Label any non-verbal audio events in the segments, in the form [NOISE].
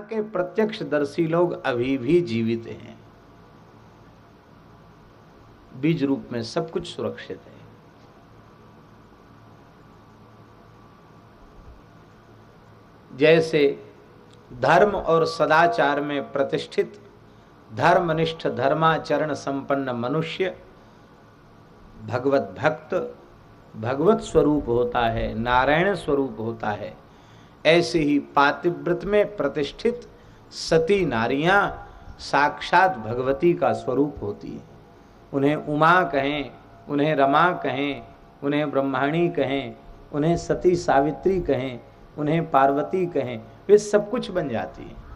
के प्रत्यक्षदर्शी लोग अभी भी जीवित हैं। बीज रूप में सब कुछ सुरक्षित है। जैसे धर्म और सदाचार में प्रतिष्ठित धर्मनिष्ठ धर्माचरण संपन्न मनुष्य भगवत भक्त भगवत स्वरूप होता है, नारायण स्वरूप होता है, ऐसे ही पातिव्रत में प्रतिष्ठित सती नारियाँ साक्षात भगवती का स्वरूप होती है। उन्हें उमा कहें, उन्हें रमा कहें, उन्हें ब्रह्माणी कहें, उन्हें सती सावित्री कहें उन्हें पार्वती कहें वे सब कुछ बन जाती हैं।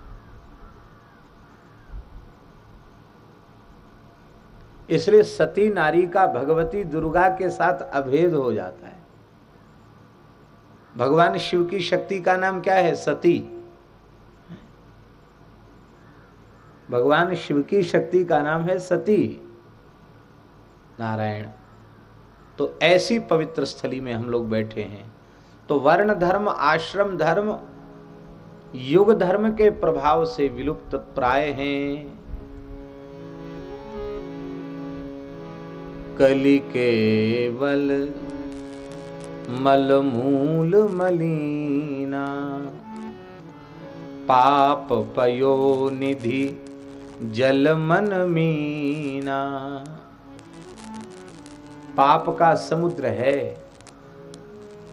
इसलिए सती नारी का भगवती दुर्गा के साथ अभेद हो जाता है। भगवान शिव की शक्ति का नाम क्या है? सती। भगवान शिव की शक्ति का नाम है सती। नारायण तो ऐसी पवित्र स्थली में हम लोग बैठे हैं। तो वर्ण धर्म, आश्रम धर्म, युग धर्म के प्रभाव से विलुप्त प्राय हैं। कली केवल, मलमूल मलीना, पाप पयो निधि जल मन मीना। पाप का समुद्र है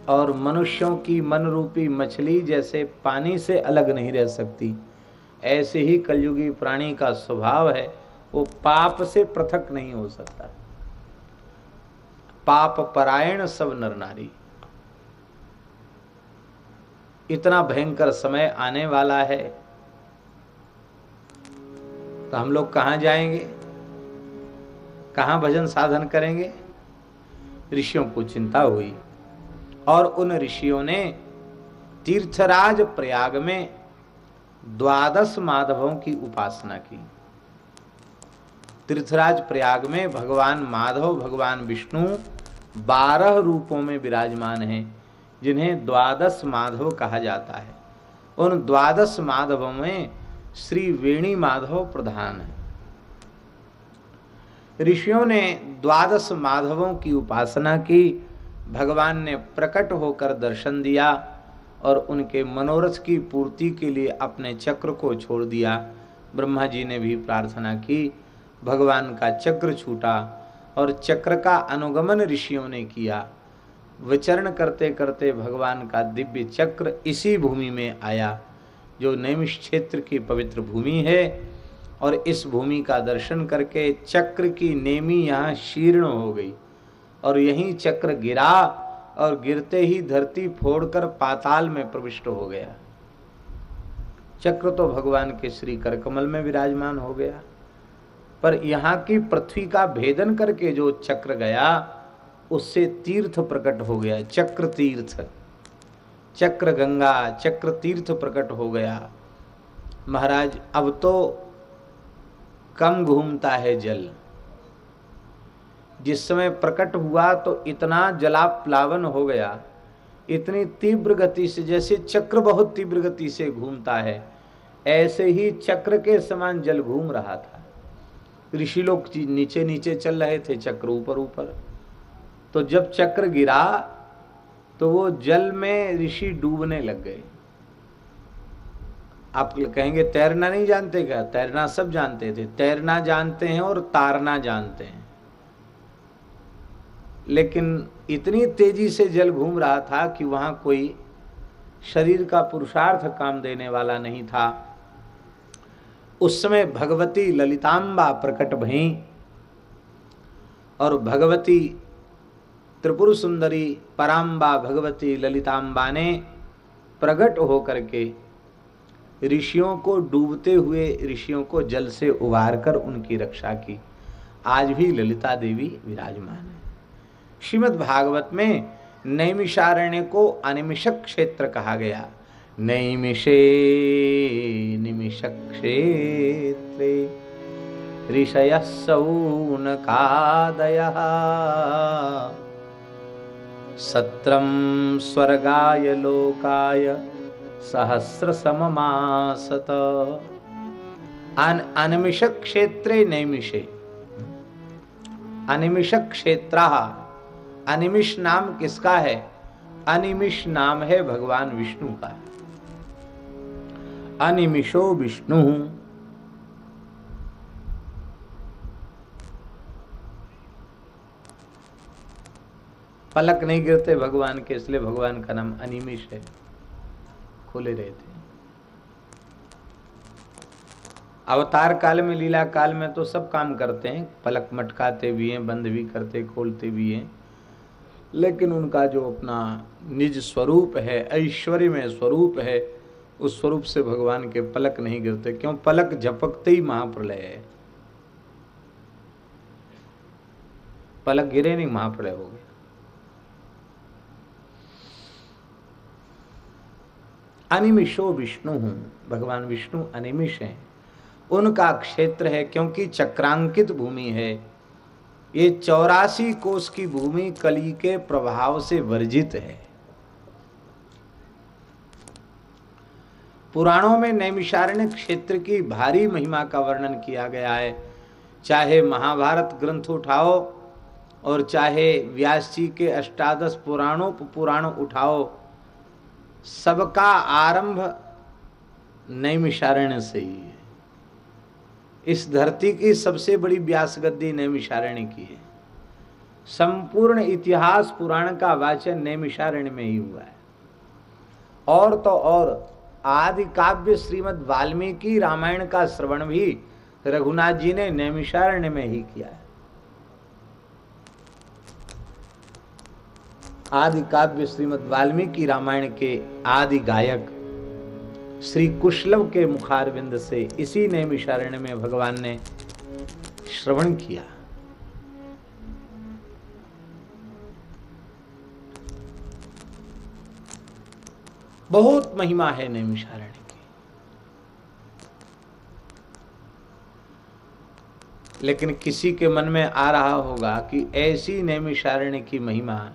और मनुष्यों की मन रूपी मछली जैसे पानी से अलग नहीं रह सकती। ऐसे ही कलयुगी प्राणी का स्वभाव है, वो पाप से पृथक नहीं हो सकता। पाप परायण सब नर नारी। इतना भयंकर समय आने वाला है। तो हम लोग कहाँ जाएँगे? कहाँ भजन साधन करेंगे? ऋषियों को चिंता हुई। और उन ऋषियों ने तीर्थराज प्रयाग में द्वादश माधवों की उपासना की। तीर्थराज प्रयाग में भगवान माधव, भगवान विष्णु बारह रूपों में विराजमान हैं, जिन्हें द्वादश माधव कहा जाता है। उन द्वादश माधवों में श्री वेणी माधव प्रधान है। ऋषियों ने द्वादश माधवों की उपासना की भगवान ने प्रकट होकर दर्शन दिया और उनके मनोरथ की पूर्ति के लिए अपने चक्र को छोड़ दिया। ब्रह्मा जी ने भी प्रार्थना की। भगवान का चक्र छूटा और चक्र का अनुगमन ऋषियों ने किया। विचरण करते करते भगवान का दिव्य चक्र इसी भूमि में आया, जो नैमिष क्षेत्र की पवित्र भूमि है और इस भूमि का दर्शन करके चक्र की नेमी यहाँ शीर्ण हो गई। और यहीं चक्र गिरा और गिरते ही धरती फोड़कर पाताल में प्रविष्ट हो गया। चक्र तो भगवान के श्री करकमल में विराजमान हो गया। पर यहाँ की पृथ्वी का भेदन करके जो चक्र गया, उससे तीर्थ प्रकट हो गया, चक्र तीर्थ। चक्र गंगा, चक्र तीर्थ प्रकट हो गया। महाराज, अब तो कम घूमता है जल। जिस समय प्रकट हुआ तो इतना जलाप्लावन हो गया। इतनी तीव्र गति से, जैसे चक्र बहुत तीव्र गति से घूमता है, ऐसे ही चक्र के समान जल घूम रहा था। ऋषि लोग नीचे नीचे चल रहे थे, चक्र ऊपर ऊपर तो जब चक्र गिरा तो वो जल में ऋषि डूबने लग गए। आप कहेंगे तैरना नहीं जानते क्या? तैरना सब जानते थे। तैरना जानते हैं और तारना जानते हैं। लेकिन इतनी तेज़ी से जल घूम रहा था कि वहाँ कोई शरीर का पुरुषार्थ काम देने वाला नहीं था। उस समय भगवती ललितांबा प्रकट भई और भगवती त्रिपुर सुंदरी पराम्बा भगवती ललितांबा ने प्रकट होकर के ऋषियों को डूबते हुए ऋषियों को जल से उबार कर उनकी रक्षा की। आज भी ललिता देवी विराजमान है। श्रीमद् भागवत में नैमिषारण्य को अनिमिषक क्षेत्र कहा गया। नैमिषे निमिष क्षेत्रे ऋषय सौनकादय। सत्रम स्वर्गाय लोकाय सहस्र सममासत अन अनिमिष क्षेत्रे नैमिषे। अनिमिष क्षेत्र अनिमिष नाम किसका है? अनिमिष नाम है भगवान विष्णु का। अनिमिषो विष्णु। पलक नहीं गिरते भगवान के, इसलिए भगवान का नाम अनिमिष है। खुले रहते अवतार काल में, लीला काल में तो सब काम करते हैं। पलक मटकाते भी हैं, बंद भी करते, खोलते भी हैं। लेकिन उनका जो अपना निज स्वरूप है ऐश्वर्य में स्वरूप है, उस स्वरूप से भगवान के पलक नहीं गिरते। क्यों? पलक झपकते ही महाप्रलय है। पलक गिरे नहीं, महाप्रलय हो गया। अनिमिषो विष्णु हूँ। भगवान विष्णु अनिमिष हैं। उनका क्षेत्र है क्योंकि चक्रांकित भूमि है। ये चौरासी कोष की भूमि कली के प्रभाव से वर्जित है। पुराणों में नैमिषारण्य क्षेत्र की भारी महिमा का वर्णन किया गया है। चाहे महाभारत ग्रंथ उठाओ और चाहे व्यास जी के अष्टादश पुराणों पुराण उठाओ, सबका आरंभ नैमिषारण्य से ही है। इस धरती की सबसे बड़ी व्यास गद्दी नैमिषारण्य की है। संपूर्ण इतिहास पुराण का वाचन नैमिषारण्य में ही हुआ है। और तो और, आदि काव्य श्रीमद वाल्मीकि रामायण का श्रवण भी रघुनाथ जी ने नैमिषारण्य में ही किया है। आदि काव्य श्रीमद वाल्मीकि रामायण के आदि गायक श्री कुशलव के मुखारविंद से इसी नैमिषारण्य में भगवान ने श्रवण किया। बहुत महिमा है नैमिषारण्य की। लेकिन किसी के मन में आ रहा होगा कि ऐसी नैमिषारण्य की महिमा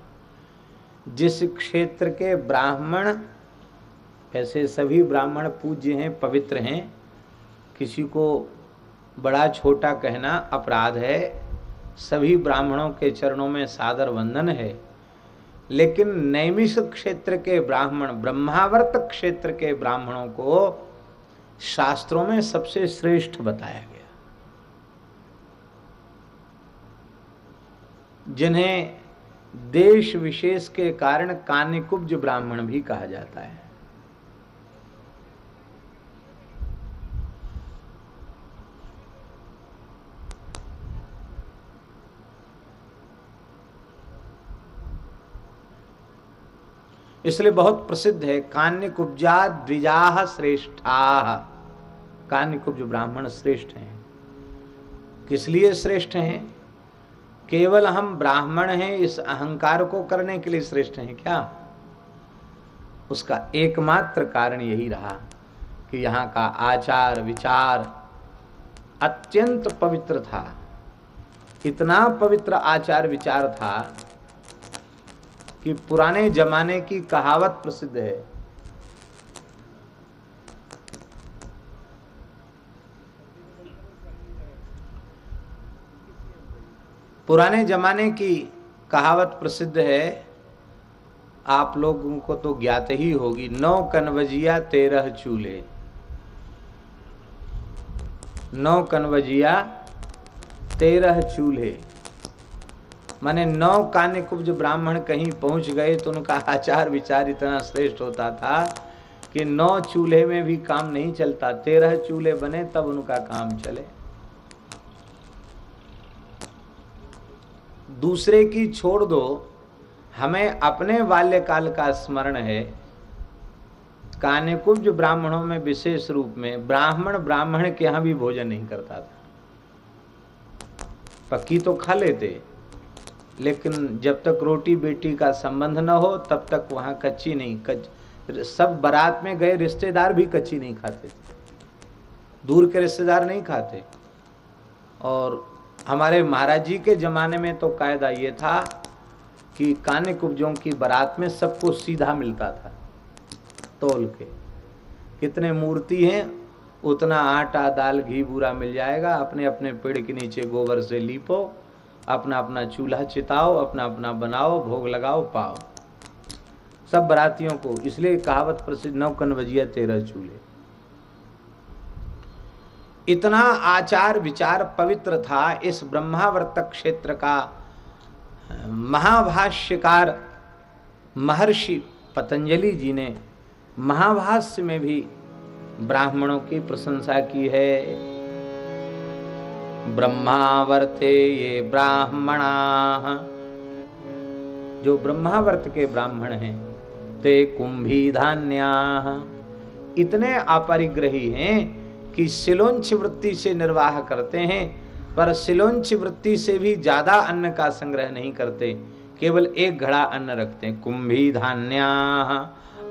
जिस क्षेत्र के ब्राह्मण ऐसे सभी ब्राह्मण पूज्य हैं, पवित्र हैं। किसी को बड़ा छोटा कहना अपराध है। सभी ब्राह्मणों के चरणों में सादर वंदन है। लेकिन नैमिष क्षेत्र के ब्राह्मण, ब्रह्मावर्त क्षेत्र के ब्राह्मणों को शास्त्रों में सबसे श्रेष्ठ बताया गया। जिन्हें देश विशेष के कारण कान्यकुब्ज ब्राह्मण भी कहा जाता है। इसलिए बहुत प्रसिद्ध है कान्य कुब्जा द्विजा श्रेष्ठा। कान्य कुब्ज ब्राह्मण श्रेष्ठ हैं। किस लिए श्रेष्ठ हैं? केवल हम ब्राह्मण हैं, इस अहंकार को करने के लिए श्रेष्ठ हैं क्या? उसका एकमात्र कारण यही रहा कि यहाँ का आचार, विचार अत्यंत पवित्र था। इतना पवित्र आचार, विचार था कि पुराने जमाने की कहावत प्रसिद्ध है। पुराने जमाने की कहावत प्रसिद्ध है, आप लोगों को तो ज्ञात ही होगी, नौ कनवजिया तेरह चूल्हे। नौ कनवजिया तेरह चूल्हे। माने नौ कान्य कुब्ज ब्राह्मण कहीं पहुँच गए तो उनका आचार विचार इतना श्रेष्ठ होता था कि नौ चूल्हे में भी काम नहीं चलता। तेरह चूल्हे बने, तब उनका काम चले। दूसरे की छोड़ दो। हमें अपने बाल्यकाल का स्मरण है। कान्यकुब्ज ब्राह्मणों में विशेष रूप में, ब्राह्मण ब्राह्मण के यहाँ भी भोजन नहीं करता था। पक्की तो खा लेते। लेकिन जब तक रोटी बेटी का संबंध न हो, तब तक वहाँ कच्ची नहीं कच सब बारात में गए रिश्तेदार भी कच्ची नहीं खाते। थे दूर के रिश्तेदार नहीं खाते। और हमारे महाराज जी के ज़माने में तो कायदा ये था कि काने कुब्जों की बारात में सबको सीधा मिलता था, तोल के। कितने मूर्ति हैं, उतना आटा, दाल, घी, बूरा मिल जाएगा। अपने अपने पेड़ के नीचे गोबर से लीपो अपना अपना चूल्हा चिताओ अपना अपना बनाओ, भोग लगाओ, पाओ। सब बरातियों को, इसलिए कहावत प्रसिद्ध नौकन बजिया तेरह चूल्हे। इतना आचार विचार पवित्र था इस ब्रह्मावर्त क्षेत्र का, महाभाष्यकार महर्षि पतंजलि जी ने महाभाष्य में भी ब्राह्मणों की प्रशंसा की है। ब्रह्मावर्ते ये ब्राह्मणा। जो ब्रह्मावर्त के ब्राह्मण हैं, ते कुंभी धान्या। इतने अपरिग्रही हैं कि सिलोंच वृत्ति से निर्वाह करते हैं, पर सिलोंच वृत्ति से भी ज़्यादा अन्न का संग्रह नहीं करते, केवल एक घड़ा अन्न रखते हैं, कुंभी धान्या।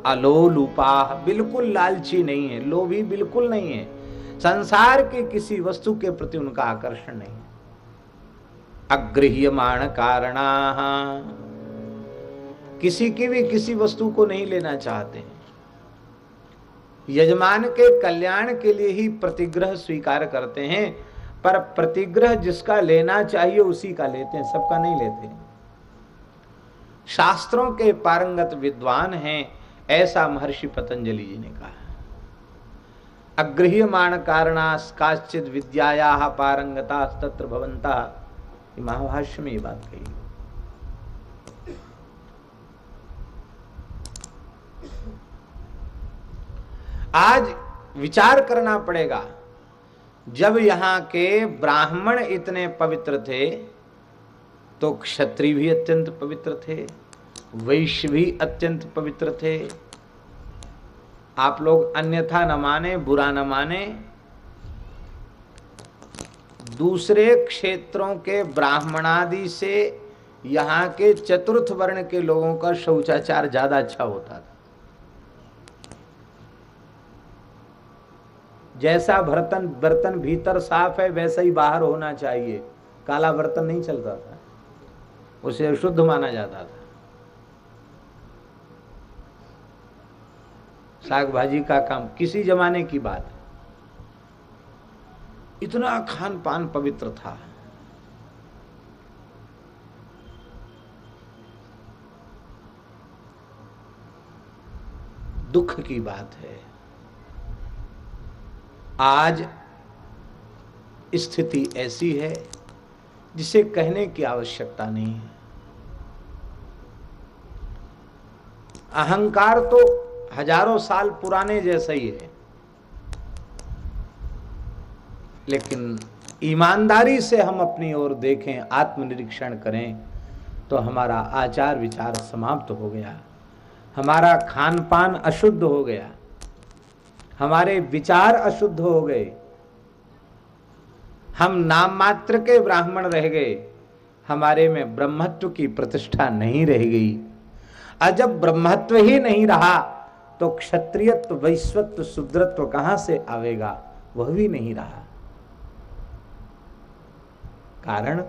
अलोलुपा, बिल्कुल लालची नहीं है, लोभी बिल्कुल नहीं है। संसार के किसी वस्तु के प्रति उनका आकर्षण नहीं अगृह्यमाण कारण। किसी की भी किसी वस्तु को नहीं लेना चाहते। यजमान के कल्याण के लिए ही प्रतिग्रह स्वीकार करते हैं, पर प्रतिग्रह जिसका लेना चाहिए उसी का लेते हैं, सबका नहीं लेते। शास्त्रों के पारंगत विद्वान हैं, ऐसा महर्षि पतंजलि जी ने कहा। अगृह्यमाण कारणास काश्चित विद्याया पारंगता तत्र भवंता महाभाष्य में ये बात कही। आज विचार करना पड़ेगा। जब यहाँ के ब्राह्मण इतने पवित्र थे तो क्षत्रिय भी अत्यंत पवित्र थे, वैश्य भी अत्यंत पवित्र थे आप लोग अन्यथा न माने, बुरा न माने। दूसरे क्षेत्रों के ब्राह्मणादि से यहाँ के चतुर्थ वर्ण के लोगों का शौचाचार ज़्यादा अच्छा होता था। जैसा बर्तन बर्तन भीतर साफ़ है, वैसा ही बाहर होना चाहिए। काला बर्तन नहीं चलता था। उसे अशुद्ध माना जाता था। साग भाजी का काम किसी जमाने की बात इतना खान पान पवित्र था। दुख की बात है। आज स्थिति ऐसी है जिसे कहने की आवश्यकता नहीं है। अहंकार तो हज़ारों साल पुराने जैसा ही है। लेकिन ईमानदारी से हम अपनी ओर देखें, आत्मनिरीक्षण करें तो हमारा आचार विचार समाप्त हो गया। हमारा खान पान अशुद्ध हो गया। हमारे विचार अशुद्ध हो गए। हम नाम मात्र के ब्राह्मण रह गए। हमारे में ब्रह्मत्व की प्रतिष्ठा नहीं रह गई। अजब ब्रह्मत्व ही नहीं रहा। तो क्षत्रियत्व, वैश्वत्व शुद्रत्व कहाँ से आवेगा? वह भी नहीं रहा। कारण?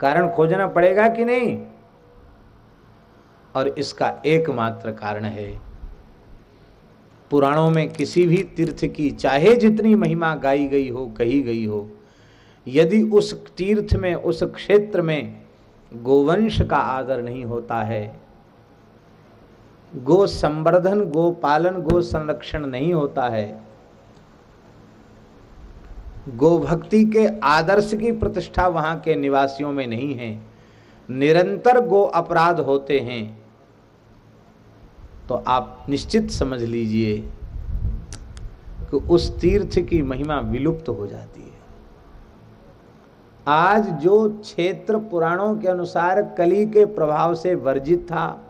कारण खोजना पड़ेगा कि नहीं? और इसका एकमात्र कारण है, पुराणों में किसी भी तीर्थ की, चाहे जितनी महिमा गाई गई हो, कही गई हो, यदि उस तीर्थ में, उस क्षेत्र में गोवंश का आदर नहीं होता है गो संवर्धन, गो पालन, गो संरक्षण नहीं होता है। गो भक्ति के आदर्श की प्रतिष्ठा वहाँ के निवासियों में नहीं है। निरंतर गो अपराध होते हैं। तो आप निश्चित समझ लीजिए कि उस तीर्थ की महिमा विलुप्त हो जाती है। आज जो क्षेत्र पुराणों के अनुसार कली के प्रभाव से वर्जित था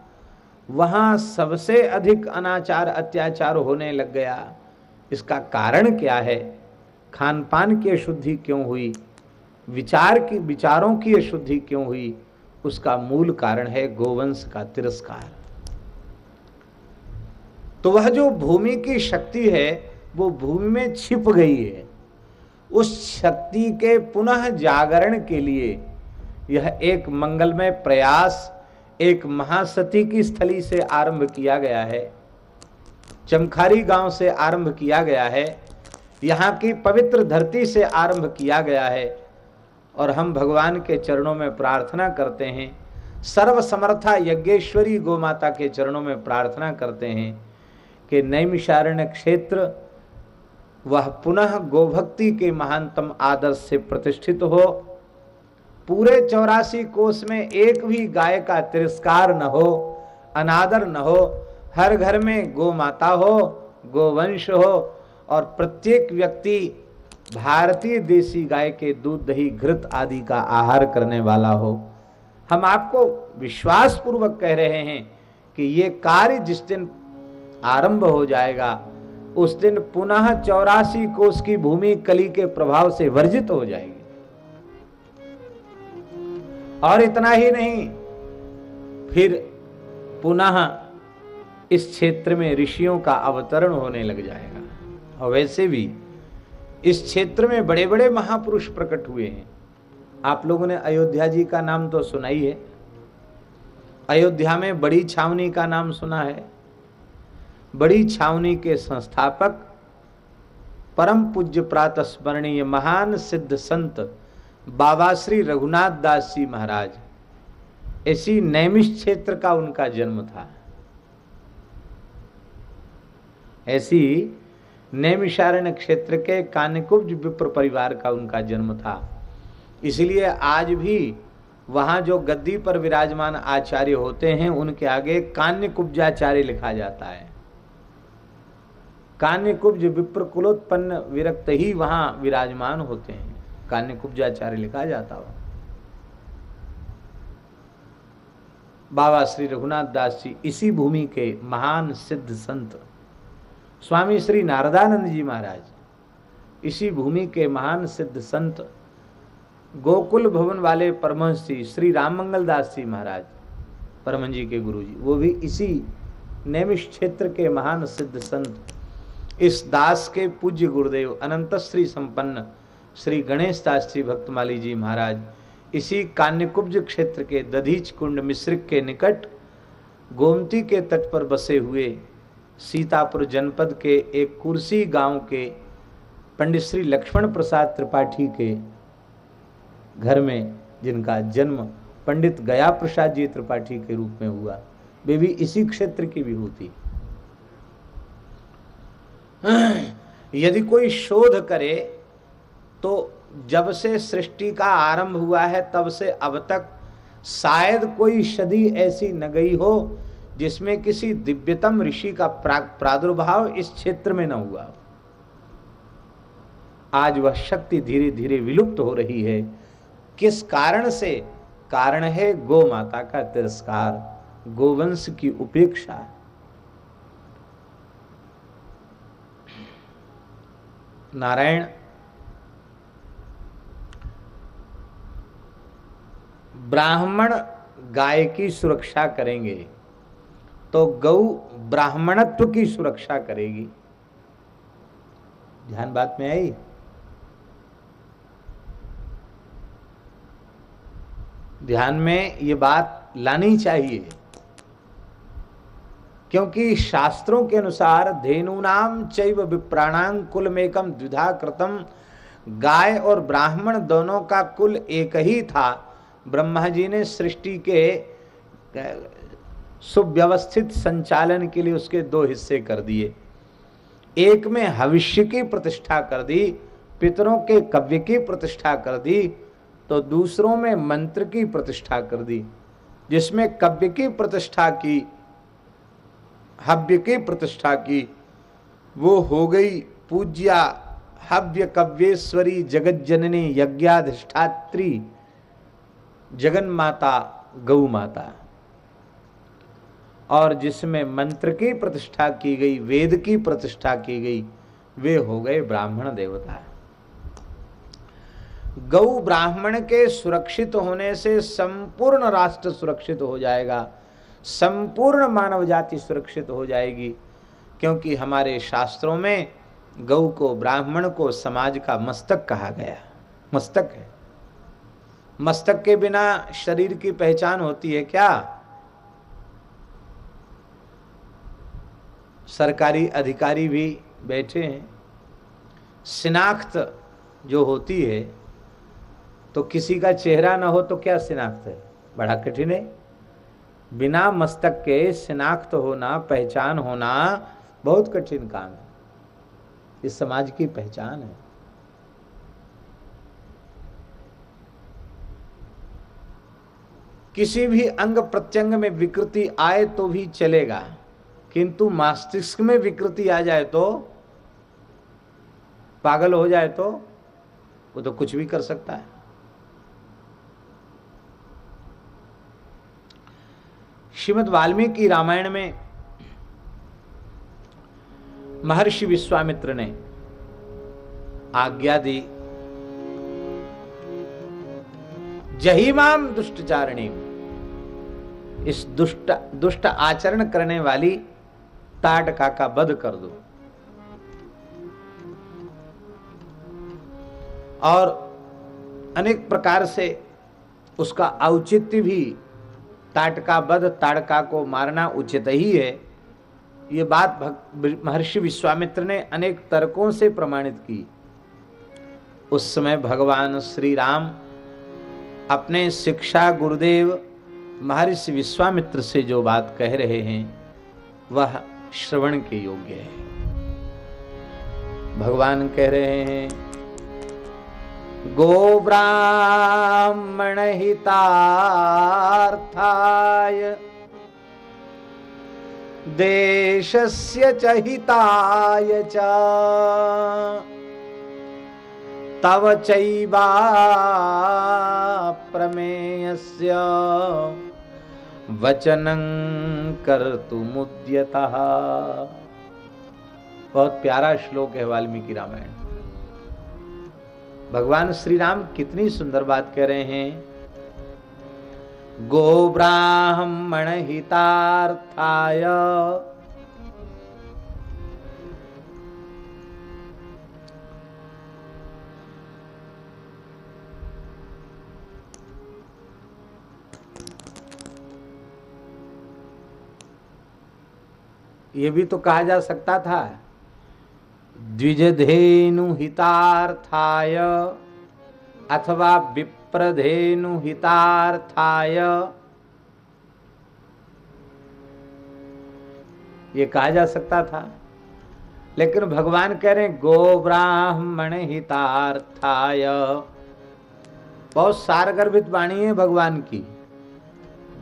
वहाँ सबसे अधिक अनाचार अत्याचार होने लग गया। इसका कारण क्या है? खान पान की अशुद्धि क्यों हुई? विचार की, विचारों की अशुद्धि क्यों हुई? उसका मूल कारण है गोवंश का तिरस्कार। तो वह जो भूमि की शक्ति है, वो भूमि में छिप गई है। उस शक्ति के पुनः जागरण के लिए यह एक मंगलमय प्रयास एक महासती की स्थली से आरंभ किया गया है। चमखारी गाँव से आरंभ किया गया है। यहाँ की पवित्र धरती से आरंभ किया गया है और हम भगवान के चरणों में प्रार्थना करते हैं। सर्व समर्था यज्ञेश्वरी गो माता के चरणों में प्रार्थना करते हैं कि नैमिषारण्य क्षेत्र वह पुनः गोभक्ति के महानतम आदर्श से प्रतिष्ठित हो। पूरे चौरासी कोष में एक भी गाय का तिरस्कार न हो, अनादर न हो, हर घर में गो माता हो, गोवंश हो, और प्रत्येक व्यक्ति भारतीय देसी गाय के दूध दही, घृत आदि का आहार करने वाला हो। हम आपको विश्वास पूर्वक कह रहे हैं कि ये कार्य जिस दिन आरंभ हो जाएगा, उस दिन पुनः चौरासी कोष की भूमि कली के प्रभाव से वर्जित हो जाएगी। और इतना ही नहीं, फिर पुनः इस क्षेत्र में ऋषियों का अवतरण होने लग जाएगा। और वैसे भी इस क्षेत्र में बड़े बड़े महापुरुष प्रकट हुए हैं। आप लोगों ने अयोध्या जी का नाम तो सुना ही है। अयोध्या में बड़ी छावनी का नाम सुना है। बड़ी छावनी के संस्थापक, परम पूज्य प्रात स्मरणीय महान सिद्ध संत बाबा श्री रघुनाथ दास जी महाराज, ऐसी नैमिष क्षेत्र का उनका जन्म था। ऐसी नैमिषारण्य क्षेत्र के कान्यकुब्ज विप्र परिवार का उनका जन्म था। इसलिए आज भी वहाँ जो गद्दी पर विराजमान आचार्य होते हैं, उनके आगे कान्य कुब्जाचार्य लिखा जाता है। कान्य कुब्ज विप्र कुलोत्पन्न विरक्त ही वहाँ विराजमान होते हैं। कान्य कुब्जाचार्य लिखा जाता हो। बाबा श्री रघुनाथ दास जी इसी भूमि के महान सिद्ध संत। स्वामी श्री नारदानंद जी महाराज, इसी भूमि के महान सिद्ध संत, गोकुल भवन वाले परमहंसी श्री राम मंगल दास जी महाराज परमन जी के गुरु जी वो भी इसी नैमिष क्षेत्र के महान सिद्ध संत। इस दास के पूज्य गुरुदेव, अनंत श्री संपन्न श्री गणेश दास जी भक्तमाली जी महाराज, इसी कान्यकुब्ज क्षेत्र के दधीच कुंड मिश्रिक के निकट गोमती के तट पर बसे हुए सीतापुर जनपद के एक कुर्सी गाँव के पंडित श्री लक्ष्मण प्रसाद त्रिपाठी के घर में, जिनका जन्म पंडित गया प्रसाद जी त्रिपाठी के रूप में हुआ, वे भी इसी क्षेत्र की विभूति। यदि कोई शोध करे तो जब से सृष्टि का आरंभ हुआ है, तब से अब तक शायद कोई सदी ऐसी न गई हो जिसमें किसी दिव्यतम ऋषि का प्रादुर्भाव इस क्षेत्र में न हुआ आज वह शक्ति धीरे धीरे विलुप्त हो रही है। किस कारण से? कारण है गो माता का तिरस्कार, गोवंश की उपेक्षा। नारायण ब्राह्मण गाय की सुरक्षा करेंगे तो गौ ब्राह्मणत्व की सुरक्षा करेगी। ध्यान बात में आई? ध्यान में ये बात लानी चाहिए, क्योंकि शास्त्रों के अनुसार धेनुनाम चैव विप्राणांग कुल मेकम द्विधा कृतम गाय और ब्राह्मण दोनों का कुल एक ही था। ब्रह्मा जी ने सृष्टि के सुव्यवस्थित संचालन के लिए उसके दो हिस्से कर दिए। एक में भविष्य की प्रतिष्ठा कर दी, पितरों के कव्य की प्रतिष्ठा कर दी तो दूसरों में मंत्र की प्रतिष्ठा कर दी, जिसमें कव्य की प्रतिष्ठा की, हव्य की प्रतिष्ठा की, वो हो गई पूज्या हव्य कव्येश्वरी जगत जननी यज्ञाधिष्ठात्री। जगन माता गौ माता। और जिसमें मंत्र की प्रतिष्ठा की गई, वेद की प्रतिष्ठा की गई, वे हो गए ब्राह्मण देवता। गौ ब्राह्मण के सुरक्षित होने से संपूर्ण राष्ट्र सुरक्षित हो जाएगा। संपूर्ण मानव जाति सुरक्षित हो जाएगी, क्योंकि हमारे शास्त्रों में गौ को ब्राह्मण को समाज का मस्तक कहा गया। मस्तक है। मस्तक के बिना शरीर की पहचान होती है क्या? सरकारी अधिकारी भी बैठे हैं। शिनाख्त जो होती है तो किसी का चेहरा ना हो तो क्या शिनाख्त है? बड़ा कठिन है। बिना मस्तक के शिनाख्त होना, पहचान होना बहुत कठिन काम है। इस समाज की पहचान है। किसी भी अंग प्रत्यंग में विकृति आए तो भी चलेगा। किंतु मस्तिष्क में विकृति आ जाए तो पागल हो जाए तो वो तो कुछ भी कर सकता है। श्रीमद वाल्मीकि रामायण में महर्षि विश्वामित्र ने आज्ञा दी जहीमाम दुष्टचारिणी इस दुष्ट दुष्ट आचरण करने वाली ताटका का बध कर दो। और अनेक प्रकार से उसका औचित्य भी ताटका बध ताड़का को मारना उचित ही है। ये बात महर्षि विश्वामित्र ने अनेक तर्कों से प्रमाणित की। उस समय भगवान श्री राम अपने शिक्षा गुरुदेव महर्षि विश्वामित्र से जो बात कह रहे हैं, वह श्रवण के योग्य है। भगवान कह रहे हैं, गो ब्राह्मण हितार्थाय, देशस्य च हिताय च, तव चैवा प्रमेयस्य वचनं कर्तुमुद्यतः। बहुत प्यारा श्लोक है वाल्मीकि रामायण। भगवान श्री राम कितनी सुंदर बात कह रहे हैं। गो ब्राह्मण हितार्थाय ये भी तो कहा जा सकता था। द्विजधेनु हितार्थाय अथवा विप्रधेनु हितार्थाय। ये कहा जा सकता था। लेकिन भगवान कह रहे गो ब्राह्मण हितार्थाय। बहुत सारगर्भित वाणी है भगवान की।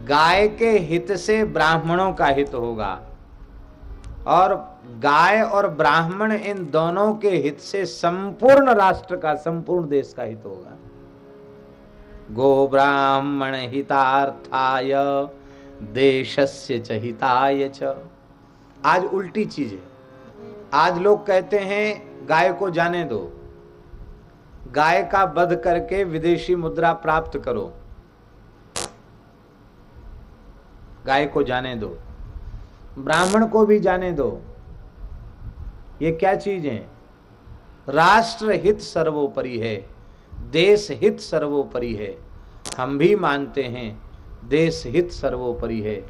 गाय के हित से ब्राह्मणों का हित होगा। और गाय और ब्राह्मण इन दोनों के हित से संपूर्ण राष्ट्र का, संपूर्ण देश का हित होगा। गो ब्राह्मण हितार्थाय, देशस्य च हिताय च। आज उल्टी चीज़ है। आज लोग कहते हैं, गाय को जाने दो। गाय का वध करके विदेशी मुद्रा प्राप्त करो। गाय को जाने दो। ब्राह्मण को भी जाने दो। ये क्या चीज़ है? राष्ट्र हित सर्वोपरि है, देश हित सर्वोपरि है। हम भी मानते हैं, देश हित सर्वोपरि है।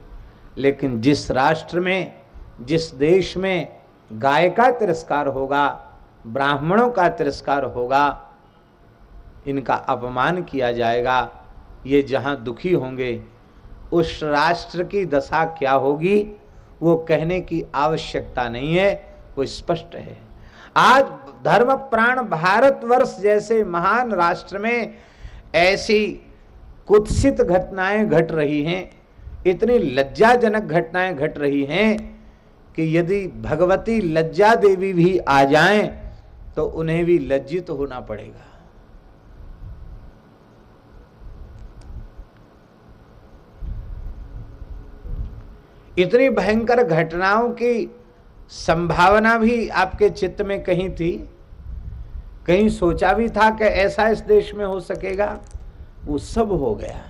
लेकिन जिस राष्ट्र में, जिस देश में गाय का तिरस्कार होगा, ब्राह्मणों का तिरस्कार होगा, इनका अपमान किया जाएगा, ये जहाँ दुखी होंगे, उस राष्ट्र की दशा क्या होगी? वो कहने की आवश्यकता नहीं है, वो स्पष्ट है। आज धर्म प्राण भारतवर्ष जैसे महान राष्ट्र में ऐसी कुत्सित घटनाएँ घट रही हैं, इतनी लज्जाजनक घटनाएँ घट रही हैं कि यदि भगवती लज्जा देवी भी आ जाएँ तो उन्हें भी लज्जित तो होना पड़ेगा। इतनी भयंकर घटनाओं की संभावना भी आपके चित्त में कहीं थी? कहीं सोचा भी था कि ऐसा इस देश में हो सकेगा? वो सब हो गया।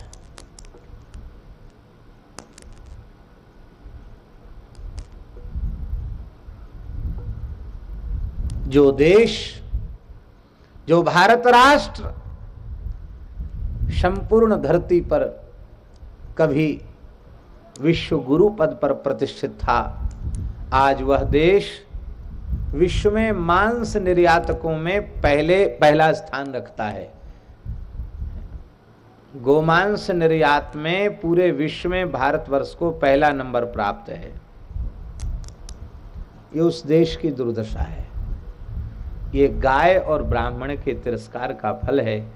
जो देश, जो भारत राष्ट्र, संपूर्ण धरती पर कभी विश्व गुरु पद पर प्रतिष्ठित था। आज वह देश विश्व में मांस निर्यातकों में पहले, पहला स्थान रखता है। गोमांस निर्यात में पूरे विश्व में भारतवर्ष को पहला नंबर प्राप्त है। ये उस देश की दुर्दशा है। ये गाय और ब्राह्मण के तिरस्कार का फल है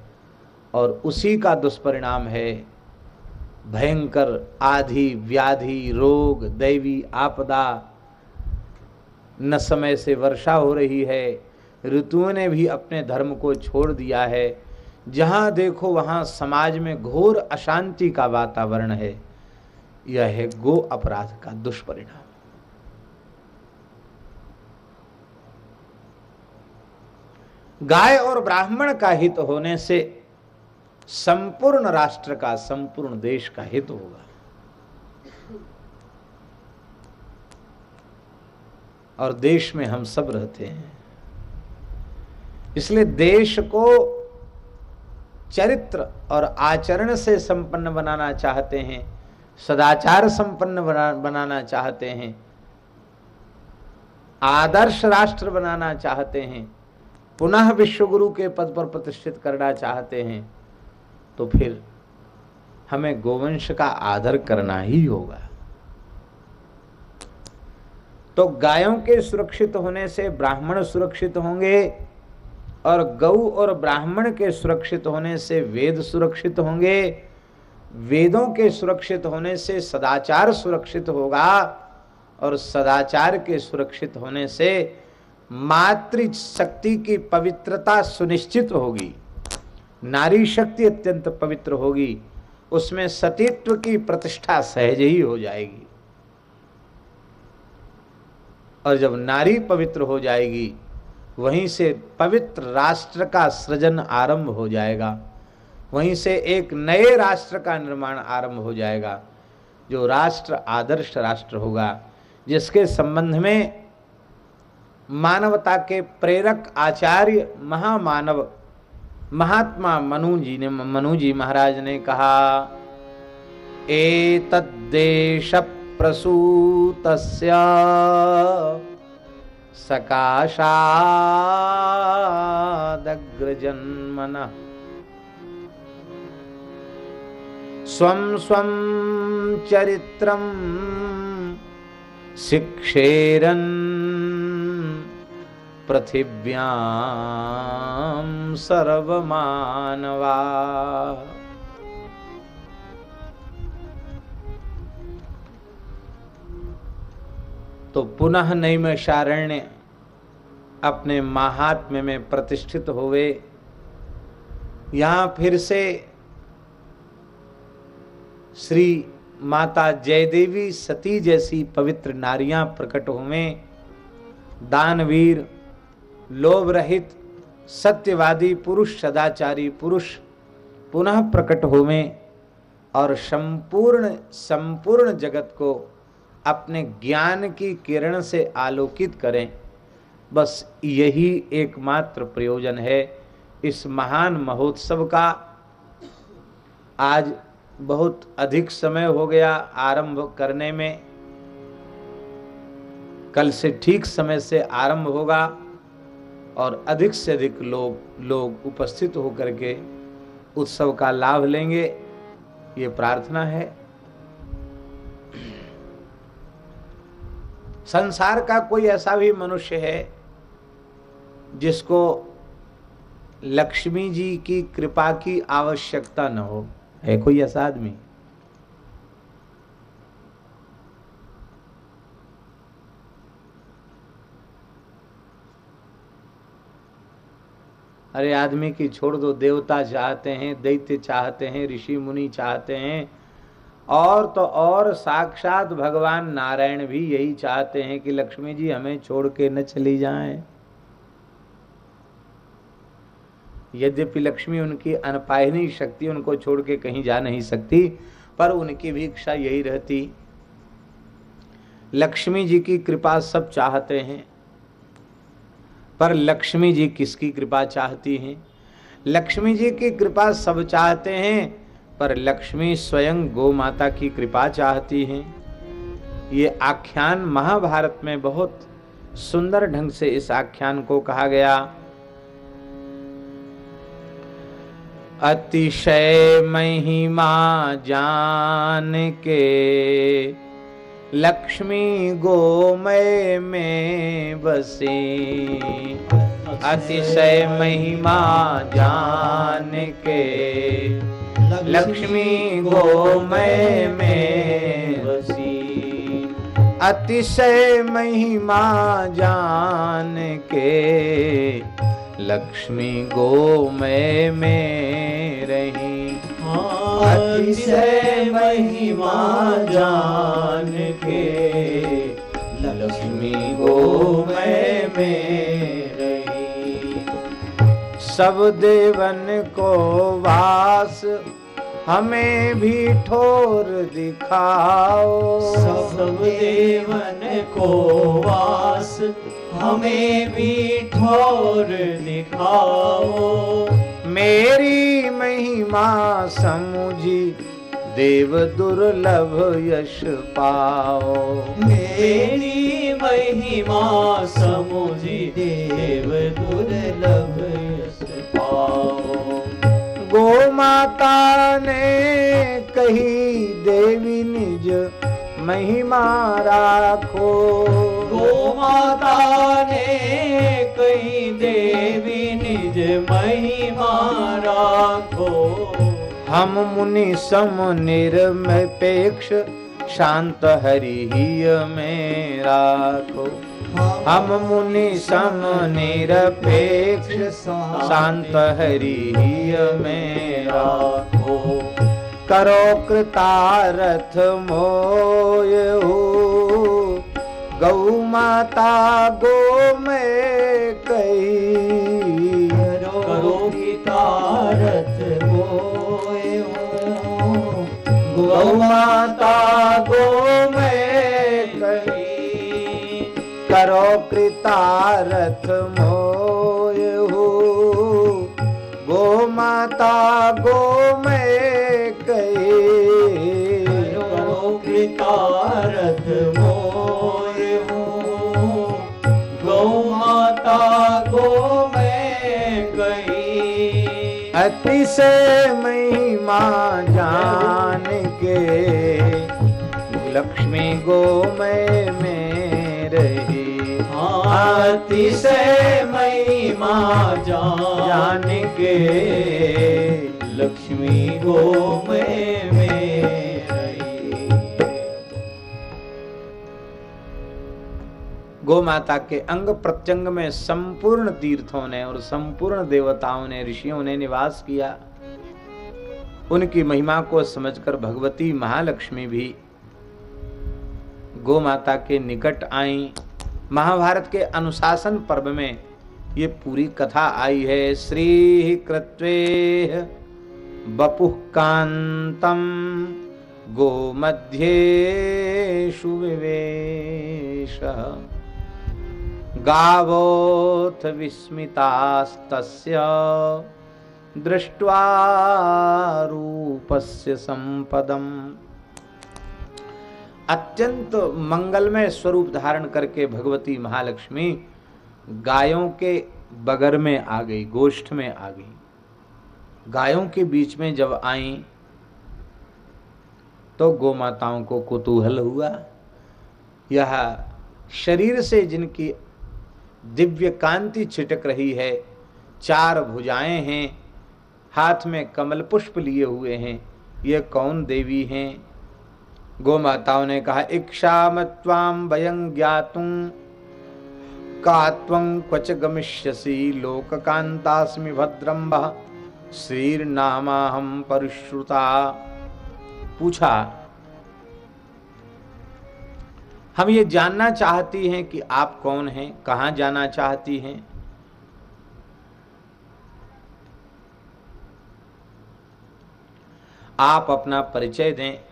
और उसी का दुष्परिणाम है। भयंकर आधि व्याधि रोग, दैवी आपदा। न समय से वर्षा हो रही है। ऋतुओं ने भी अपने धर्म को छोड़ दिया है। जहाँ देखो वहाँ समाज में घोर अशांति का वातावरण है। यह है गो अपराध का दुष्परिणाम। गाय और ब्राह्मण का हित होने से संपूर्ण राष्ट्र का संपूर्ण देश का हित होगा। और देश में हम सब रहते हैं। इसलिए देश को चरित्र और आचरण से संपन्न बनाना चाहते हैं सदाचार संपन्न बना, बनाना चाहते हैं आदर्श राष्ट्र बनाना चाहते हैं पुनः विश्वगुरु के पद पर प्रतिष्ठित करना चाहते हैं। तो फिर हमें गोवंश का आदर करना ही होगा। तो गायों के सुरक्षित होने से ब्राह्मण सुरक्षित होंगे और गौ और ब्राह्मण के सुरक्षित होने से वेद सुरक्षित होंगे। वेदों के सुरक्षित होने से सदाचार सुरक्षित होगा और सदाचार के सुरक्षित होने से मातृ शक्ति की पवित्रता सुनिश्चित होगी। नारी शक्ति अत्यंत पवित्र होगी, उसमें सतीत्व की प्रतिष्ठा सहज ही हो जाएगी। और जब नारी पवित्र हो जाएगी, वहीं से पवित्र राष्ट्र का सृजन आरंभ हो जाएगा। वहीं से एक नए राष्ट्र का निर्माण आरंभ हो जाएगा, जो राष्ट्र आदर्श राष्ट्र होगा, जिसके संबंध में मानवता के प्रेरक आचार्य महामानव महात्मा मनु जी ने मनु जी महाराज ने कहा ए तद्देश प्रसूतस्य सकाशादग्रजन्मनः। स्व स्वं चरित्रं शिक्षेरन् पृथिव्यां सर्वमानवा। तो पुनः नैमशारण्य अपने महात्म्य में प्रतिष्ठित हुए यहाँ फिर से श्री माता जयदेवी सती जैसी पवित्र नारियाँ प्रकट हुए दानवीर लोभ रहित सत्यवादी पुरुष, सदाचारी पुरुष पुनः प्रकट हुए और संपूर्ण संपूर्ण जगत को अपने ज्ञान की किरण से आलोकित करें। बस यही एकमात्र प्रयोजन है इस महान महोत्सव का। आज बहुत अधिक समय हो गया आरंभ करने में। कल से ठीक समय से आरंभ होगा। और अधिक से अधिक लोग लोग उपस्थित होकर के उत्सव का लाभ लेंगे। ये प्रार्थना है। संसार का कोई ऐसा भी मनुष्य है जिसको लक्ष्मी जी की कृपा की आवश्यकता न हो। है कोई ऐसा आदमी? अरे आदमी की छोड़ दो, देवता चाहते हैं, दैत्य चाहते हैं, ऋषि मुनि चाहते हैं। और तो और साक्षात भगवान नारायण भी यही चाहते हैं कि लक्ष्मी जी हमें छोड़ के न चली जाएँ। यद्यपि लक्ष्मी उनकी अनपायनी शक्ति उनको छोड़ के कहीं जा नहीं सकती, पर उनकी भी इच्छा यही रहती। लक्ष्मी जी की कृपा सब चाहते हैं। पर लक्ष्मी जी किसकी कृपा चाहती हैं? लक्ष्मी जी की कृपा सब चाहते हैं, पर लक्ष्मी स्वयं गो माता की कृपा चाहती हैं। ये आख्यान महाभारत में बहुत सुंदर ढंग से इस आख्यान को कहा गया। अतिशय महिमा जान के लक्ष्मी गोमय में बसी। अतिशय महिमा जान के लक्ष्मी गोमय में बसी। अतिशय महिमा जान के लक्ष्मी गोमय में रही। अतिशय महिमा जान के लक्ष्मी गोमय में रही सब देवन को वास हमें भी ठोर दिखाओ। सब देवन को वास हमें भी ठोर दिखाओ। मेरी महिमा समुझी देव दुर्लभ यश पाओ। मेरी महिमा समुझी देव दुर्लभ यश पाओ। गो माता ने कही देवी निज महिमा राखो। गो माता ने कही देवी निज महिमा राखो। हम मुनि सम निर्मपेक्ष शांत हरि में राखो। हम मुनि सम निरपेक्ष, शांत हरि में राखो। करो कृतारथ मोय गौ माता गो में करो कृतारथ मोय गो माता गो में कही। करो कृतारथ मोर गौ माता गो मैं गई अतिशय महिमा जान के लक्ष्मी गो में में रही अतिशय महिमा जान। के लक्ष्मी गो में गो माता के अंग प्रत्यंग में संपूर्ण तीर्थों ने और संपूर्ण देवताओं ने, ऋषियों ने निवास किया। उनकी महिमा को समझकर भगवती महालक्ष्मी भी गो माता के निकट आई। महाभारत के अनुशासन पर्व में ये पूरी कथा आई है। श्री कृत्वे बपुः कांतम गो मध्ये सुविवेश गावोऽथ विस्मितास्तस्य दृष्ट्वा रूपस्य संपदम् अत्यंत मंगलमय स्वरूप धारण करके भगवती महालक्ष्मी गायों के बगर में आ गई, गोष्ठ में आ गई। गायों के बीच में जब आई तो गौ माताओं को कुतूहल हुआ। यह शरीर से जिनकी दिव्य कांति छिटक रही है, चार भुजाएँ हैं, हाथ में कमल पुष्प लिए हुए हैं। ये कौन देवी हैं? गोमाताओं ने कहा इच्छा मत्वाम भयं ज्ञातुं। का त्वं क्वच गमिष्यसि लोककान्तास्मि भद्रम्भ। श्रीर्नामाहं परिश्रुता। पूछा, हम ये जानना चाहती हैं कि आप कौन हैं? कहाँ जाना चाहती हैं? आप अपना परिचय दें।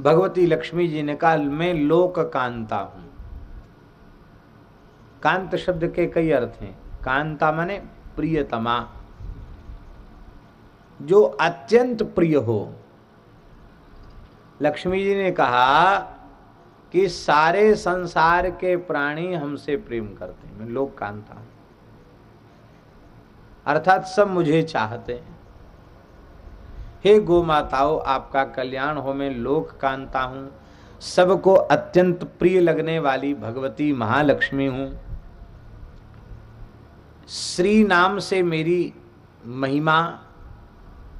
भगवती लक्ष्मी जी ने कहा, मैं लोक कांता हूँ। कांत शब्द के कई अर्थ हैं। कांता माने प्रियतमा। जो अत्यंत प्रिय हो। लक्ष्मी जी ने कहा कि सारे संसार के प्राणी हमसे प्रेम करते हैं। मैं लोक कांता हूँ। अर्थात सब मुझे चाहते हैं। हे गो माताओं आपका कल्याण हो, मैं लोक कांता हूँ। सबको अत्यंत प्रिय लगने वाली भगवती महालक्ष्मी हूँ। श्री नाम से मेरी महिमा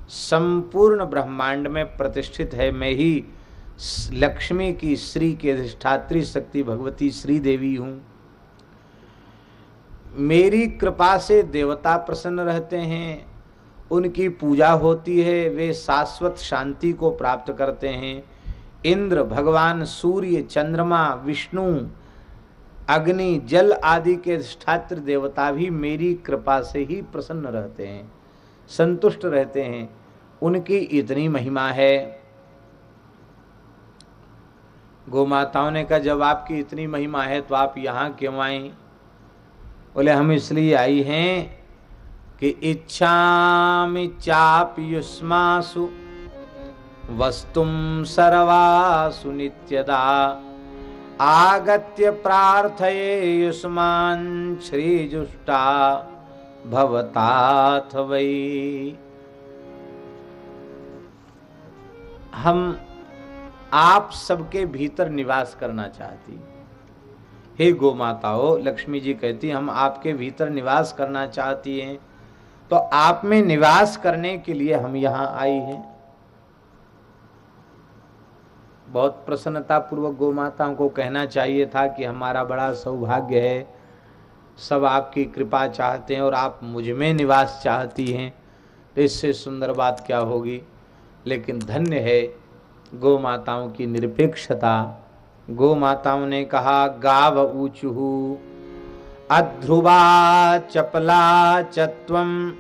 संपूर्ण ब्रह्मांड में प्रतिष्ठित है। मैं ही लक्ष्मी की श्री की अधिष्ठात्री शक्ति भगवती श्री देवी हूँ। मेरी कृपा से देवता प्रसन्न रहते हैं। उनकी पूजा होती है, वे शाश्वत शांति को प्राप्त करते हैं। इंद्र, भगवान, सूर्य, चंद्रमा, विष्णु, अग्नि, जल आदि के अधिष्ठात्र देवता भी मेरी कृपा से ही प्रसन्न रहते हैं, संतुष्ट रहते हैं। उनकी इतनी महिमा है। गौ माताओं ने कहा, जब आपकी इतनी महिमा है तो आप यहाँ क्यों आए? बोले, हम इसलिए आई हैं कि इच्छा चाप युष्मासु वस्तुम सर्वासु नित्यदा। आगत्य प्रार्थये युष्मान श्रीजुष्टा भवताथ वै। हम आप सबके भीतर निवास करना चाहती। हे गो माताओं, लक्ष्मी जी कहती, हम आपके भीतर निवास करना चाहती हैं। तो आप में निवास करने के लिए हम यहाँ आई हैं। बहुत प्रसन्नता पूर्वक गो माताओं को कहना चाहिए था कि हमारा बड़ा सौभाग्य है। सब आपकी कृपा चाहते हैं और आप मुझमें निवास चाहती हैं। तो इससे सुंदर बात क्या होगी? लेकिन धन्य है गो माताओं की निरपेक्षता। गो माताओं ने कहा, गाव ऊचुहु अध्रुवा चपला चत्वम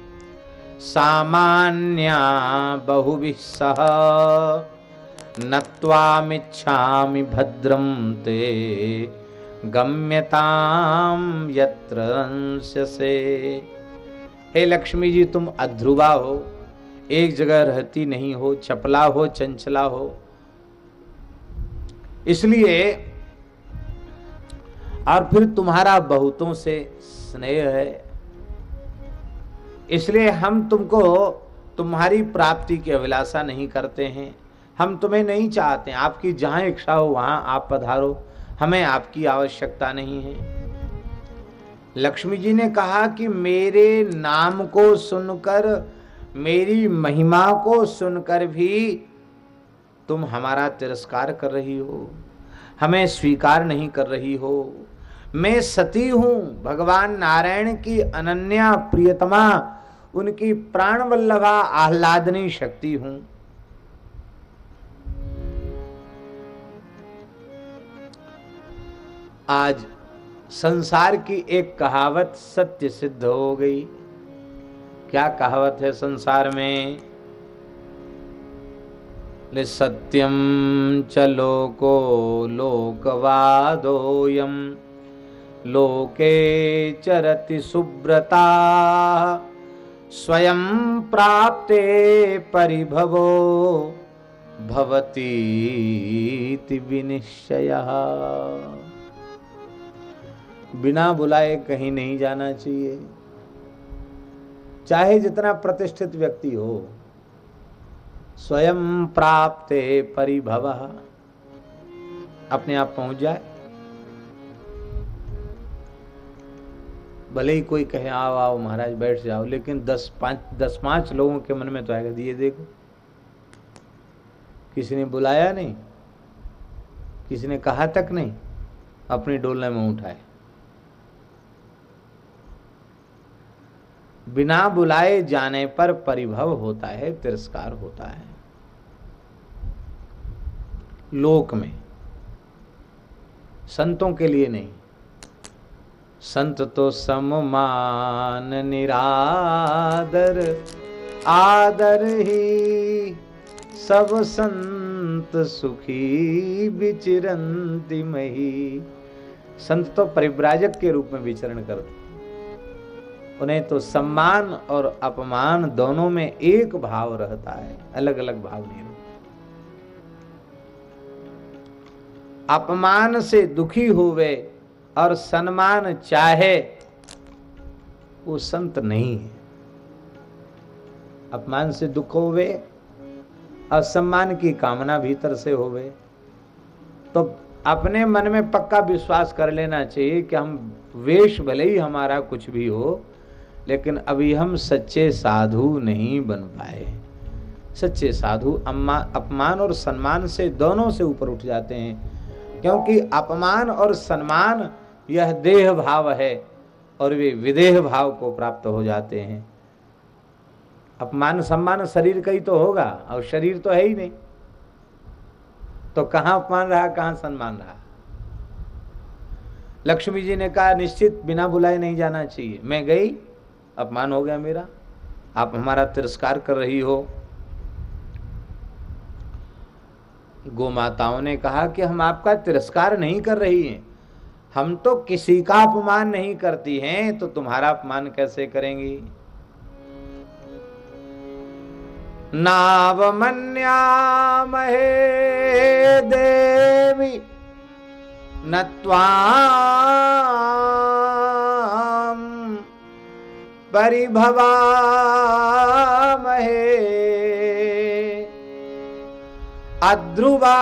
सामान्या बहुभिः सह। नत्वामिच्छामि भद्रम ते गम्यताम यत्र हे लक्ष्मी जी, तुम अध्रुवा हो, एक जगह रहती नहीं हो, चपला हो, चंचला हो। इसलिए और फिर तुम्हारा बहुतों से स्नेह है। इसलिए हम तुमको तुम्हारी प्राप्ति की अभिलाषा नहीं करते हैं। हम तुम्हें नहीं चाहते। आपकी जहाँ इच्छा हो, वहाँ आप पधारो। हमें आपकी आवश्यकता नहीं है। लक्ष्मी जी ने कहा कि मेरे नाम को सुनकर, मेरी महिमा को सुनकर भी तुम हमारा तिरस्कार कर रही हो। हमें स्वीकार नहीं कर रही हो। मैं सती हूँ। भगवान नारायण की अनन्या प्रियतमा, उनकी प्राण वल्लभा आह्लादनी शक्ति हूँ। आज संसार की एक कहावत सत्य सिद्ध हो गई। क्या कहावत है संसार में? ले सत्यम च लोको लोकवादोयम लोके चरति सुब्रता स्वयं प्राप्ते परिभवो भवती विनिश्चय। बिना बुलाए कहीं नहीं जाना चाहिए। चाहे जितना प्रतिष्ठित व्यक्ति हो, स्वयं प्राप्त परिभव। अपने आप पहुँच जाए। भले ही कोई कहे, आओ आओ, महाराज, बैठ जाओ, लेकिन दस पाँच दस पाँच लोगों के मन में तो आएगा, ये देखो, किसी ने बुलाया नहीं, किसी ने कहा तक नहीं, अपनी डोलने में उठाए। बिना बुलाए जाने पर परिभव होता है, तिरस्कार होता है। लोक में, संतों के लिए नहीं संत तो सममान निरादर, आदर ही सब संत सुखी विचरंती मही। संत तो परिव्राजक के रूप में विचरण करते उन्हें तो सम्मान और अपमान दोनों में एक भाव रहता है अलग अलग भाव नहीं अपमान से दुखी हुए और सम्मान चाहे वो संत नहीं है। अपमान से दुख होवे और सम्मान की कामना भीतर से होवे तो अपने मन में पक्का विश्वास कर लेना चाहिए कि हम वेश भले ही हमारा कुछ भी हो, लेकिन अभी हम सच्चे साधु नहीं बन पाए। सच्चे साधु अम्मा, अपमान और सम्मान से, दोनों से ऊपर उठ जाते हैं, क्योंकि अपमान और सम्मान यह देह भाव है और वे विदेह भाव को प्राप्त हो जाते हैं। अपमान सम्मान शरीर का ही तो होगा, और शरीर तो है ही नहीं। तो कहाँ अपमान रहा, कहाँ सम्मान रहा? लक्ष्मी जी ने कहा, निश्चित बिना बुलाए नहीं जाना चाहिए। मैं गई, अपमान हो गया मेरा। आप हमारा तिरस्कार कर रही हो। गो माताओं ने कहा कि हम आपका तिरस्कार नहीं कर रही हैं। हम तो किसी का अपमान नहीं करती हैं तो तुम्हारा अपमान कैसे करेंगी? नावमन्यामहे देवी, न परिभवा महे अध्रुवा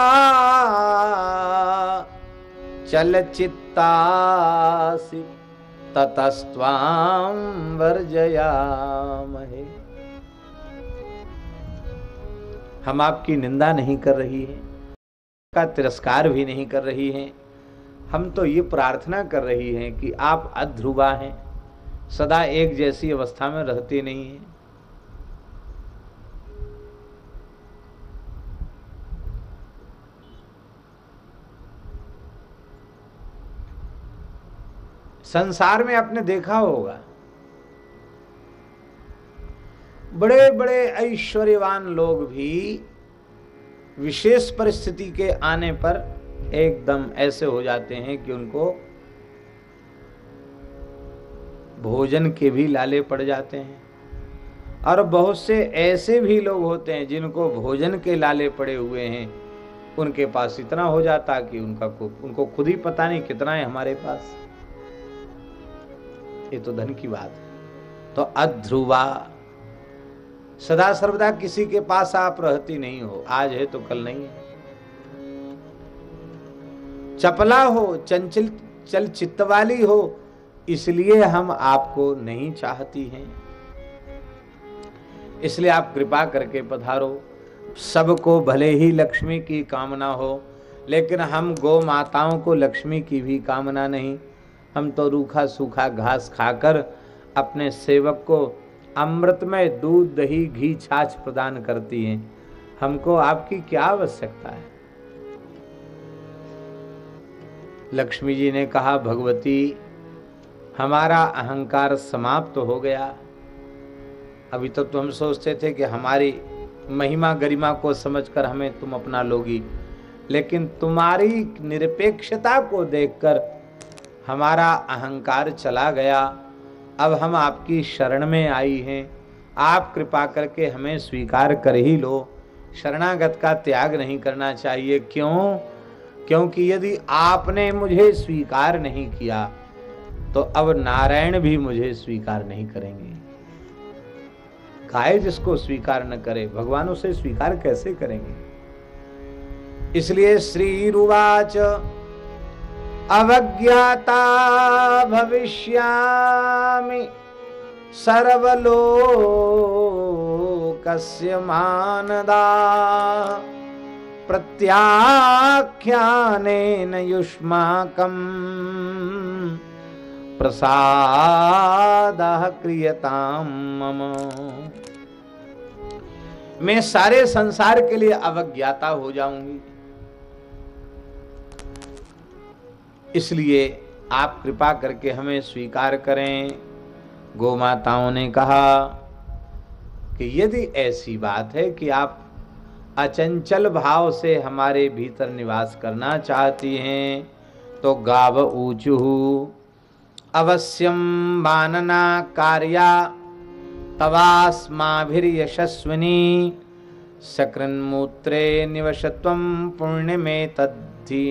चलचित्तासि ततस्त्वां वर्जयामहे। हम आपकी निंदा नहीं कर रही हैं, का तिरस्कार भी नहीं कर रही हैं। हम तो ये प्रार्थना कर रही हैं कि आप अध्रुवा हैं, सदा एक जैसी अवस्था में रहते नहीं हैं। संसार में आपने देखा होगा। बड़े बड़े ऐश्वर्यवान लोग भी विशेष परिस्थिति के आने पर एकदम ऐसे हो जाते हैं कि उनको भोजन के भी लाले पड़ जाते हैं। और बहुत से ऐसे भी लोग होते हैं जिनको भोजन के लाले पड़े हुए हैं। उनके पास इतना हो जाता कि उनका उनको खुद ही पता नहीं कितना है हमारे पास। ये तो धन की बात है। तो अध्रुवा, सदा सर्वदा किसी के पास आप रहती नहीं हो। आज है तो कल नहीं है। चपला हो, चंचल, चल चित्त वाली हो, इसलिए हम आपको नहीं चाहती हैं। इसलिए आप कृपा करके पधारो। सबको भले ही लक्ष्मी की कामना हो, लेकिन हम गो माताओं को लक्ष्मी की भी कामना नहीं। हम तो रूखा सूखा घास खाकर अपने सेवक को अमृतमय दूध दही घी छाछ प्रदान करती हैं। हमको आपकी क्या आवश्यकता है? लक्ष्मी जी ने कहा भगवती हमारा अहंकार समाप्त तो हो गया। अभी तक तो, तो हम सोचते थे कि हमारी महिमा गरिमा को समझकर हमें तुम अपना लोगी लेकिन तुम्हारी निरपेक्षता को देखकर हमारा अहंकार चला गया। अब हम आपकी शरण में आई हैं। आप कृपा करके हमें स्वीकार कर ही लो। शरणागत का त्याग नहीं करना चाहिए। क्यों? क्योंकि यदि आपने मुझे स्वीकार नहीं किया तो अब नारायण भी मुझे स्वीकार नहीं करेंगे। गाय जिसको स्वीकार न करे, भगवान उसे स्वीकार कैसे करेंगे? इसलिए श्री रुवाच अवज्ञाता भविष्यामि सर्वलोकस्य मानदा प्रत्याख्यानेन युष्माकम् प्रसादः क्रियताम मम। मैं सारे संसार के लिए अवज्ञाता हो जाऊँगी। इसलिए आप कृपा करके हमें स्वीकार करें। गो माताओं ने कहा कि यदि ऐसी बात है कि आप अचंचल भाव से हमारे भीतर निवास करना चाहती हैं तो गाव ऊंचू अवश्यम बानना कार्या यशस्विनी सकृन्मूत्रे निवशत्व पुण्य में तद्धि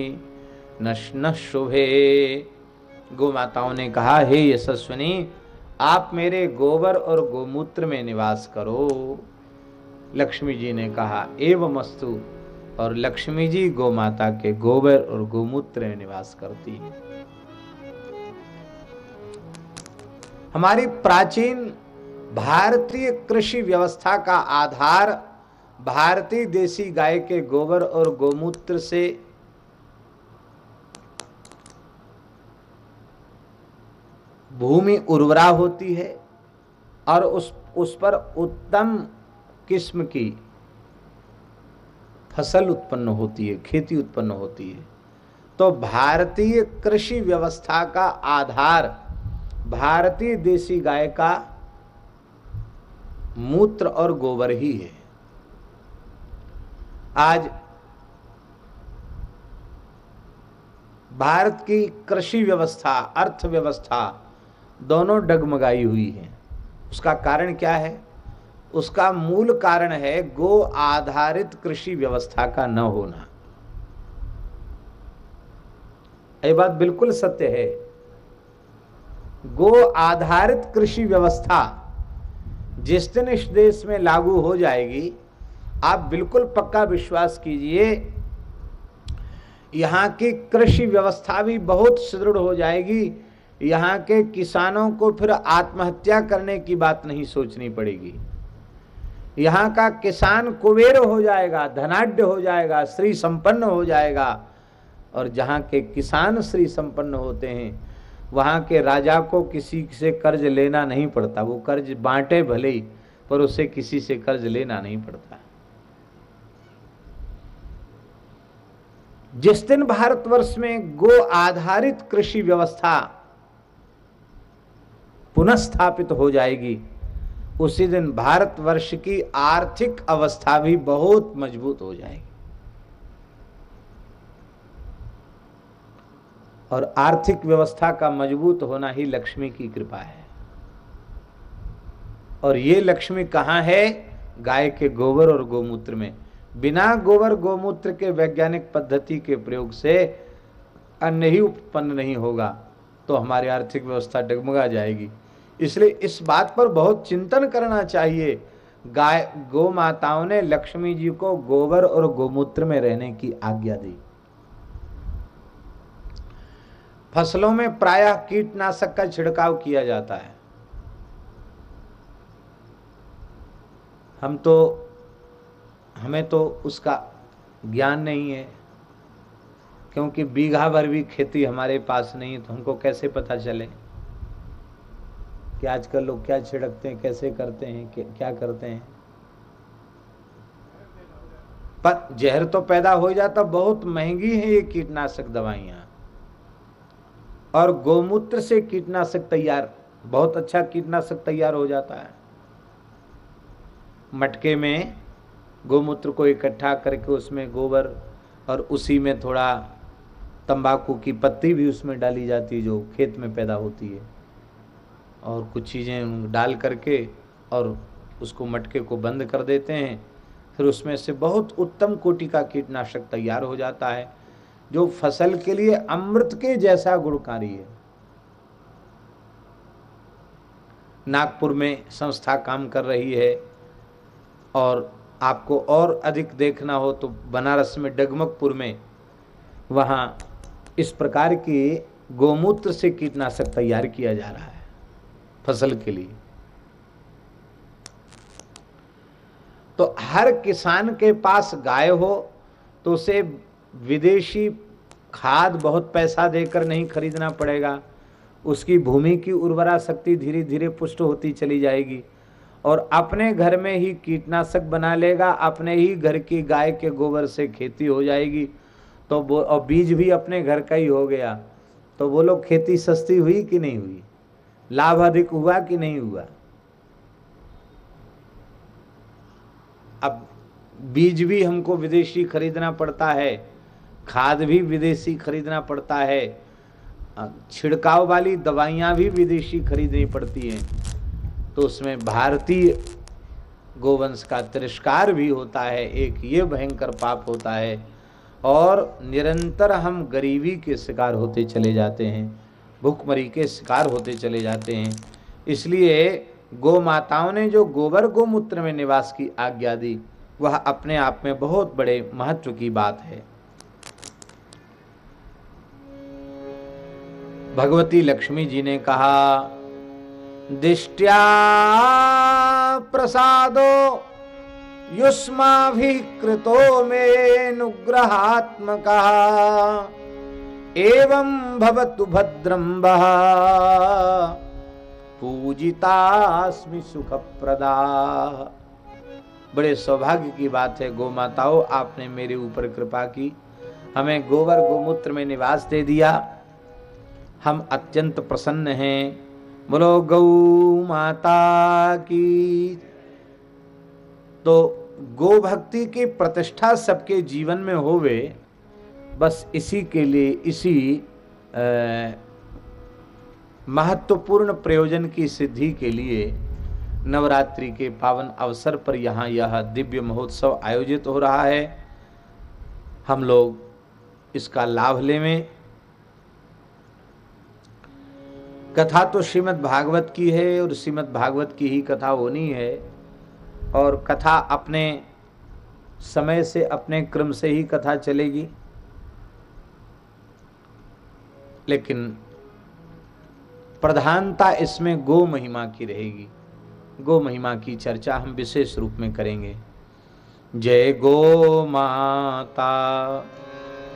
न शुभे गो माताओं ने कहा, हे यशस्विनी, आप मेरे गोबर और गोमूत्र में निवास करो। लक्ष्मी जी ने कहा, एवं मस्तु और लक्ष्मी जी गो माता के गोबर और गोमूत्र में निवास करती है। हमारी प्राचीन भारतीय कृषि व्यवस्था का आधार भारतीय देसी गाय के गोबर और गोमूत्र से भूमि उर्वरा होती है और उस उस पर उत्तम किस्म की फ़सल उत्पन्न होती है, खेती उत्पन्न होती है। तो भारतीय कृषि व्यवस्था का आधार भारतीय देसी गाय का मूत्र और गोबर ही है। आज भारत की कृषि व्यवस्था, अर्थव्यवस्था दोनों डगमगाई हुई है। उसका कारण क्या है? उसका मूल कारण है गो आधारित कृषि व्यवस्था का न होना। यह बात बिल्कुल सत्य है। गो आधारित कृषि व्यवस्था जिस दिन इस देश में लागू हो जाएगी, आप बिल्कुल पक्का विश्वास कीजिए, यहाँ की कृषि व्यवस्था भी बहुत सुदृढ़ हो जाएगी। यहाँ के किसानों को फिर आत्महत्या करने की बात नहीं सोचनी पड़ेगी। यहाँ का किसान कुबेर हो जाएगा धनाढ़ हो जाएगा श्री संपन्न हो जाएगा। और जहाँ के किसान श्री संपन्न होते हैं, वहाँ के राजा को किसी से कर्ज लेना नहीं पड़ता। वो कर्ज बांटे भले ही, पर उसे किसी से कर्ज लेना नहीं पड़ता। जिस दिन भारतवर्ष में गो आधारित कृषि व्यवस्था पुनः स्थापित हो जाएगी। उसी दिन भारतवर्ष की आर्थिक अवस्था भी बहुत मज़बूत हो जाएगी। और आर्थिक व्यवस्था का मज़बूत होना ही लक्ष्मी की कृपा है। और ये लक्ष्मी कहाँ है? गाय के गोबर और गोमूत्र में। बिना गोबर गोमूत्र के वैज्ञानिक पद्धति के प्रयोग से अन्न ही उत्पन्न नहीं होगा। तो हमारी आर्थिक व्यवस्था डगमगा जाएगी। इसलिए इस बात पर बहुत चिंतन करना चाहिए। गाय गो माताओं ने लक्ष्मी जी को गोबर और गोमूत्र में रहने की आज्ञा दी। फ़सलों में प्रायः कीटनाशक का छिड़काव किया जाता है। हम तो हमें तो उसका ज्ञान नहीं है। क्योंकि बीघा भर भी खेती हमारे पास नहीं तो हमको कैसे पता चले कि आजकल लोग क्या छिड़कते हैं, कैसे करते हैं, क्या करते हैं? पर जहर तो पैदा हो जाता, बहुत महँगी है ये कीटनाशक दवाइयाँ। और गोमूत्र से कीटनाशक तैयार, बहुत अच्छा कीटनाशक तैयार हो जाता है। मटके में गोमूत्र को इकट्ठा करके उसमें गोबर और उसी में थोड़ा तंबाकू की पत्ती भी उसमें डाली जाती है जो खेत में पैदा होती है। और कुछ चीज़ें डाल करके और उसको मटके को बंद कर देते हैं। फिर उसमें से बहुत उत्तम कोटि का कीटनाशक तैयार हो जाता है, जो फ़सल के लिए अमृत के जैसा गुणकारी है। नागपुर में संस्था काम कर रही है और आपको और अधिक देखना हो तो बनारस में डगमगपुर में, वहाँ इस प्रकार की गोमूत्र से कीटनाशक तैयार किया जा रहा है फ़सल के लिए। तो हर किसान के पास गाय हो तो उसे विदेशी खाद बहुत पैसा देकर नहीं खरीदना पड़ेगा। उसकी भूमि की उर्वरा शक्ति धीरे धीरे पुष्ट होती चली जाएगी और अपने घर में ही कीटनाशक बना लेगा, अपने ही घर की गाय के गोबर से खेती हो जाएगी। तो वो, और बीज भी अपने घर का ही हो गया। तो वो लोग खेती सस्ती हुई कि नहीं हुई? लाभ अधिक हुआ कि नहीं हुआ? अब बीज भी हमको विदेशी खरीदना पड़ता है, खाद भी विदेशी खरीदना पड़ता है छिड़काव वाली दवाइयाँ भी विदेशी खरीदनी पड़ती हैं। तो उसमें भारतीय गोवंश का तिरस्कार भी होता है, एक ये भयंकर पाप होता है। और निरंतर हम गरीबी के शिकार होते चले जाते हैं, भूखमरी के शिकार होते चले जाते हैं। इसलिए गौ माताओं ने जो गोबर गोमूत्र में निवास की आज्ञा दी, वह अपने आप में बहुत बड़े महत्व की बात है। भगवती लक्ष्मी जी ने कहा, दिष्ट्या प्रसादो युष्माभिकृतो में नुग्रहात्मक एवं भवतु भद्रम पूजितास्मि सुखप्रदा। बड़े सौभाग्य की बात है गो माताओं आपने मेरे ऊपर कृपा की। हमें गोबर गोमूत्र में निवास दे दिया। हम अत्यंत प्रसन्न हैं। बोलो, गौ माता की। तो गो भक्ति की प्रतिष्ठा सबके जीवन में होवे, बस इसी के लिए इसी महत्वपूर्ण प्रयोजन की सिद्धि के लिए नवरात्रि के पावन अवसर पर यहाँ यह दिव्य महोत्सव आयोजित हो रहा है। हम लोग इसका लाभ लेवें कथा तो श्रीमद् भागवत की है और श्रीमद् भागवत की ही कथा होनी है। और कथा अपने समय से, अपने क्रम से ही कथा चलेगी। लेकिन प्रधानता इसमें गो महिमा की रहेगी। गो महिमा की चर्चा हम विशेष रूप में करेंगे। जय गो माता,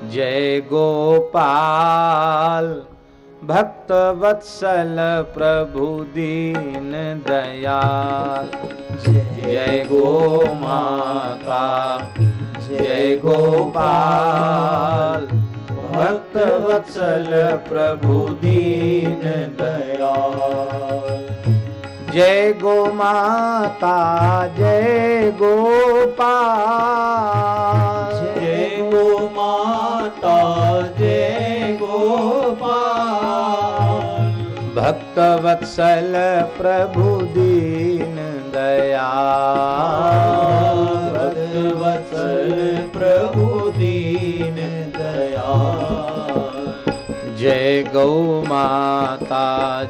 जय गोपाल। भक्त वत्सल प्रभु दीन दयाल। जय गो माता, जय गोपाल भक्त वत्सल प्रभु दीन दयाल। जय गो माता, जय गोपाल जय गो माता वत्सल प्रभु दीन दयाल भक्त वत्सल प्रभु दीन दयाल जय गौ माता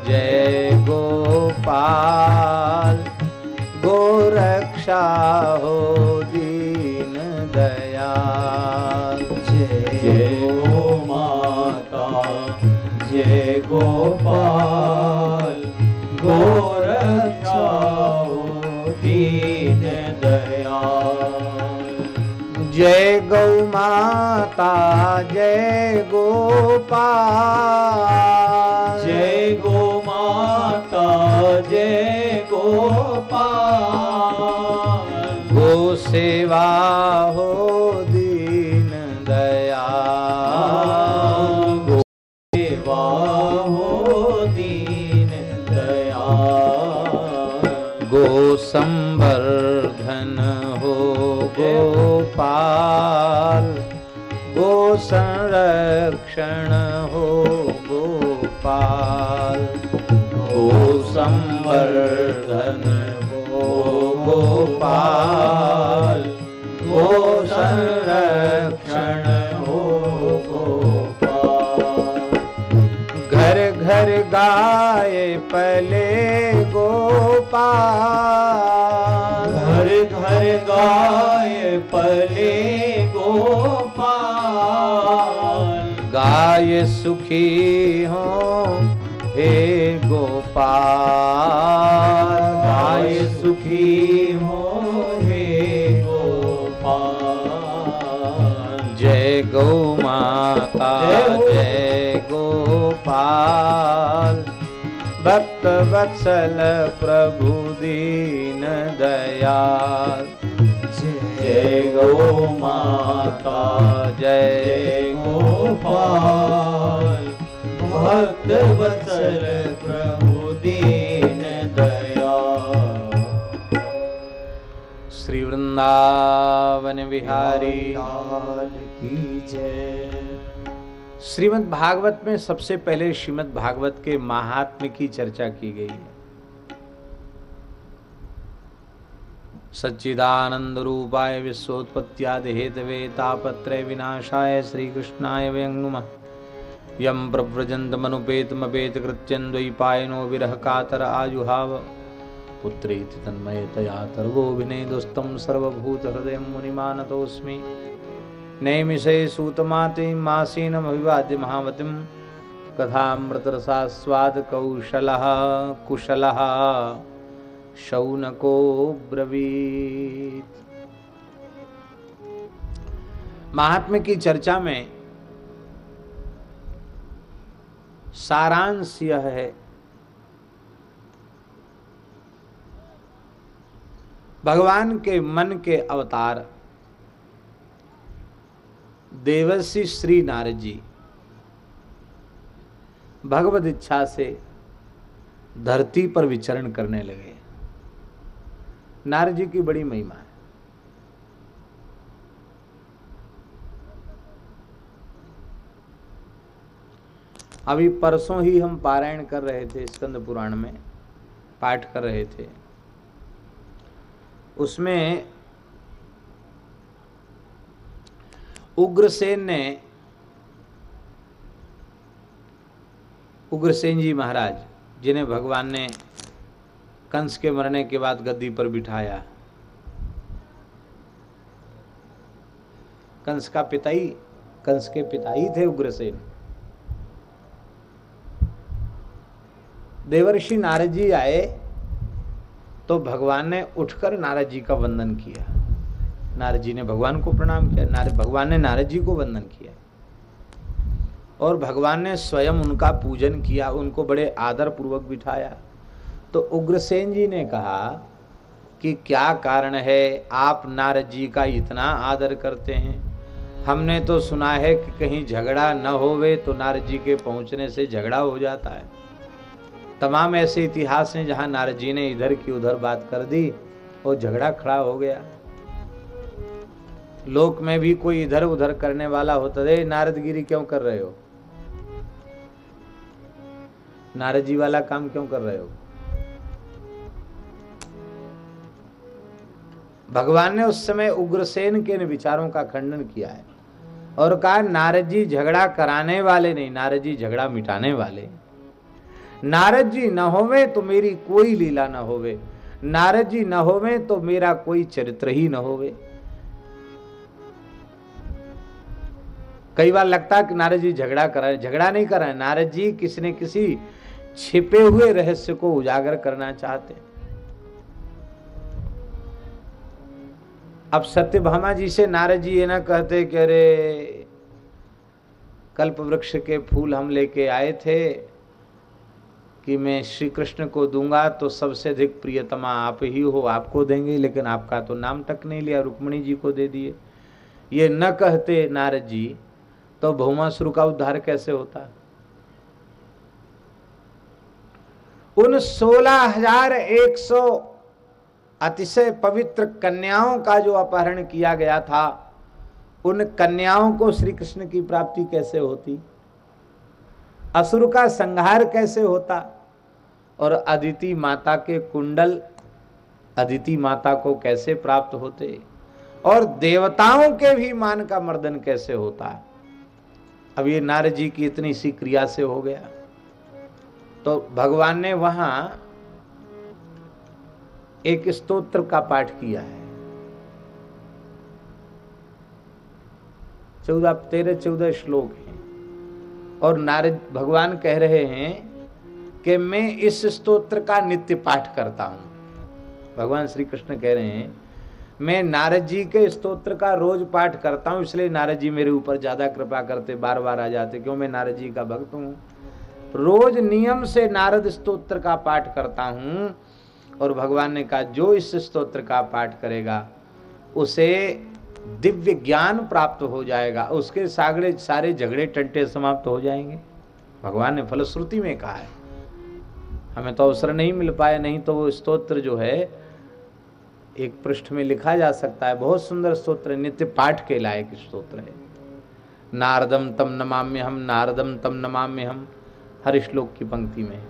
जय गोपाल। गोरक्षा हो दीन जय गौ माता जय गोपाल। जय गो माता जय गोपाल। गो सेवा हो दीन दयाल गो सेवा हो दीन दयाल गो संवर्धन संरक्षण हो गोपाल गो संवर्धन हो गोपाल गो संरक्षण हो गोपाल। घर घर गाय पले गोपाल। घर घर गाय पले गोपाल। गाय सुखी हो, हे गोपाल। गाय सुखी हो, हे गोपाल। जय गौ माता, जय गोपाल। भक्त वत्सल प्रभु दीन दयाल। जय गो माता जय गोपाल भक्त वत्सल प्रभु दीन दयाल। श्री वृंद वृंदावन बिहारी की जय। श्रीमद् भागवत में सबसे पहले श्रीमद् भागवत के महात्म्य की चर्चा की गई है। सच्चिदानंद रूपाय विश्वोत्पत्त्यादि हेतवे तापत्रय विनाशाय श्री कृष्णाय व्यंगम यम प्रव्रजंत मनुपेतमपेत कृत्यं द्वैपायनो विरह कातर आजुहाव। पुत्रेति तन्मयतया तर्वोऽभिनेदुस्तं सर्वभूतहृदयं मुनिमानतोऽस्मि। नैमिषे सूतमातिं मासीनमभिवाद्य महावतिं। कथामृतरसास्वाद कौशलः कुशलः। शौनको ब्रवीत महात्म्य की चर्चा में सारांश यह है। भगवान के मन के अवतार देवसी श्री नारद जी भगवत इच्छा से धरती पर विचरण करने लगे। नारद जी की बड़ी महिमा है। अभी परसों ही हम पारायण कर रहे थे, स्कंद पुराण में, पाठ कर रहे थे। उसमें उग्रसेन ने, उग्रसेन जी महाराज, जिन्हें भगवान ने कंस के मरने के बाद गद्दी पर बिठाया। कंस का पिता ही कंस के पिता ही थे उग्रसेन। देवर्षि नारद जी आए तो भगवान ने उठकर नारद जी का वंदन किया। नारद जी ने भगवान को प्रणाम किया नारद भगवान ने नारद जी को वंदन किया। और भगवान ने स्वयं उनका पूजन किया, उनको बड़े आदर पूर्वक बिठाया। तो उग्रसेन जी ने कहा कि क्या कारण है आप नारद जी का इतना आदर करते हैं? हमने तो सुना है कि कहीं झगड़ा न होवे तो नारद जी के पहुँचने से झगड़ा हो जाता है। तमाम ऐसे इतिहास हैं जहाँ नारद जी ने इधर की उधर बात कर दी और झगड़ा खड़ा हो गया। लोक में भी कोई इधर उधर करने वाला होता है नारदगिरी क्यों कर रहे हो? नारद जी वाला काम क्यों कर रहे हो? भगवान ने उस समय उग्रसेन के विचारों का खंडन किया है और कहा, नारद जी झगड़ा कराने वाले नहीं, नारद जी झगड़ा मिटाने वाले। नारद जी, न होवे तो मेरी कोई लीला न होवे। नारद जी, न होवे तो मेरा कोई चरित्र ही न होवे। कई बार लगता है कि नारद जी झगड़ा कर रहे झगड़ा नहीं कर रहे नारद जी किसी ने किसी छिपे हुए रहस्य को उजागर करना चाहते अब सत्यभामा जी से नारद जी ये ना कहते कि अरे कल्प वृक्ष के फूल हम लेके आए थे कि मैं श्री कृष्ण को दूँगा तो सबसे अधिक प्रियतमा आप ही हो, आपको देंगे, लेकिन आपका तो नाम तक नहीं लिया, रुक्मणी जी को दे दिए। ये न कहते नारद जी तो भौमासुर का उद्धार कैसे होता? उन सोलह हज़ार एक सौ अतिशय पवित्र कन्याओं का जो अपहरण किया गया था, उन कन्याओं को श्री कृष्ण की प्राप्ति कैसे होती? असुर का संहार कैसे होता? और अदिति माता के कुंडल अदिति माता को कैसे प्राप्त होते? और देवताओं के भी मान का मर्दन कैसे होता? अब ये नारद जी की इतनी सी क्रिया से हो गया। तो भगवान ने वहाँ एक स्तोत्र का पाठ किया है। चौदह तेरह चौदह श्लोक हैं। और नारद भगवान कह रहे हैं कि मैं इस स्तोत्र का नित्य पाठ करता हूँ। भगवान श्री कृष्ण कह रहे हैं, मैं नारद जी के स्तोत्र का रोज पाठ करता हूँ, इसलिए नारद जी मेरे ऊपर ज़्यादा कृपा करते बार बार आ जाते, क्यों? मैं नारद जी का भक्त हूँ। रोज नियम से नारद स्तोत्र का पाठ करता हूँ और भगवान ने कहा, जो इस स्तोत्र का पाठ करेगा, उसे दिव्य ज्ञान प्राप्त हो जाएगा। उसके सागड़े, सारे झगड़े टंटे समाप्त हो जाएँगे। भगवान ने फलश्रुति में कहा है, हमें तो अवसर नहीं मिल पाया नहीं तो वो स्तोत्र जो है, एक पृष्ठ में लिखा जा सकता है। बहुत सुंदर स्तोत्र नित्य पाठ के लायक स्तोत्र है। नारदम तम नमाम्य हम नारदम तम नमाम्य हम हर श्लोक की पंक्ति में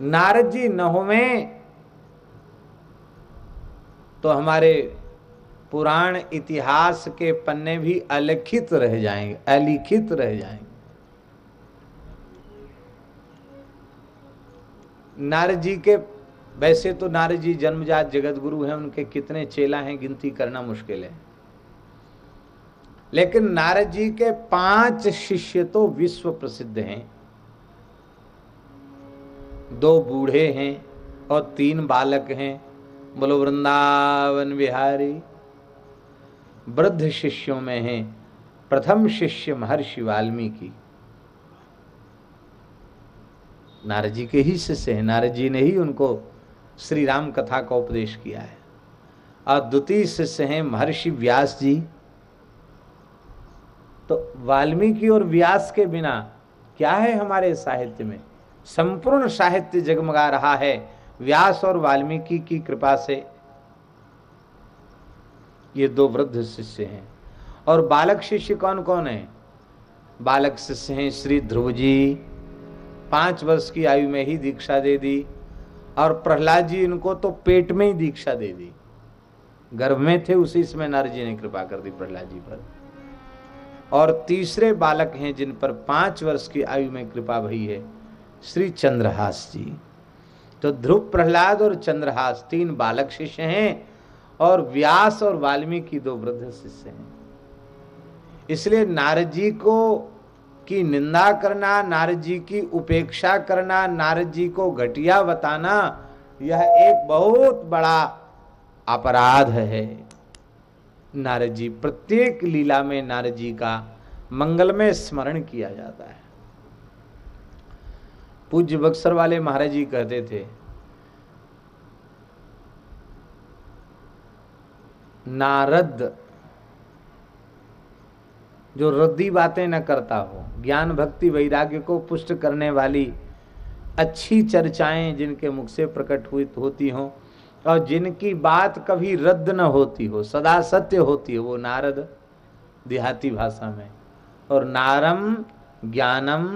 नारद जी न में तो हमारे पुराण इतिहास के पन्ने भी अलिखित रह जाएँगे, अलिखित रह जाएँगे। नारद जी के, वैसे तो नारद जी जन्मजात जगत गुरु हैं, उनके कितने चेला हैं, गिनती करना मुश्किल है। लेकिन नारद जी के पाँच शिष्य तो विश्व प्रसिद्ध हैं। दो बूढ़े हैं और तीन बालक हैं। बोलो, वृंदावन बिहारी, वृद्ध शिष्यों में हैं प्रथम शिष्य महर्षि वाल्मीकि। नारद जी के ही शिष्य हैं। नारद जी ने ही उनको श्री राम कथा का उपदेश किया है। और द्वितीय शिष्य हैं महर्षि व्यास जी। तो वाल्मीकि और व्यास के बिना क्या है हमारे साहित्य में? संपूर्ण साहित्य जगमगा रहा है व्यास और वाल्मीकि की कृपा से। ये दो वृद्ध शिष्य हैं। और बालक शिष्य कौन कौन है? बालक शिष्य हैं श्री ध्रुव जी। पाँच वर्ष की आयु में ही दीक्षा दे दी और प्रहलाद जी इनको तो पेट में ही दीक्षा दे दी। गर्भ में थे, उसी समय नारद जी ने कृपा कर दी प्रहलाद जी पर। और तीसरे बालक हैं जिन पर पाँच वर्ष की आयु में कृपा भई है। श्री चंद्रहास जी। तो ध्रुव प्रहलाद और चंद्रहास तीन बालक शिष्य हैं और व्यास और वाल्मीकि दो वृद्ध शिष्य हैं। इसलिए नारद जी को की निंदा करना नारद जी की उपेक्षा करना नारद जी को घटिया बताना, यह एक बहुत बड़ा अपराध है। नारद जी प्रत्येक लीला में नारद जी का मंगलमय स्मरण किया जाता है। पूज्य बक्सर वाले महाराज जी कहते थे। नारद, जो रद्दी बातें न करता हो, ज्ञान भक्ति वैराग्य को पुष्ट करने वाली अच्छी चर्चाएँ जिनके मुख से प्रकट हुई होती हों, और जिनकी बात कभी रद्द न होती हो, सदा सत्य होती हो, वो नारद देहाती भाषा में। और नारम ज्ञानम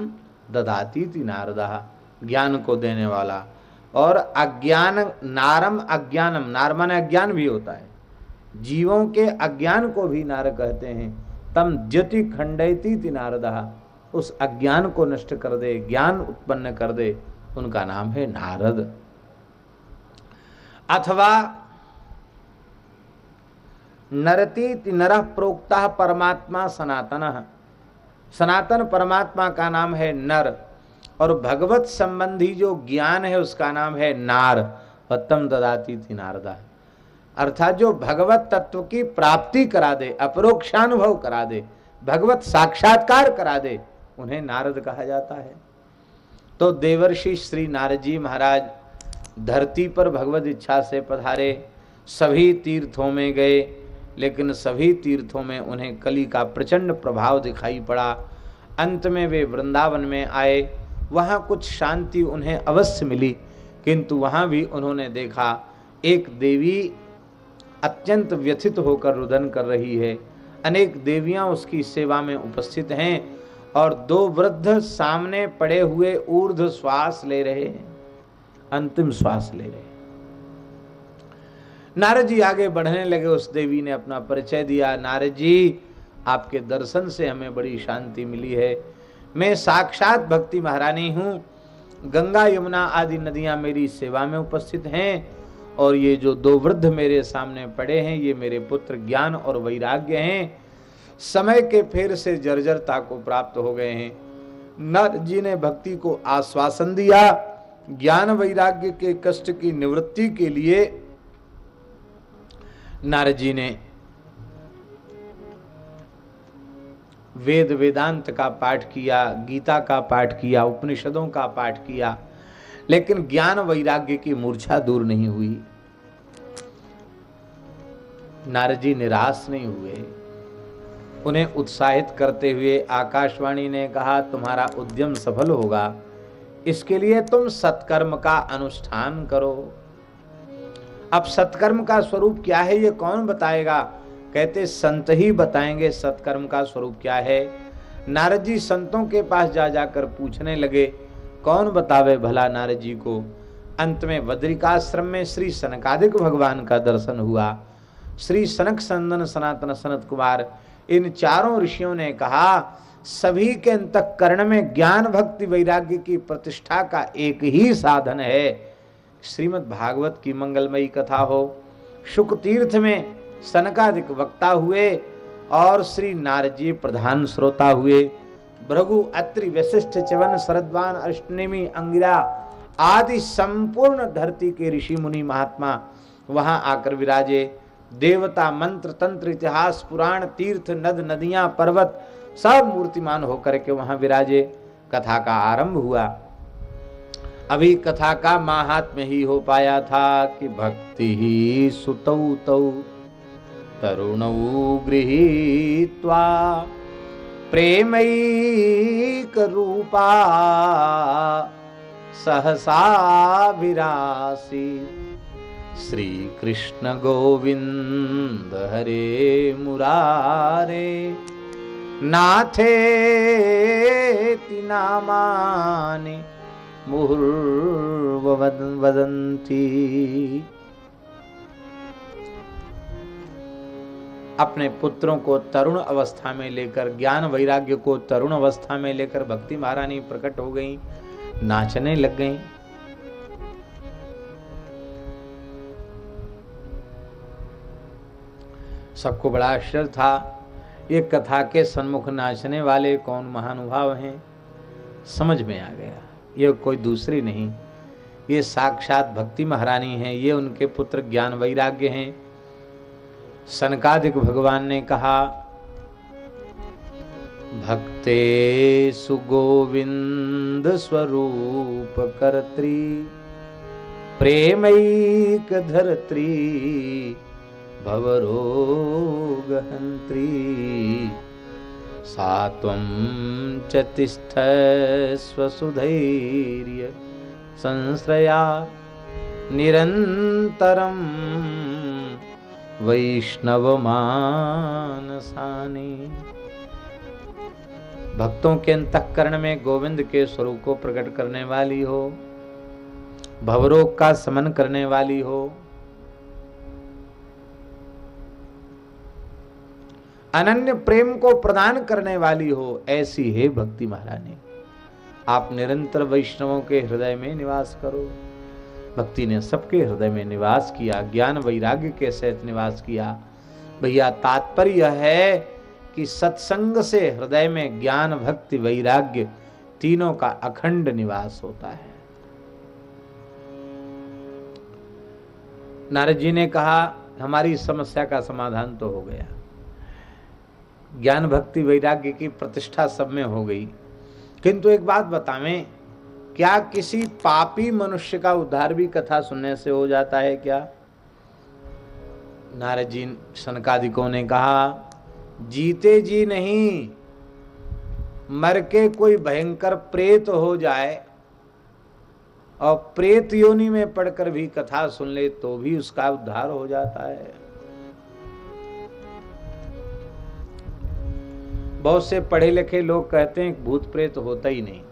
ददाती थी नारदा, ज्ञान को देने वाला। और अज्ञान, नारम अज्ञानम नार माने अज्ञान भी होता है। जीवों के अज्ञान को भी नार कहते हैं। तम ज्योति खंडती थी नारदा, उस अज्ञान को नष्ट कर दे, ज्ञान उत्पन्न कर दे। उनका नाम है नारद। अथवा नरती नर प्रोक्ता परमात्मा सनातन। सनातन परमात्मा का नाम है नर और भगवत संबंधी जो ज्ञान है उसका नाम है नार वत्तम ददाती थी नारदा। अर्थात जो भगवत तत्व की प्राप्ति करा दे, अपरोक्षानुभव करा दे, भगवत साक्षात्कार करा दे, उन्हें नारद कहा जाता है। तो देवर्षि श्री नारद जी महाराज धरती पर भगवत इच्छा से पधारे, सभी तीर्थों में गए लेकिन सभी तीर्थों में उन्हें कली का प्रचंड प्रभाव दिखाई पड़ा। अंत में वे वृंदावन में आए। वहाँ कुछ शांति उन्हें अवश्य मिली, किंतु वहाँ भी उन्होंने देखा, एक देवी अत्यंत व्यथित होकर रुदन कर रही है। अनेक देवियाँ उसकी सेवा में उपस्थित हैं और दो वृद्ध सामने पड़े हुए ऊर्ध श्वास ले रहे हैं। अंतिम श्वास ले रहे हैं। नारद जी आगे बढ़ने लगे, उस देवी ने अपना परिचय दिया। नारद जी, आपके दर्शन से हमें बड़ी शांति मिली है। मैं साक्षात भक्ति महारानी हूँ। गंगा, यमुना आदि नदियाँ मेरी सेवा में उपस्थित हैं और ये जो दो वृद्ध मेरे सामने पड़े हैं, ये मेरे पुत्र ज्ञान और वैराग्य हैं। समय के फेर से जर्जरता को प्राप्त हो गए हैं। नर जी ने भक्ति को आश्वासन दिया। ज्ञान, वैराग्य के कष्ट की निवृत्ति के लिए नारद जी ने वेद वेदांत का पाठ किया, गीता का पाठ किया, उपनिषदों का पाठ किया, लेकिन ज्ञान वैराग्य की मूर्छा दूर नहीं हुई। नारद जी निराश नहीं हुए। उन्हें उत्साहित करते हुए आकाशवाणी ने कहा, तुम्हारा उद्यम सफल होगा। इसके लिए तुम सत्कर्म का अनुष्ठान करो। अब सत्कर्म का स्वरूप क्या है ये कौन बताएगा? कहते, संत ही बताएँगे सत्कर्म का स्वरूप क्या है। नारद जी संतों के पास जा जाकर पूछने लगे, कौन बतावे भला नारद जी को? अंत में बद्रिकाश्रम में श्री सनकादिक भगवान का दर्शन हुआ। श्री सनक संदन सनातन सनत कुमार, इन चारों ऋषियों ने कहा, सभी के अंतकरण में ज्ञान भक्ति वैराग्य की प्रतिष्ठा का एक ही साधन है। श्रीमद् भागवत की मंगलमयी कथा हो। शुक तीर्थ में सनकादिक वक्ता हुए और श्री नारजी प्रधान श्रोता हुए। भृगु अत्रि वशिष्ठ चवन शरद्वान अष्टनेमी अंगिरा आदि संपूर्ण धरती के ऋषि मुनि महात्मा वहाँ आकर विराजे। देवता, मंत्र, तंत्र, इतिहास, पुराण, तीर्थ, नद, नदियाँ, पर्वत सब मूर्तिमान होकर के वहाँ विराजे। कथा का आरंभ हुआ। अभी कथा का महात्म ही हो पाया था कि भक्ति ही सुतौ तौ, तरुण प्रेमैक रूपा सहसा विरासी। श्री कृष्ण गोविंद हरे मुरारे, नाथे नामानि अपने पुत्रों को तरुण अवस्था में लेकर, ज्ञान वैराग्य को तरुण अवस्था में लेकर भक्ति महारानी प्रकट हो गई, नाचने लग गई। सबको बड़ा आश्चर्य था ये कथा के सन्मुख नाचने वाले कौन महानुभाव हैं, समझ में आ गया। ये कोई दूसरी नहीं। ये साक्षात भक्ति महारानी हैं, ये उनके पुत्र ज्ञान वैराग्य हैं। सनकादिक भगवान ने कहा, भक्ते सुगोविंद स्वरूप कर्त्री, प्रेमैक धरत्री भवरोगहन्त्री सा त्वं च तिष्ठस्वसुधैर्य संश्रया निरन्तरं वैष्णवमानसानि। भक्तों के अंतकरण में गोविंद के स्वरूप को प्रकट करने वाली हो, भवरोग का समन करने वाली हो अनन्य प्रेम को प्रदान करने वाली हो, ऐसी है भक्ति महारानी। आप निरंतर वैष्णवों के हृदय में निवास करो। भक्ति ने सबके हृदय में निवास किया, ज्ञान वैराग्य के सहित निवास किया। भैया, तात्पर्य है कि सत्संग से हृदय में ज्ञान, भक्ति, वैराग्य तीनों का अखंड निवास होता है। नारद जी ने कहा, हमारी समस्या का समाधान तो हो गया। ज्ञान भक्ति वैराग्य की प्रतिष्ठा सब में हो गई। किंतु एक बात बतावें, क्या किसी पापी मनुष्य का उद्धार भी कथा सुनने से हो जाता है क्या? नारद जी, सनकादिकों ने कहा, जीते जी नहीं मर के कोई भयंकर प्रेत हो जाए और प्रेत योनि में पढ़कर भी कथा सुन ले तो भी उसका उद्धार हो जाता है। बहुत से पढ़े लिखे लोग कहते हैं भूत प्रेत होता ही नहीं।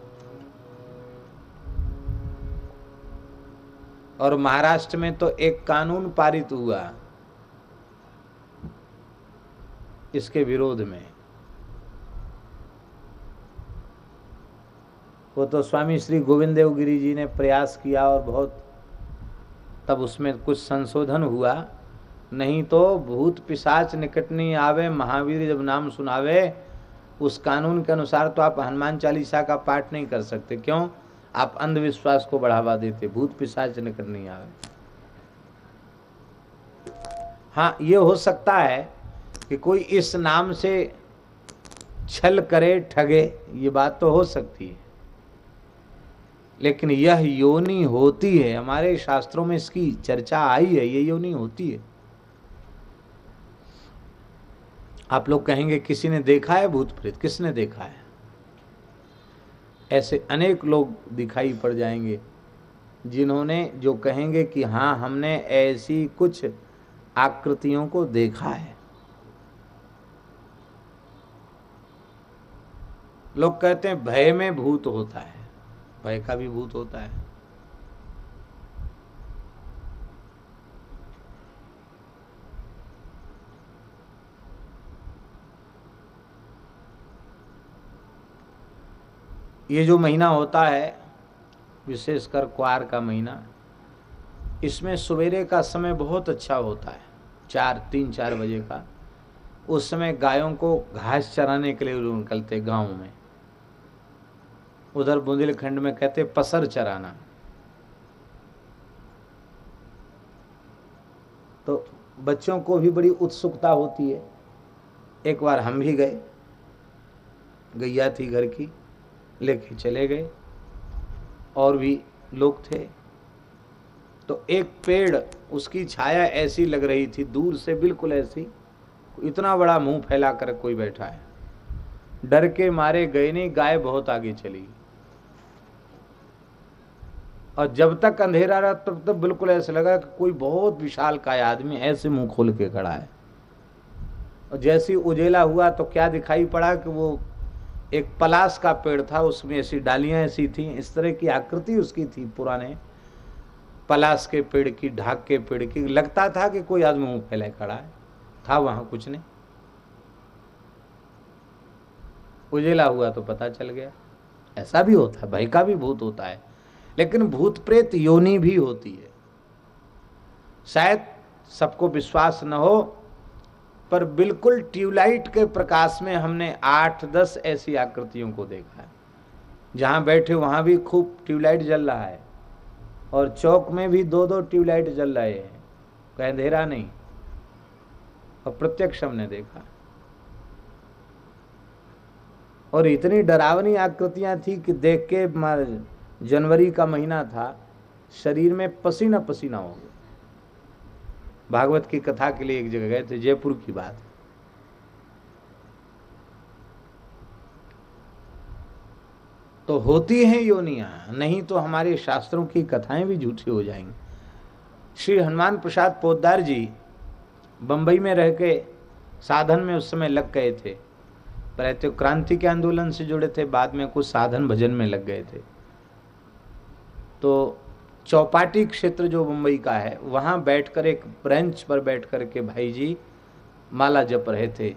और महाराष्ट्र में तो एक कानून पारित हुआ इसके विरोध में। वो तो स्वामी श्री गोविंद देवगिरी जी ने प्रयास किया और बहुत, तब उसमें कुछ संशोधन हुआ। नहीं तो भूत पिशाच निकट नहीं आवे, महावीर जब नाम सुनावे उस कानून के अनुसार तो आप हनुमान चालीसा का पाठ नहीं कर सकते। क्यों? आप अंधविश्वास को बढ़ावा देते, भूत पिशाच निकट नहीं आवे। हाँ ये हो सकता है कि कोई इस नाम से छल करे, ठगे, ये बात तो हो सकती है। लेकिन यह योनि होती है। हमारे शास्त्रों में इसकी चर्चा आई है, ये योनि होती है। आप लोग कहेंगे, किसी ने देखा है भूत प्रेत किसने देखा है? ऐसे अनेक लोग दिखाई पड़ जाएँगे, जिन्होंने जो कहेंगे कि हाँ हमने ऐसी कुछ आकृतियों को देखा है। लोग कहते हैं, भय में भूत होता है। भय का भी भूत होता है। ये जो महीना होता है विशेषकर क्वार का महीना, इसमें सवेरे का समय बहुत अच्छा होता है। चार, तीन, चार बजे का। उस समय गायों को घास चराने के लिए निकलते गाँव में। उधर बुंदेलखंड में कहते पसर चराना। तो बच्चों को भी बड़ी उत्सुकता होती है। एक बार हम भी गए, गैया थी घर की। लेके चले गए। और भी लोग थे। तो एक पेड़ उसकी छाया ऐसी लग रही थी, दूर से बिल्कुल ऐसी। इतना बड़ा मुँह फैला कर कोई बैठा है। डर के मारे गए नहीं, गाय बहुत आगे चली। और जब तक अंधेरा रहा, तब तक बिल्कुल ऐसे लगा कि कोई बहुत विशाल का आदमी ऐसे मुँह खोल के खड़ा है। और जैसी उजेला हुआ तो क्या दिखाई पड़ा कि वो एक पलास का पेड़ था, उसमें ऐसी डालियाँ ऐसी थी, इस तरह की आकृति उसकी थी पुराने पलास के पेड़ की, ढाक के पेड़ की। लगता था कि कोई आदमी मुँह फैले खड़ा है, था वहाँ कुछ नहीं। उजेला हुआ तो पता चल गया। ऐसा भी होता है भय का भी भूत होता है। लेकिन भूत प्रेत योनि भी होती है। शायद सबको विश्वास न हो पर बिल्कुल ट्यूबलाइट के प्रकाश में हमने आठ दस ऐसी आकृतियों को देखा है। जहाँ बैठे वहाँ भी खूब ट्यूबलाइट जल रहा है और चौक में भी दो दो ट्यूबलाइट जल रहे हैं। कहीं अंधेरा नहीं, और प्रत्यक्ष हमने देखा। और इतनी डरावनी आकृतियाँ थी कि देख के जनवरी का महीना था, शरीर में पसीना पसीना हो गया। भागवत की कथा के लिए एक जगह गए थे, जयपुर की बात। तो होती हैं योनिया, नहीं तो हमारे शास्त्रों की कथाएँ भी झूठी हो जाएँगी। श्री हनुमान प्रसाद पोदार जी बंबई में रह के साधन में उस समय लग गए थे। पहले तो क्रांति के आंदोलन से जुड़े थे, बाद में कुछ साधन भजन में लग गए थे। तो चौपाटी क्षेत्र जो मुंबई का है, वहाँ बैठकर एक ब्रेंच पर बैठ कर के भाई जी माला जप रहे थे।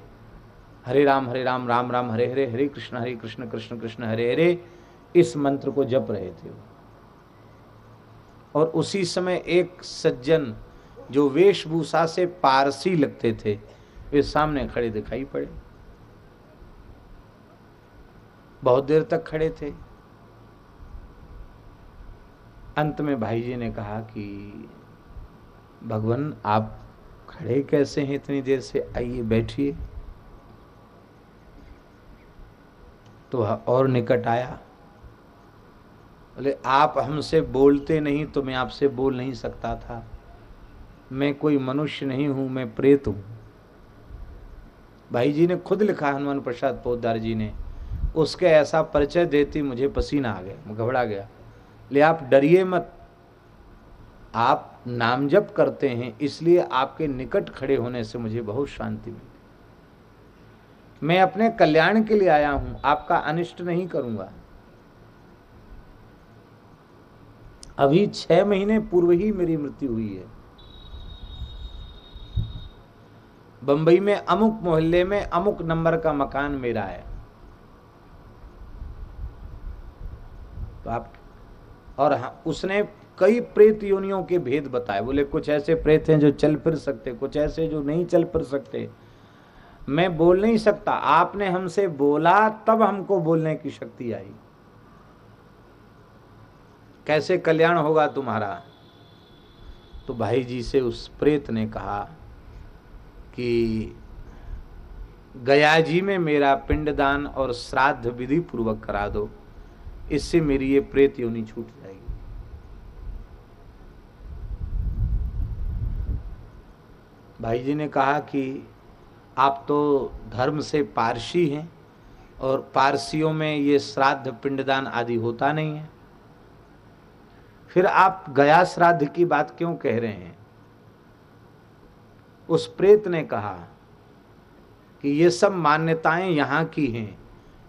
हरे राम हरे राम राम राम, हरे हरे हरे कृष्ण हरे कृष्ण कृष्ण कृष्ण, हरे हरे, इस मंत्र को जप रहे थे। और उसी समय एक सज्जन जो वेशभूषा से पारसी लगते थे, वे सामने खड़े दिखाई पड़े। बहुत देर तक खड़े थे। अंत में भाई जी ने कहा कि, भगवान, आप खड़े कैसे हैं इतनी देर से? आइए, बैठिए। तो और निकट आया। बोले, आप हमसे बोलते नहीं तो मैं आपसे बोल नहीं सकता था। मैं कोई मनुष्य नहीं हूँ, मैं प्रेत हूँ। भाई जी ने खुद लिखा, हनुमान प्रसाद पोदार जी ने, उसके ऐसा परिचय देती मुझे पसीना आ गया, घबरा गया। ले आप डरिए मत। आप नाम जप करते हैं, इसलिए आपके निकट खड़े होने से मुझे बहुत शांति मिली। मैं अपने कल्याण के लिए आया हूँ, आपका अनिष्ट नहीं करूँगा। अभी छह महीने पूर्व ही मेरी मृत्यु हुई है। बंबई में अमुक मोहल्ले में अमुक नंबर का मकान मेरा है। तो आप और हाँ, उसने कई प्रेत योनियों के भेद बताए। बोले कुछ ऐसे प्रेत हैं जो चल फिर सकते कुछ ऐसे जो नहीं चल फिर सकते। मैं बोल नहीं सकता। आपने हमसे बोला तब हमको बोलने की शक्ति आई। कैसे कल्याण होगा तुम्हारा? तो भाई जी से उस प्रेत ने कहा कि गया जी में मेरा पिंडदान और श्राद्ध विधि पूर्वक करा दो। इससे मेरी ये प्रेत योनि छूट जाएगी। भाई जी ने कहा कि आप तो धर्म से पारसी हैं और पारसियों में ये श्राद्ध, पिंडदान आदि होता नहीं है। फिर आप गया श्राद्ध की बात क्यों कह रहे हैं? उस प्रेत ने कहा कि ये सब मान्यताएँ यहाँ की हैं।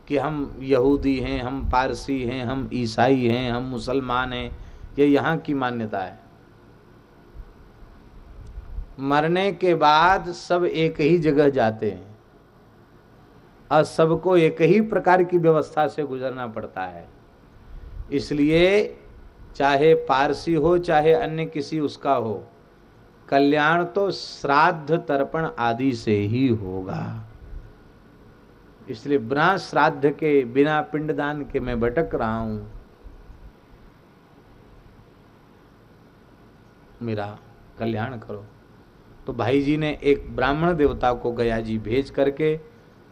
कि हम यहूदी हैं, हम पारसी हैं, हम ईसाई हैं, हम मुसलमान हैं, ये यहाँ की मान्यता है। मरने के बाद सब एक ही जगह जाते हैं और सबको एक ही प्रकार की व्यवस्था से गुजरना पड़ता है। इसलिए चाहे पारसी हो, चाहे अन्य किसी उसका हो, कल्याण तो श्राद्ध तर्पण आदि से ही होगा। इसलिए बिना श्राद्ध के बिना पिंडदान के मैं भटक रहा हूँ। मेरा कल्याण करो। तो भाई जी ने एक ब्राह्मण देवता को गया जी भेज करके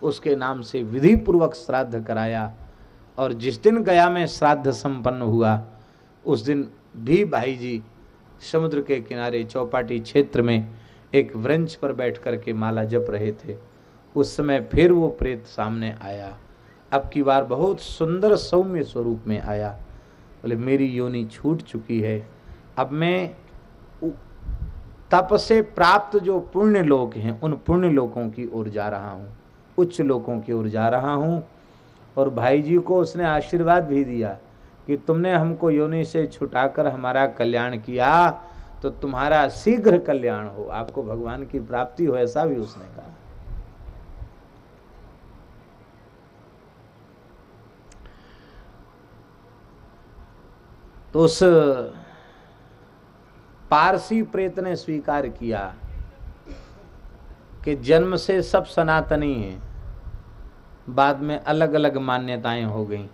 उसके नाम से विधि पूर्वक श्राद्ध कराया और जिस दिन गया में श्राद्ध संपन्न हुआ, उस दिन भी भाई जी समुद्र के किनारे चौपाटी क्षेत्र में एक वृंच पर बैठ कर के माला जप रहे थे। उस समय फिर वो प्रेत सामने आया। अब की बार बहुत सुंदर सौम्य स्वरूप में आया। बोले, मेरी योनि छूट चुकी है। अब मैं तप से प्राप्त जो पुण्य लोक हैं, उन पुण्य लोकों की ओर जा रहा हूँ। उच्च लोकों की ओर जा रहा हूँ और भाई जी को उसने आशीर्वाद भी दिया कि तुमने हमको योनि से छुटाकर हमारा कल्याण किया तो तुम्हारा शीघ्र कल्याण हो। आपको भगवान की प्राप्ति हो, ऐसा भी उसने कहा। तो उस पारसी प्रेत ने स्वीकार किया कि जन्म से सब सनातनी हैं। बाद में अलग अलग मान्यताएँ हो गई।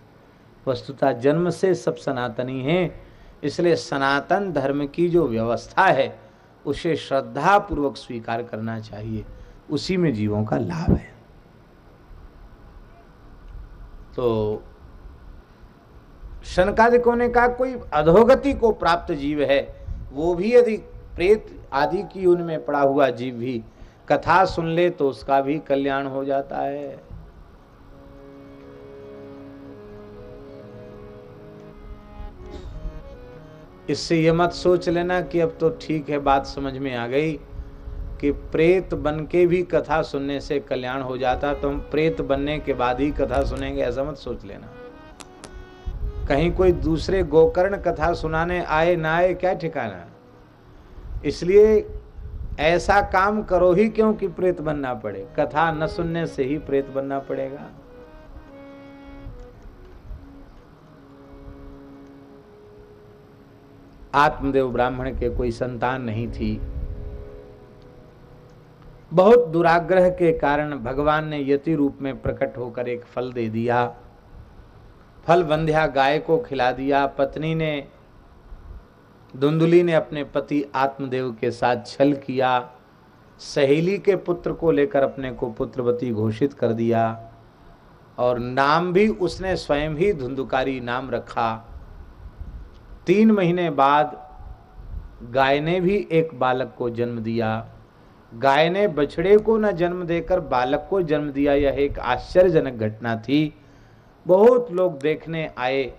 वस्तुतः जन्म से सब सनातनी हैं, इसलिए सनातन धर्म की जो व्यवस्था है, उसे श्रद्धा पूर्वक स्वीकार करना चाहिए। उसी में जीवों का लाभ है। तो शनकादिकों ने कहा, कोई अधोगति को प्राप्त जीव है, वो भी यदि प्रेत आदि की उनमें पड़ा हुआ जीव भी, कथा सुन ले तो उसका भी कल्याण हो जाता है। इससे ये मत सोच लेना कि अब तो ठीक है, बात समझ में आ गई कि प्रेत बन के भी कथा सुनने से कल्याण हो जाता तो हम प्रेत बनने के बाद ही कथा सुनेंगे, ऐसा मत सोच लेना। कहीं कोई दूसरे गोकर्ण कथा सुनाने आए ना आए क्या ठिकाना? इसलिए ऐसा काम करो ही क्यों कि प्रेत बनना पड़े? कथा न सुनने से ही प्रेत बनना पड़ेगा। आत्मदेव ब्राह्मण के कोई संतान नहीं थी। बहुत दुराग्रह के कारण भगवान ने यति रूप में प्रकट होकर एक फल दे दिया। फल बंध्या गाय को खिला दिया। पत्नी ने धुंधुली ने अपने पति आत्मदेव के साथ छल किया। सहेली के पुत्र को लेकर अपने को पुत्रवती घोषित कर दिया और नाम भी उसने स्वयं ही धुंधुकारी नाम रखा। तीन महीने बाद गाय ने भी एक बालक को जन्म दिया। गाय ने बछड़े को न जन्म देकर बालक को जन्म दिया। यह एक आश्चर्यजनक घटना थी। बहुत लोग देखने आए।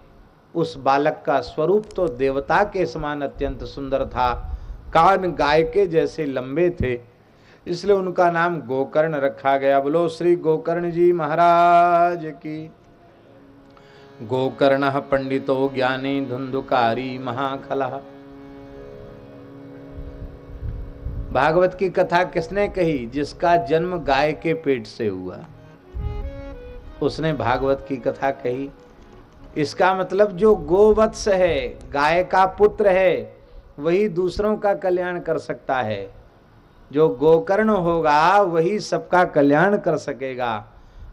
उस बालक का स्वरूप तो देवता के समान अत्यंत सुंदर था। कान गाय के जैसे लंबे थे, इसलिए उनका नाम गोकर्ण रखा गया। बोलो, श्री गोकर्ण जी महाराज की। गोकर्ण पंडितो ज्ञानी धुंधुकारी महाखला। भागवत की कथा किसने कही, जिसका जन्म गाय के पेट से हुआ? उसने भागवत की कथा कही। इसका मतलब जो गोवत्स है, गाय का पुत्र है, वही दूसरों का कल्याण कर सकता है। जो गोकर्ण होगा, वही सबका कल्याण कर सकेगा।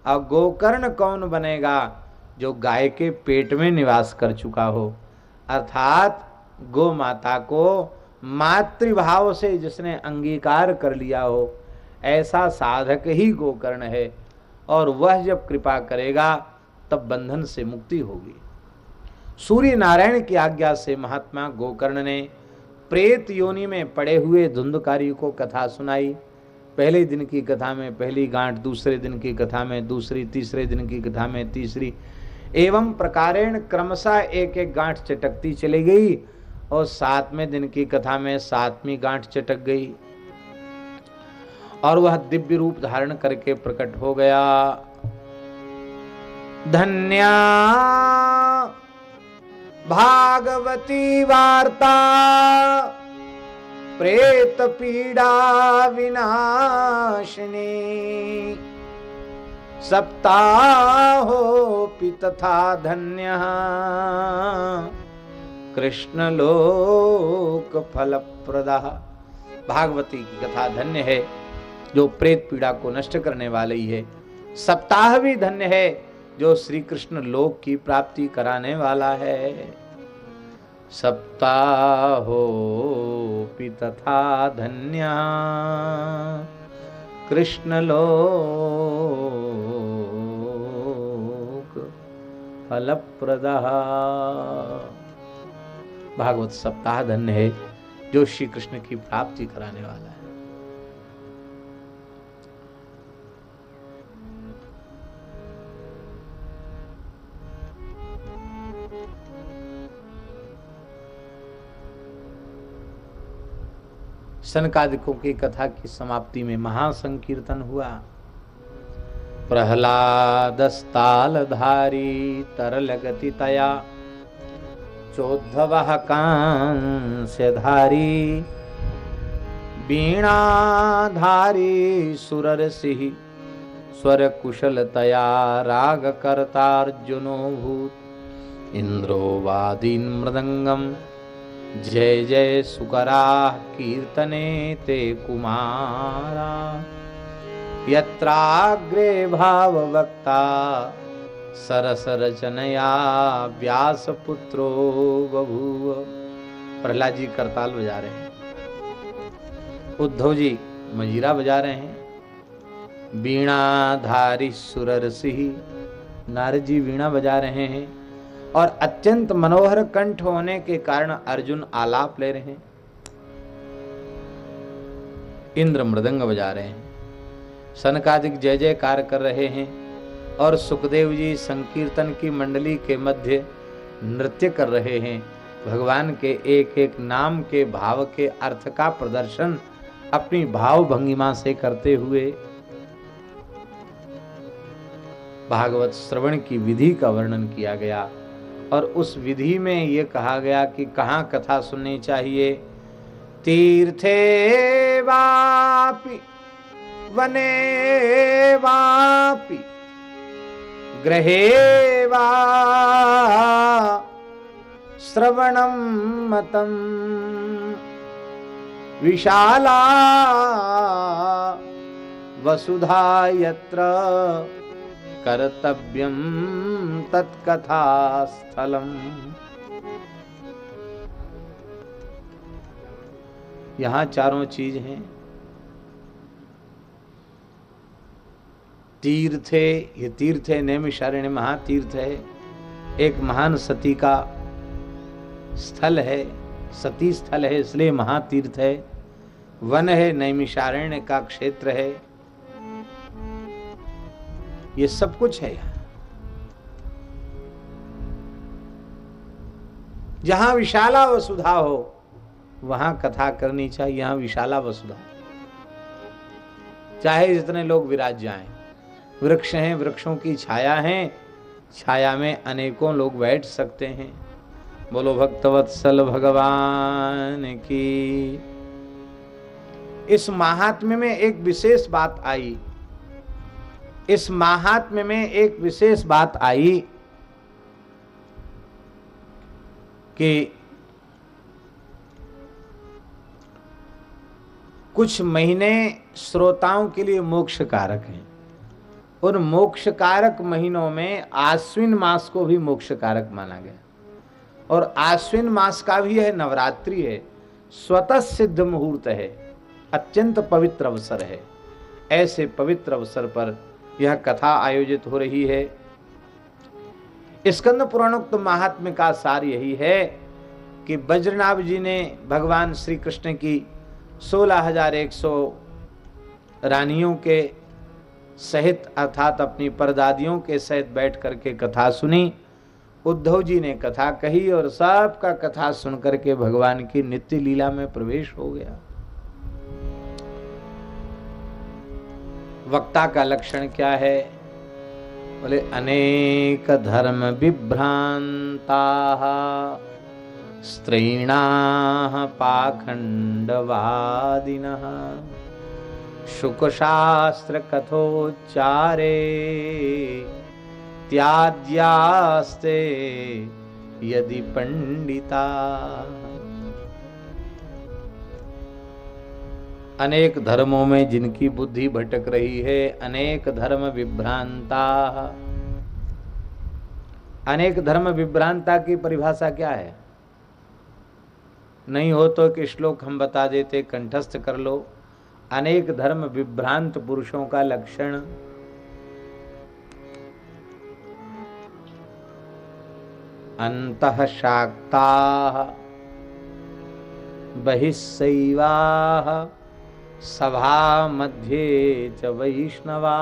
और गोकर्ण कौन बनेगा, जो गाय के पेट में निवास कर चुका हो? अर्थात गो माता को मातृभाव से जिसने अंगीकार कर लिया हो, ऐसा साधक ही गोकर्ण है। और वह जब कृपा करेगा, तब बंधन से मुक्ति होगी। सूर्य नारायण की आज्ञा से महात्मा गोकर्ण ने प्रेत योनि में पड़े हुए धुंधकारी को कथा सुनाई। पहले दिन की कथा में पहली गांठ, दूसरे दिन की कथा में, दूसरी, तीसरे दिन की कथा में, तीसरी। एवं प्रकारेण क्रमशः एक एक गांठ चटकती चली गई और सातवें दिन की कथा में सातवीं गांठ चटक गई। और वह दिव्य रूप धारण करके प्रकट हो गया। धन्या भागवती वार्ता, प्रेत पीड़ा विनाशिनी सप्ताहोऽपि तथा धन्य। कृष्ण लोक फलप्रदा। भागवती की कथा धन्य है। जो प्रेत पीड़ा को नष्ट करने वाली है। सप्ताह भी धन्य है जो श्री कृष्ण लोक की प्राप्ति कराने वाला है। सप्ताहो तथा धन्य। कृष्ण लोक फलप्रदा। भागवत सप्ताह धन्य है जो श्री कृष्ण की प्राप्ति कराने वाला है। सनकादिकों की कथा की समाप्ति में महासंकीर्तन हुआ। प्रहलाद धारी तरल गति तया चोद्धव कांस्यधारी वीणाधारी सुरर सिंह स्वर कुशलतया राग कर्तार्जुनो भूत इंद्रो वादीन मृदंगम जय जय सुकरा कीर्तने ते कुमारा। यत्राग्रे भाववक्ता, सरसरचनया व्यास पुत्रो बभूव। प्रहलाद जी करताल बजा रहे हैं। उद्धव जी मजीरा बजा रहे हैं। वीणा धारी सुरर सिंह नारद जी वीणा बजा रहे हैं। और अत्यंत मनोहर कंठ होने के कारण अर्जुन आलाप ले रहे हैं। इंद्र मृदंग बजा रहे हैं। सनकादिक जय जयकार कर रहे हैं और सुखदेव जी संकीर्तन की मंडली के मध्य नृत्य कर रहे हैं। भगवान के एक एक नाम के भाव के अर्थ का प्रदर्शन अपनी भाव भंगिमा से करते हुए भागवत श्रवण की विधि का वर्णन किया गया। और उस विधि में ये कहा गया कि कहाँ कथा सुननी चाहिए? तीर्थे वापि, वने वापि, ग्रहे वा, श्रवणं मतं विशाला, वसुधा यत्र। कर्तव्यम तत्कथा स्थलम यहाँ चारों चीज़ हैं। तीर्थ ये तीर्थ है, नैमिषारण्य महातीर्थ है। एक महान सती का स्थल है, सती स्थल है, इसलिए महातीर्थ है। वन है, नैमिषारण्य का क्षेत्र है। ये सब कुछ है यहाँ। जहाँ विशाला वसुधा हो, वहाँ कथा करनी चाहिए, यहाँ विशाला वसुधा चाहे जितने लोग विराज जाएँ, वृक्ष हैं, वृक्षों की छाया है, छाया में अनेकों लोग बैठ सकते हैं। बोलो, भक्तवत्सल भगवान की। इस महात्म्य में एक विशेष बात आई। इस महात्म्य में एक विशेष बात आई कि कुछ महीने श्रोताओं के लिए मोक्ष कारक हैं। उन मोक्ष कारक महीनों में आश्विन मास को भी मोक्ष कारक माना गया। और आश्विन मास का भी यह नवरात्रि है स्वतः सिद्ध मुहूर्त है, अत्यंत पवित्र अवसर है। ऐसे पवित्र अवसर पर यह कथा आयोजित हो रही है। स्कंद पुराणोक्त महात्म्य का सार यही है कि बज्रनाभ जी ने भगवान श्री कृष्ण की सोलह हज़ार एक सौ रानियों के सहित अर्थात अपनी परदादियों के सहित बैठ करके कथा सुनी। उद्धव जी ने कथा कही और सबका कथा सुन करके भगवान की नित्य लीला में प्रवेश हो गया। वक्ता का लक्षण क्या है? बोले, अनेक धर्म विभ्रांता स्त्रीणा पाखंडवादिन शुकशास्त्र कथोच्चारे त्याज्यास्ते यदि पंडिता। अनेक धर्मों में जिनकी बुद्धि भटक रही है, अनेक धर्म विभ्रांता। अनेक धर्म विभ्रांता की परिभाषा क्या है? नहीं हो तो कि श्लोक हम बता देते, कंठस्थ कर लो। अनेक धर्म विभ्रांत पुरुषों का लक्षण। अंत शाक्ता बहिस्वा सभा मध्ये च वैष्णवा,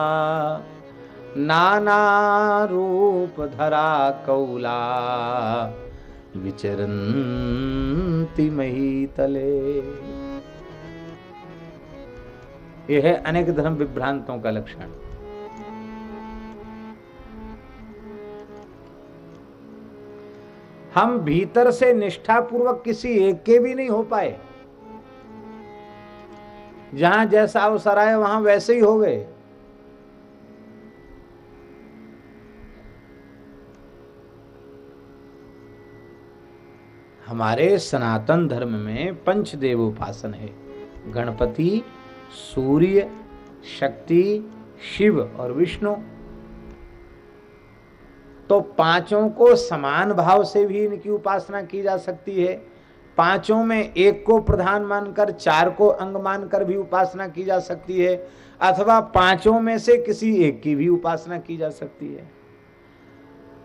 नाना रूप धरा कौला, विचरन्ति महीतले। यह है अनेक धर्म विभ्रांतों का लक्षण। हम भीतर से निष्ठापूर्वक किसी एक के भी नहीं हो पाए। जहाँ जैसा अवसर आए, वहाँ वैसे ही हो गए। हमारे सनातन धर्म में पंचदेव उपासन है। गणपति, सूर्य, शक्ति, शिव और विष्णु। तो पाँचों को समान भाव से भी इनकी उपासना की जा सकती है। पाँचों में एक को प्रधान मानकर, चार को अंग मानकर भी उपासना की जा सकती है, अथवा पाँचों में से किसी एक की भी उपासना की जा सकती है।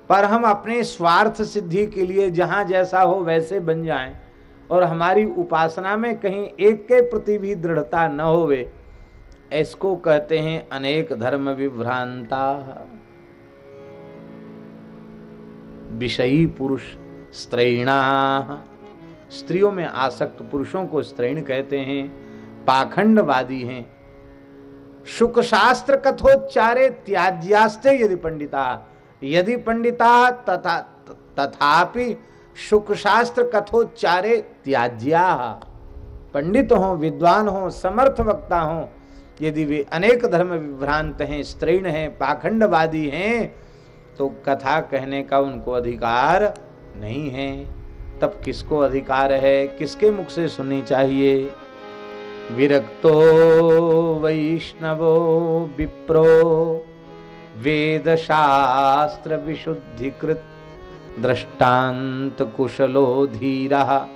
पर हम अपने स्वार्थ सिद्धि के लिए जहाँ जैसा हो वैसे बन जाएँ, और हमारी उपासना में कहीं एक के प्रति भी दृढ़ता न होवे, इसको कहते हैं अनेक धर्म विभ्रांता। विषयी पुरुष स्त्रीणा। स्त्रियों में आसक्त पुरुषों को स्त्रीण कहते हैं, पाखंडवादी हैं। शुक शास्त्र कथोच्चारे त्याज्यास्ते यदि पंडिता यदि पंडिता तथा, तथापि शुक शास्त्र कथोच्चारे त्याज्या। पंडित हो, विद्वान हो, समर्थ वक्ता हो, यदि वे अनेक धर्म विभ्रांत हैं, स्त्रीण हैं, पाखंडवादी हैं तो कथा कहने का उनको अधिकार नहीं है। तब किसको अधिकार है? किसके मुख से सुननी चाहिए? विरक्तो वैष्णवो विप्रो। वेद शास्त्र विशुद्धिकृत। दृष्टांत कुशलो धीरा।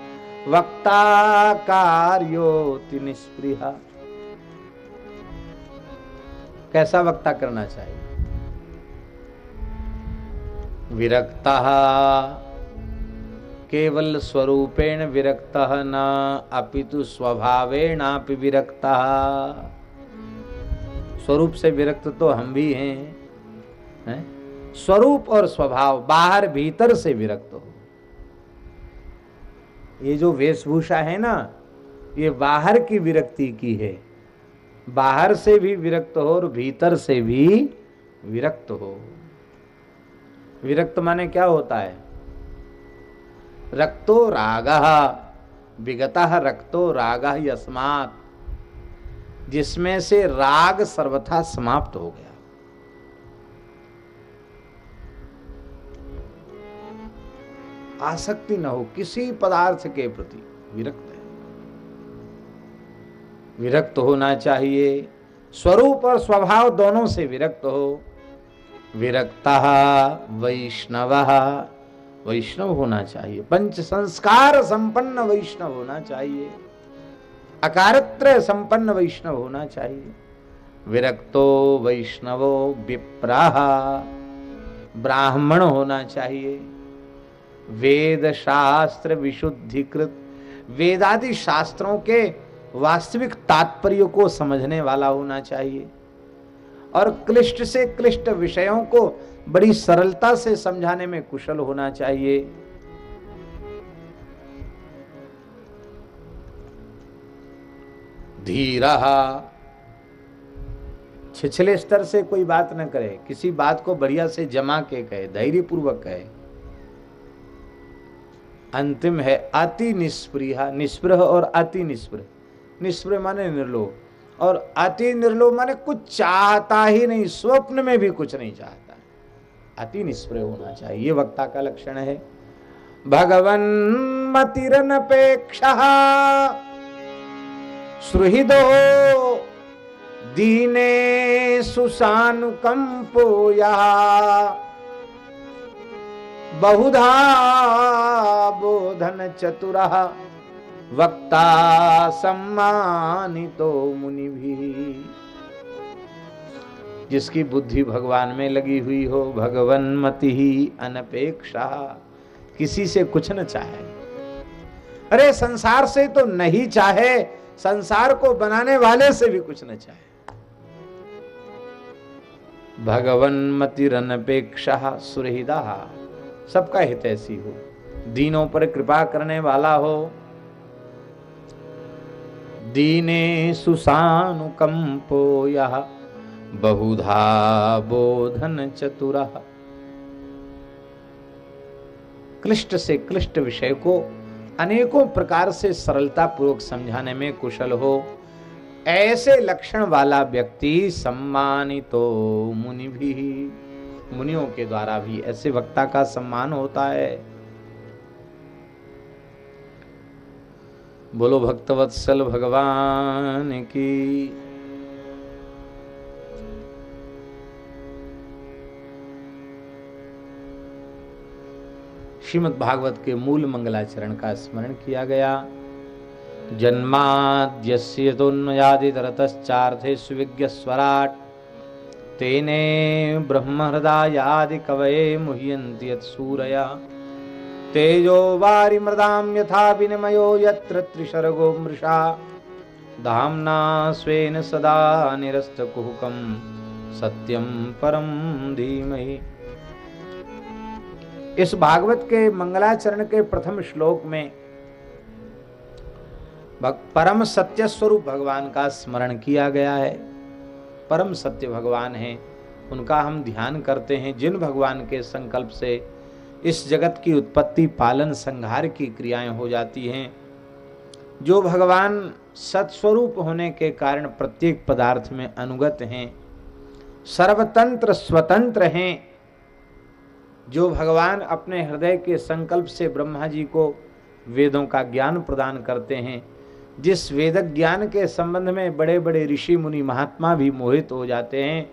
वक्ता कार्योति निष्पृहा कैसा वक्ता करना चाहिए? विरक्ता केवल स्वरूपेण विरक्त न अपितु स्वभावेणापि विरक्त। स्वरूप से विरक्त तो हम भी हैं, है? स्वरूप और स्वभाव बाहर भीतर से विरक्त हो। ये जो वेशभूषा है ना, ये बाहर की विरक्ति की है। बाहर से भी विरक्त हो और भीतर से भी विरक्त हो। विरक्त माने क्या होता है? रक्तो राग। विगत रक्तो राग यस्मात। जिसमें से राग सर्वथा समाप्त हो गया। आसक्ति न हो किसी पदार्थ के प्रति विरक्त है। विरक्त होना चाहिए। स्वरूप और स्वभाव दोनों से विरक्त हो। विरक्ता, वैष्णव वैष्णव होना चाहिए। पंच संस्कार संपन्न वैष्णव होना चाहिए। अकारत्र संपन्न वैष्णव होना चाहिए। विरक्तो वैष्णवो विप्राह, ब्राह्मण होना चाहिए। वेद शास्त्र विशुद्धिकृत, वेदादि शास्त्रों के वास्तविक तात्पर्य को समझने वाला होना चाहिए। और क्लिष्ट से क्लिष्ट विषयों को बड़ी सरलता से समझाने में कुशल होना चाहिए। धीरा। छिछले स्तर से कोई बात न करे किसी बात को बढ़िया से जमा के कहे धैर्य पूर्वक कहे। अंतिम है अति निष्प्रिय निष्प्रह और अति निष्प्रह निष्प्रह माने निर्लोभ और अति निर्लोभ माने कुछ चाहता ही नहीं स्वप्न में भी कुछ नहीं चाहता। अति निष्प्रह होना चाहिए। वक्ता का लक्षण है। भगवन मतिरनपेक्षा सुहृदो दीने सुसानुकंपोया बहुधा बोधन चतुर वक्ता सम्मानितो मुनि भी जिसकी बुद्धि भगवान में लगी हुई हो, भगवन मति ही अनपेक्षा। किसी से कुछ न चाहे। अरे, संसार से तो नहीं चाहे, संसार को बनाने वाले से भी कुछ न चाहे। भगवन मतिरनपेक्षा सुरहिदा सबका हित ऐसी हो। दीनों पर कृपा करने वाला हो। दीने सुसानुकंपो यह बहुधा बोधन चतुरा। क्लिष्ट से क्लिष्ट विषय को अनेकों प्रकार से सरलता पूर्वक समझाने में कुशल हो। ऐसे लक्षण वाला व्यक्ति सम्मानित तो मुनि भी। मुनियों के द्वारा भी ऐसे वक्ता का सम्मान होता है। बोलो भक्तवत्सल भगवान की। श्रीमद् भागवत के मूल मंगलाचरण का स्मरण किया गया। जन्माद्यस्य सुविज्ञ स्वराट तेने ब्रह्महृदायादि कवये मुह्यन्ति यत्सूरया तेजो वारिमृदां यथा विनिमयो यत्र त्रिशर्गो मृषा। धाम्ना स्वेन सदा निरस्तकुहुकं सत्यं परं धीमहि। इस भागवत के मंगलाचरण के प्रथम श्लोक में परम सत्य स्वरूप भगवान का स्मरण किया गया है। परम सत्य भगवान है, उनका हम ध्यान करते हैं। जिन भगवान के संकल्प से इस जगत की उत्पत्ति, पालन, संहार की क्रियाएँ हो जाती हैं, जो भगवान सत्स्वरूप होने के कारण प्रत्येक पदार्थ में अनुगत हैं, सर्वतंत्र स्वतंत्र हैं जो भगवान अपने हृदय के संकल्प से ब्रह्मा जी को वेदों का ज्ञान प्रदान करते हैं, जिस वेद ज्ञान के संबंध में बड़े बड़े ऋषि मुनि महात्मा भी मोहित हो जाते हैं,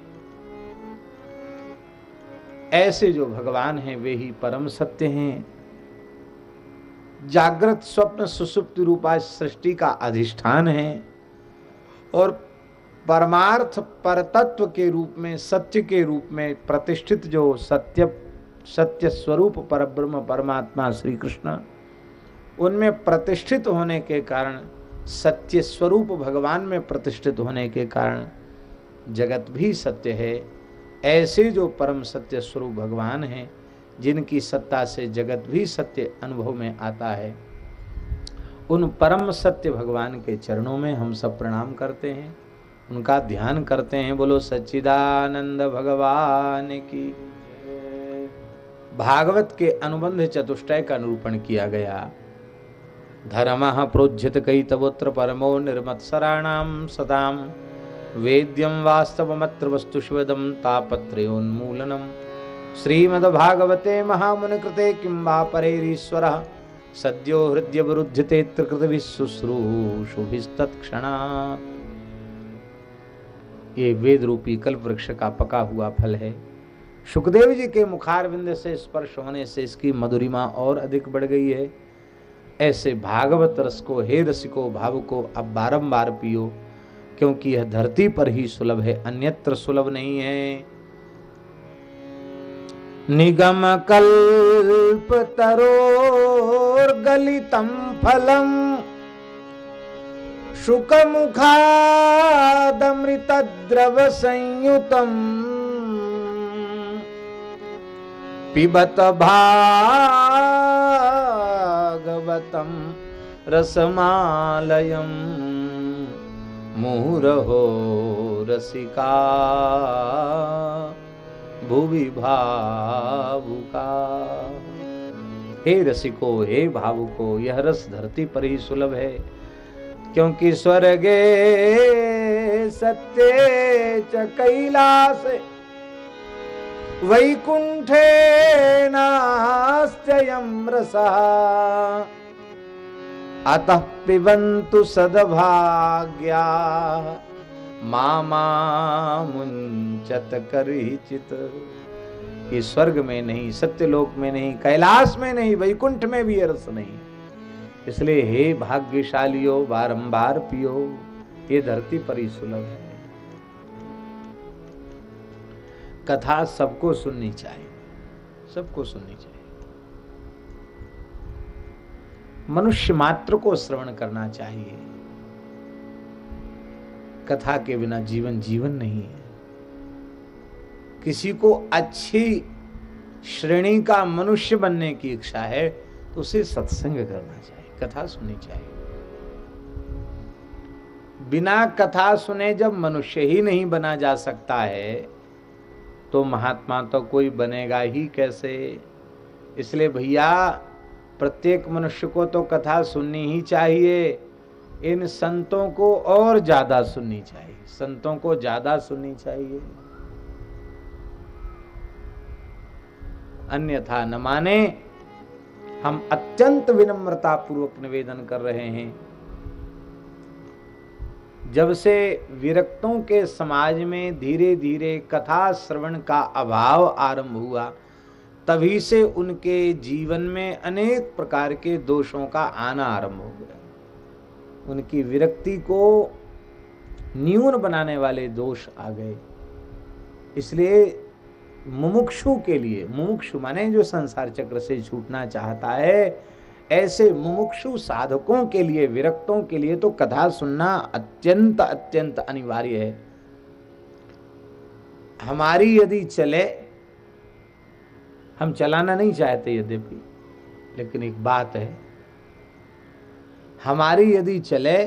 ऐसे जो भगवान हैं, वे ही परम सत्य हैं। जागृत स्वप्न सुसुप्त रूपा सृष्टि का अधिष्ठान है और परमार्थ परतत्व के रूप में, सत्य के रूप में प्रतिष्ठित जो सत्य सत्य स्वरूप पर ब्रह्म परमात्मा श्री कृष्ण उनमें प्रतिष्ठित होने के कारण सत्य स्वरूप भगवान में प्रतिष्ठित होने के कारण जगत भी सत्य है। ऐसे जो परम सत्य स्वरूप भगवान हैं, जिनकी सत्ता से जगत भी सत्य अनुभव में आता है, उन परम सत्य भगवान के चरणों में हम सब प्रणाम करते हैं। उनका ध्यान करते हैं, बोलो सच्चिदानंद भगवान की। भागवत के अनुबंध चतुष्टय का निरूपण किया गया। धर्म प्रोज्यत कई तवोत्र परमो निर्मत्सराणाम सताम वेद्यम वास्तवमत्र वस्तुष्वदम तापत्रोन्मूलनम श्रीमद्भागवते महामुनि कृते किं वा परेरीश्वर? सद्यो हृदय विरुध्यते त्रिकृत शुभिस्तत्क्षणात् ये वेद रूपी कल्प वृक्ष का पका हुआ फल है। सुखदेव जी के मुखारविंद से स्पर्श होने से इसकी मधुरिमा और अधिक बढ़ गई है। ऐसे भागवत रस को, हे रसिको, भाव को अब बारंबार पियो, क्योंकि यह धरती पर ही सुलभ है, अन्यत्र सुलभ नहीं है। निगम कल्प गलितम फलम शुकमुखादमृतद्रवसंयुतम् पिबत भागवतं रसमालयम् मुहुरहो रसिका भुवि भावुका। हे रसिको, हे भावुको, यह रस धरती पर ही सुलभ है, क्योंकि स्वर्गे सत्य च कैलास वैकुंठे नास्त्ययं रसः। अतः पिबन्तु सदभाग्या। मामा मुंचत करिचित स्वर्ग में नहीं, सत्यलोक में नहीं, कैलाश में नहीं, वैकुंठ में भी रस नहीं। इसलिए हे भाग्यशालियों, बारंबार पियो, ये धरती पर ही सुलभ है। कथा सबको सुननी चाहिए। सबको सुननी चाहिए। मनुष्य मात्र को श्रवण करना चाहिए। कथा के बिना जीवन जीवन नहीं है। किसी को अच्छी श्रेणी का मनुष्य बनने की इच्छा है तो उसे सत्संग करना चाहिए, कथा सुननी चाहिए। बिना कथा सुने जब मनुष्य ही नहीं बना जा सकता है तो महात्मा तो कोई बनेगा ही कैसे? इसलिए भैया, प्रत्येक मनुष्य को तो कथा सुननी ही चाहिए। इन संतों को और ज़्यादा सुननी चाहिए। संतों को ज़्यादा सुननी चाहिए। अन्यथा न माने, हम अत्यंत विनम्रता पूर्वक निवेदन कर रहे हैं। जब से विरक्तों के समाज में धीरे धीरे कथा श्रवण का अभाव आरंभ हुआ, तभी से उनके जीवन में अनेक प्रकार के दोषों का आना आरंभ हो गया। उनकी विरक्ति को न्यून बनाने वाले दोष आ गए। इसलिए मुमुक्षु के लिए, मुमुक्षु माने जो संसार चक्र से छूटना चाहता है ऐसे मुमुक्षु साधकों के लिए, विरक्तों के लिए तो कथा सुनना अत्यंत अत्यंत अनिवार्य है। हमारी यदि चले, हम चलाना नहीं चाहते यद्यपि, लेकिन एक बात है, हमारी यदि चले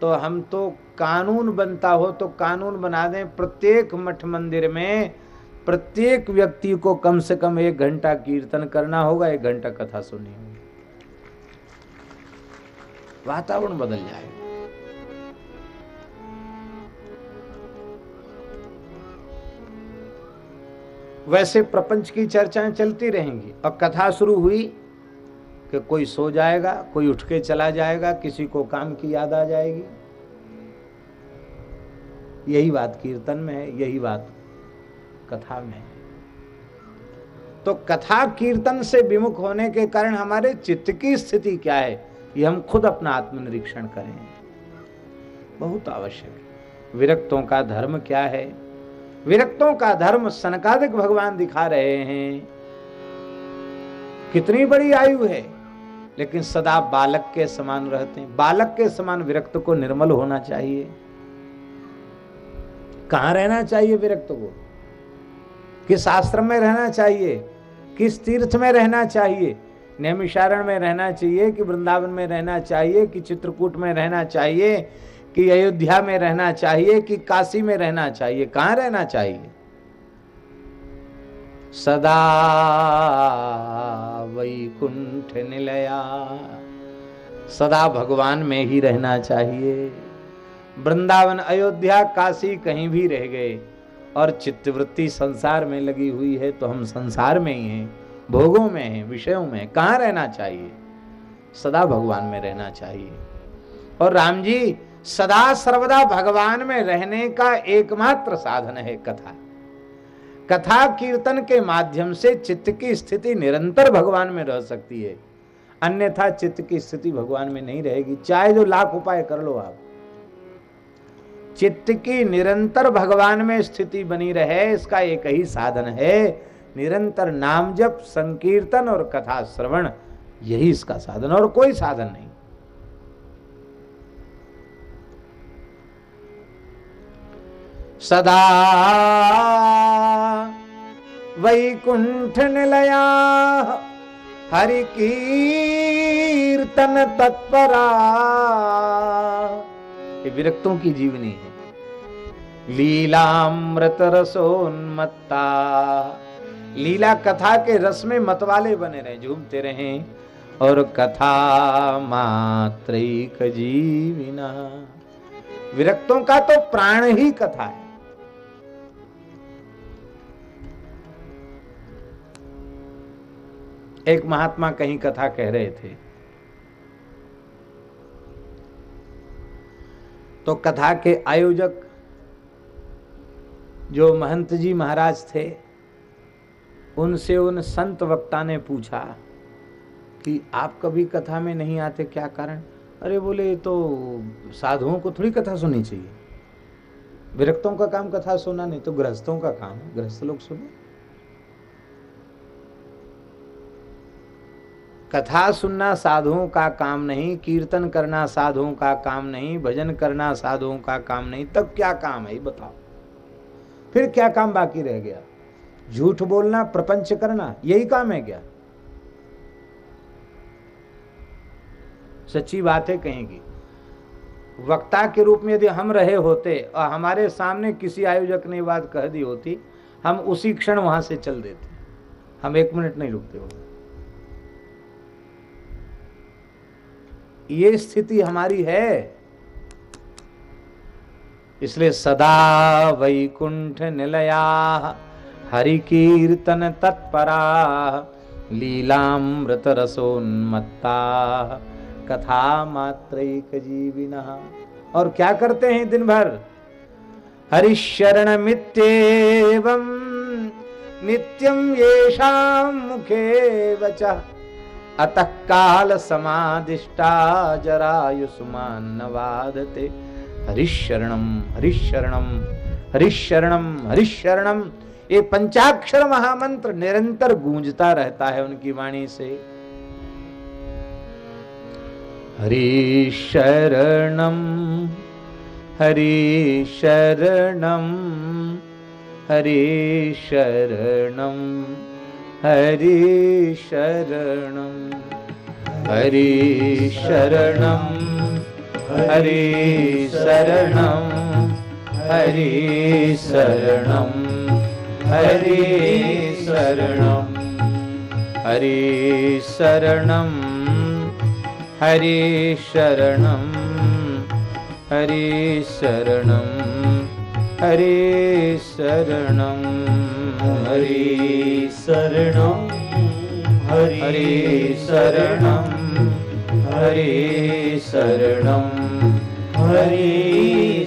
तो हम तो कानून बनता हो तो कानून बना दें। प्रत्येक मठ मंदिर में प्रत्येक व्यक्ति को कम से कम एक घंटा कीर्तन करना होगा, एक घंटा कथा सुननी होगी। वातावरण बदल जाएगा वैसे प्रपंच की चर्चाएँ चलती रहेंगी। और कथा शुरू हुई कि कोई सो जाएगा, कोई उठ के चला जाएगा, किसी को काम की याद आ जाएगी। यही बात कीर्तन में है, यही बात कथा में है। तो कथा कीर्तन से विमुख होने के कारण हमारे चित्त की स्थिति क्या है? ये हम खुद अपना आत्मनिरीक्षण करें। बहुत आवश्यक। है विरक्तों का धर्म क्या है? विरक्तों का धर्म सनकादिक भगवान दिखा रहे हैं। कितनी बड़ी आयु है, लेकिन सदा बालक के समान रहते हैं। बालक के समान विरक्त को निर्मल होना चाहिए। कहाँ रहना चाहिए विरक्त को? किस आश्रम में रहना चाहिए? किस तीर्थ में रहना चाहिए? नैमिषारण में रहना चाहिए, कि वृंदावन में रहना चाहिए, कि चित्रकूट में रहना चाहिए, कि अयोध्या में रहना चाहिए, कि काशी में रहना चाहिए। कहाँ रहना चाहिए? सदा वैकुंठ निलया। सदा भगवान में ही रहना चाहिए। वृंदावन, अयोध्या, काशी कहीं भी रह गए, और चित्तवृत्ति संसार में लगी हुई है तो हम संसार में ही हैं। भोगों में हैं विषयों में, कहाँ रहना चाहिए? सदा भगवान में रहना चाहिए। और राम जी, सदा सर्वदा भगवान में रहने का एकमात्र साधन है कथा। कथा कीर्तन के माध्यम से चित्त की स्थिति निरंतर भगवान में रह सकती है। अन्यथा चित्त की स्थिति भगवान में नहीं रहेगी। चाहे जो लाख उपाय कर लो आप। चित्त की निरंतर भगवान में स्थिति बनी रहे, इसका एक ही साधन है निरंतर नाम जप, संकीर्तन और कथा श्रवण, यही इसका साधन, और कोई साधन नहीं। सदा वैकुंठ निलया हरि कीर्तन तत्परा। ये विरक्तों की जीवनी है। लीलामृत रसोन्मत्ता। लीला कथा के रस में मतवाले बने रहे, झूमते रहे। और कथा मात्र जीविना। विरक्तों का तो प्राण ही कथा है। एक महात्मा कहीं कथा कह रहे थे। तो कथा के आयोजक जो महंत जी महाराज थे उनसे उन संत वक्ता ने पूछा कि आप कभी कथा में नहीं आते, क्या कारण? अरे बोले तो साधुओं को थोड़ी कथा सुननी चाहिए। विरक्तों का काम कथा सुना नहीं तो गृहस्थों का काम है। गृहस्थ लोग सुने। कथा सुनना साधुओं का काम नहीं, कीर्तन करना साधुओं का काम नहीं, भजन करना साधुओं का काम नहीं, तब क्या काम है बताओ। फिर क्या काम बाकी रह गया? झूठ बोलना, प्रपंच करना, यही काम है क्या? सच्ची बात कहेंगी। वक्ता के रूप में यदि हम रहे होते, और हमारे सामने किसी आयोजक ने बात कह दी होती, हम उसी क्षण वहाँ से चल देते। हम एक मिनट नहीं रुकते हो ये स्थिति हमारी है। इसलिए सदा वैकुंठ निलया। हरि कीर्तन तत्परा लीलामृत रसोन्मत्ता कथा मात्र जीविन और क्या करते हैं दिन भर हरिशरण मित्येवं नित्यम येषां मुखे वचा। अतः काल समादिष्टा जरायुष्मान नवादते हरिशरणम हरिशरणम हरिशरणम हरिशरणम ये पंचाक्षर महामंत्र निरंतर गूंजता रहता है उनकी वाणी से। हरि शरणम हरिशरणम हरिशरणम हरि शरणम हरि शरणम हरि शरणम हरि शरणम, हरि शरणं हरि शरणं। हरि शरणं। हरि शरणं। हरि शरणं। हरि शरणं। हरि शरणं। हरि शरणं। हरि शरणं। हरि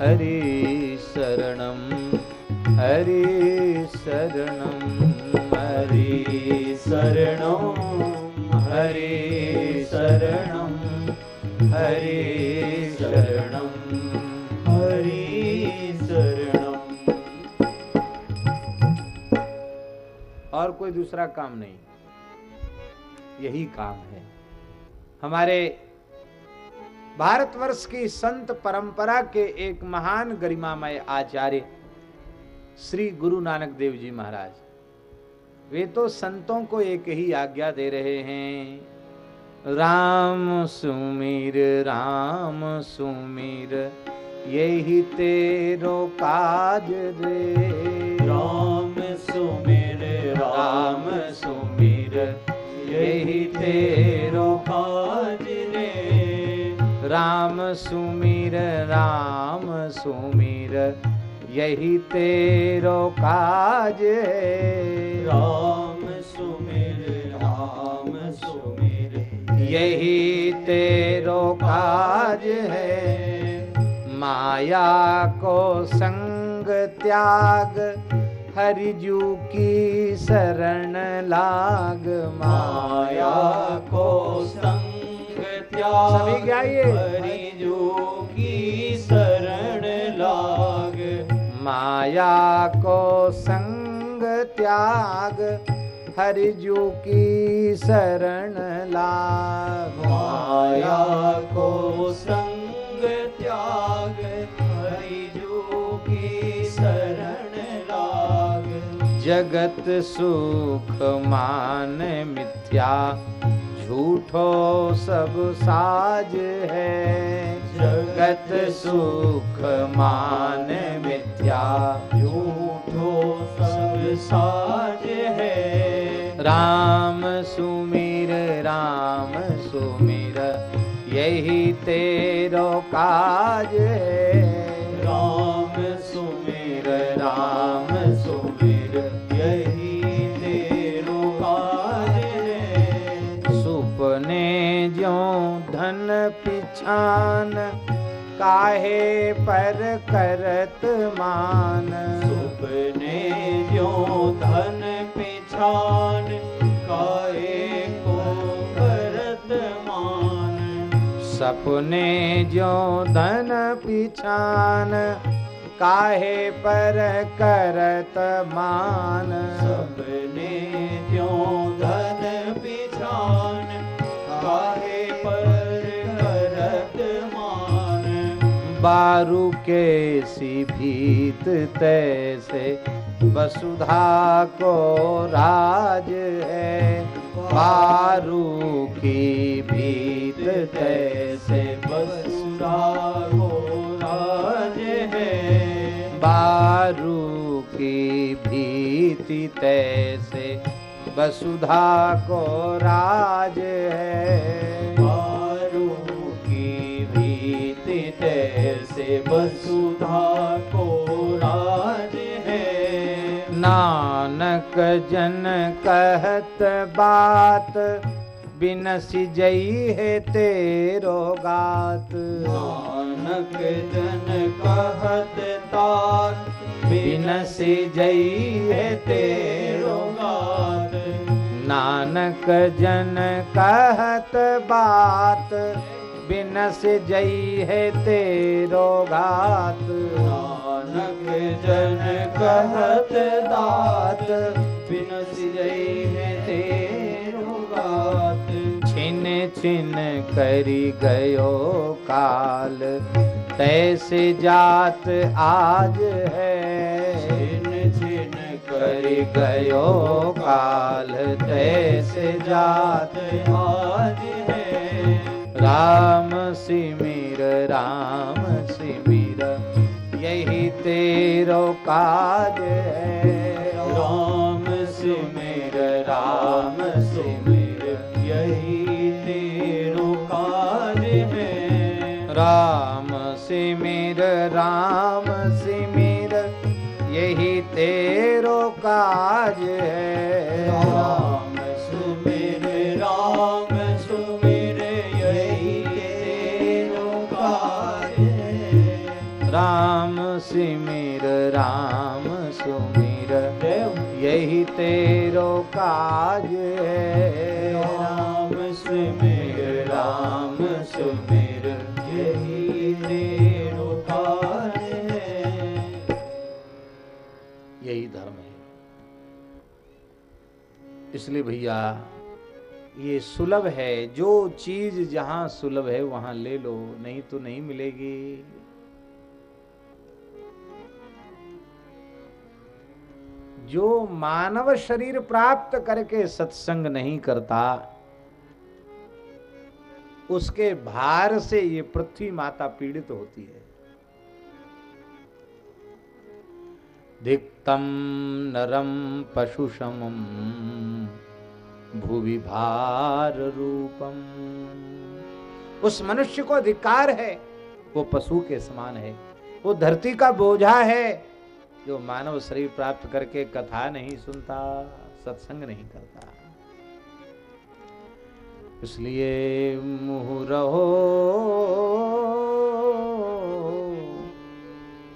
हरि शरणं हरि शरणं हरि शरणं हरि शरणं हरि शरणं हरि शरणं। और कोई दूसरा काम नहीं, यही काम है। हमारे भारतवर्ष की संत परंपरा के एक महान गरिमामय आचार्य श्री गुरु नानक देव जी महाराज। वे तो संतों को एक ही आज्ञा दे रहे हैं। राम सुमीर राम सुमीर, यही तेरो काज रे राम सुमेर, राम सुमीर, यही तेरो काज रे राम सुमिर राम सुमीर यही तेरो काज है। राम सुमिर राम सुमिर यही तेरो काज है। माया को संग त्याग हरिजू की शरण लाग। माया को संग त्याग गाइए। की शरण लाग माया को संग त्याग, हरिजू की शरण लाग माया को संग त्याग, हरिजू की शरण लाग जगत सुख मान मिथ्या झूठो सब साज है। जगत सुख मान मिथ्या झूठो सब साज है। राम सुमिर राम सुमिर, यही तेरो काज है। राम सुमिर, राम पिछान काहे पर करत मान? सुपने जो धन पिछान काए को करत मान? सपने जो धन पिछान काहे पर करत मान? सपने जो धन पिछान काहे बारू के सी भीत तैसे, वसुधा को राज है। बारू की भीत तैसे, वसुधा को राज है। बारू की भीति तैसे, वसुधा को राज है। वसुधा को राज है। नानक जन कहत बात बिनसी जई है तेरो गात। नानक जन कहत तात बिनसी जई है तेरो गात। नानक जन कहत बात बिनस जई है तेरो घात। नानक जन कहत दात बिनस जई है तेरो गात छिन छिन करी गयो काल तैसे जात आज है। छिन छिन करी गयो काल तैसे जात आज है। राम सिमिर राम सिमिर, यही तेरो काज है। राम सिमिर राम सिमिर, यही तेरो काज है। राम सिमिर राम सिमिर, यही तेरो काज है। राम सुमिर यही तेरो काज है। राम सुमिर राम सुमिर यही तेरो काज है। यही धर्म है। इसलिए भैया ये सुलभ है। जो चीज़ जहाँ सुलभ है वहाँ ले लो नहीं तो नहीं मिलेगी। जो मानव शरीर प्राप्त करके सत्संग नहीं करता, उसके भार से ये पृथ्वी माता पीड़ित होती है। धिक्तम नरम पशु समम भूवि भार रूपम। उस मनुष्य को अधिकार है, वो पशु के समान है, वो धरती का बोझा है जो मानव शरीर प्राप्त करके कथा नहीं सुनता, सत्संग नहीं करता। इसलिए मुँह रहो,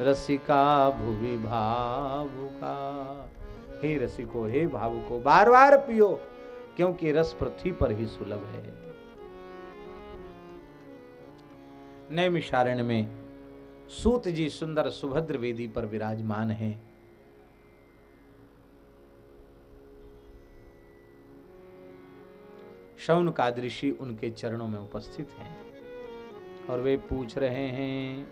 रसिका भुवि भावुका। हे रसिको, हे भावुको बार बार पियो, क्योंकि रस पृथ्वी पर ही सुलभ है। नैमिषारण्य में सूत जी सुंदर सुभद्र वेदी पर विराजमान हैं। शौन का ऋषि उनके चरणों में उपस्थित हैं और वे पूछ रहे हैं,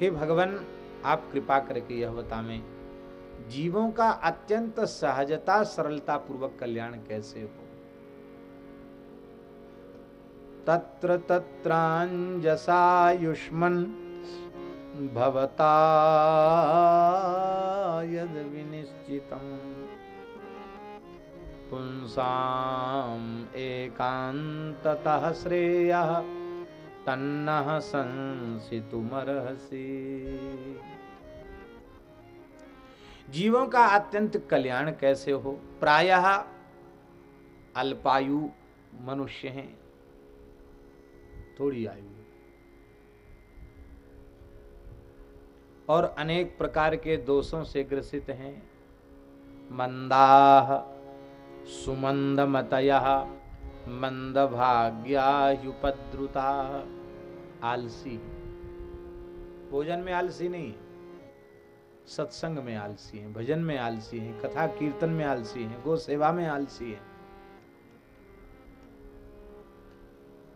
हे भगवान, आप कृपा करके यह बतावें जीवों का अत्यंत सहजता सरलता पूर्वक कल्याण कैसे हो? तत्र तत्रांजसायुष्मन भवता यद विनिश्चितम् पुंसाम् एकान्ततः श्रेयः, तन्नः संसितुमर्हसि। जीवों का अत्यंत कल्याण कैसे हो? प्रायः अल्पायु मनुष्य हैं। थोड़ी आयु। और अनेक प्रकार के दोषों से ग्रसित हैं। मंदा सुमंद मतय मंद भाग्यायुपद्रुता आलसी। भोजन में आलसी नहीं सत्संग में आलसी हैं, भजन में आलसी हैं, कथा कीर्तन में आलसी हैं, गो सेवा में आलसी हैं।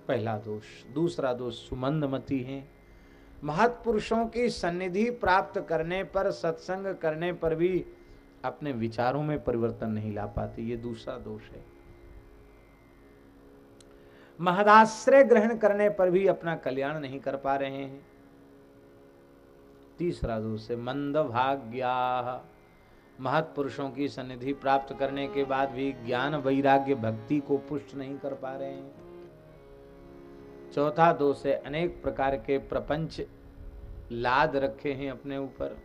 पहला दोष, दूसरा दोष, सुमंदमती हैं। महत्पुरुषों की सन्निधि प्राप्त करने पर, सत्संग करने पर भी अपने विचारों में परिवर्तन नहीं ला पाती। ये दूसरा दोष है। महदाश्रय ग्रहण करने पर भी अपना कल्याण नहीं कर पा रहे हैं। तीसरा दोष है मंद भाग्या महत्पुरुषों की सन्निधि प्राप्त करने के बाद भी ज्ञान, वैराग्य, भक्ति को पुष्ट नहीं कर पा रहे हैं। चौथा दोष है, अनेक प्रकार के प्रपंच लाद रखे हैं अपने ऊपर।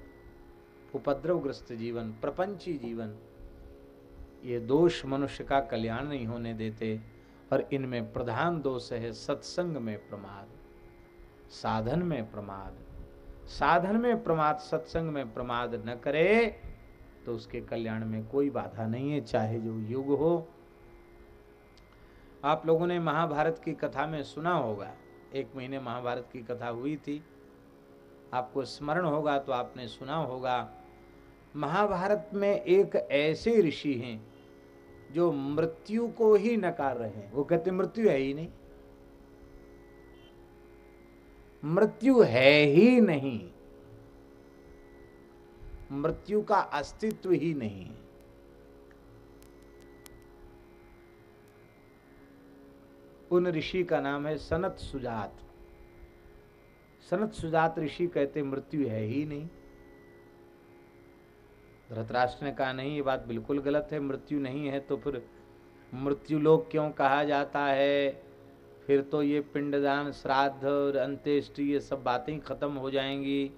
उपद्रवग्रस्त जीवन, प्रपंची जीवन, ये दोष मनुष्य का कल्याण नहीं होने देते, और इनमें प्रधान दोष है सत्संग में प्रमाद, साधन में प्रमाद। साधन में प्रमाद, सत्संग में प्रमाद न करे तो उसके कल्याण में कोई बाधा नहीं है, चाहे जो युग हो आप लोगों ने महाभारत की कथा में सुना होगा। एक महीने महाभारत की कथा हुई थी। आपको स्मरण होगा तो आपने सुना होगा। महाभारत में एक ऐसे ऋषि हैं जो मृत्यु को ही नकार रहे हैं। वो कहते, मृत्यु है ही नहीं। मृत्यु है ही नहीं। मृत्यु का अस्तित्व ही नहीं है। उन ऋषि का नाम है सनत सुजात। सनत सुजात ऋषि कहते मृत्यु है ही नहीं। धृतराष्ट्र ने कहा, नहीं, ये बात बिल्कुल गलत है, मृत्यु नहीं है। तो फिर मृत्यु लोग क्यों कहा जाता है? फिर तो ये पिंडदान, श्राद्ध और अंत्येष्टि, ये सब बातें खत्म हो जाएँगी।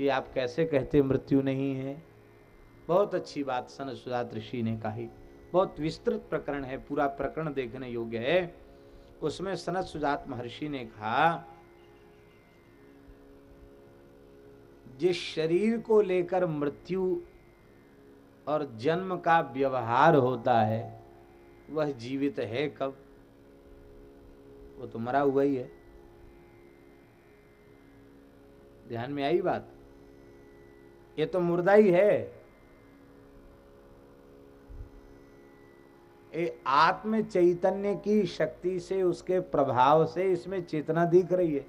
ये आप कैसे कहते मृत्यु नहीं है? बहुत अच्छी बात सन सुजात ऋषि ने कही। बहुत विस्तृत प्रकरण है, पूरा प्रकरण देखने योग्य है। उसमें सनत सुजात महर्षि ने कहा, जिस शरीर को लेकर मृत्यु और जन्म का व्यवहार होता है, वह जीवित है कब? वो तो मरा हुआ ही है। ध्यान में आई बात? ये तो मुर्दा ही है ये आत्म चैतन्य की शक्ति से, उसके प्रभाव से इसमें चेतना दिख रही है।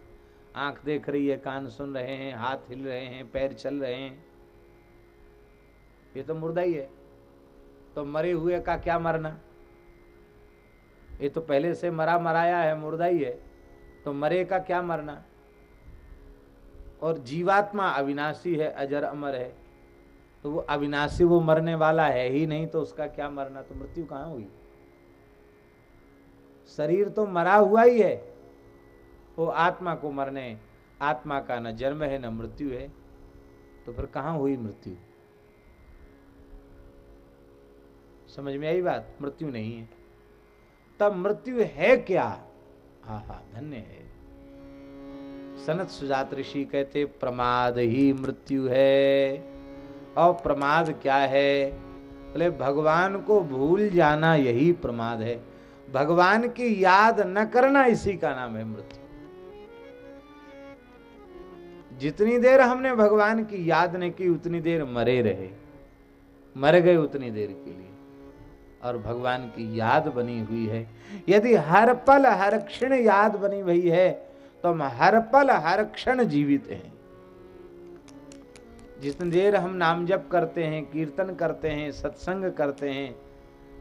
आँख देख रही है, कान सुन रहे हैं, हाथ हिल रहे हैं, पैर चल रहे हैं। ये तो मुर्दा ही है। तो मरे हुए का क्या मरना? ये तो पहले से मरा मराया है, मुर्दा ही है। तो मरे का क्या मरना? और जीवात्मा अविनाशी है, अजर अमर है। तो वो अविनाशी, वो मरने वाला है ही नहीं तो उसका क्या मरना? तो मृत्यु कहाँ हुई? शरीर तो मरा हुआ ही है। वो आत्मा को मरने, आत्मा का न जन्म है, न मृत्यु है तो फिर कहाँ हुई मृत्यु? समझ में आई बात? मृत्यु नहीं है। तब मृत्यु है क्या? हा हा धन्य है। सनत सुजात ऋषि कहते, प्रमाद ही मृत्यु है। और प्रमाद क्या है? बोले, भगवान को भूल जाना यही प्रमाद है। भगवान की याद न करना इसी का नाम है मृत्यु। जितनी देर हमने भगवान की याद नहीं की, उतनी देर मरे रहे। मर गए उतनी देर के लिए। और भगवान की याद बनी हुई है। यदि हर पल, हर क्षण याद बनी हुई है तो हम हर पल, हर क्षण जीवित हैं। जितनी देर हम नाम जप करते हैं, कीर्तन करते हैं, सत्संग करते हैं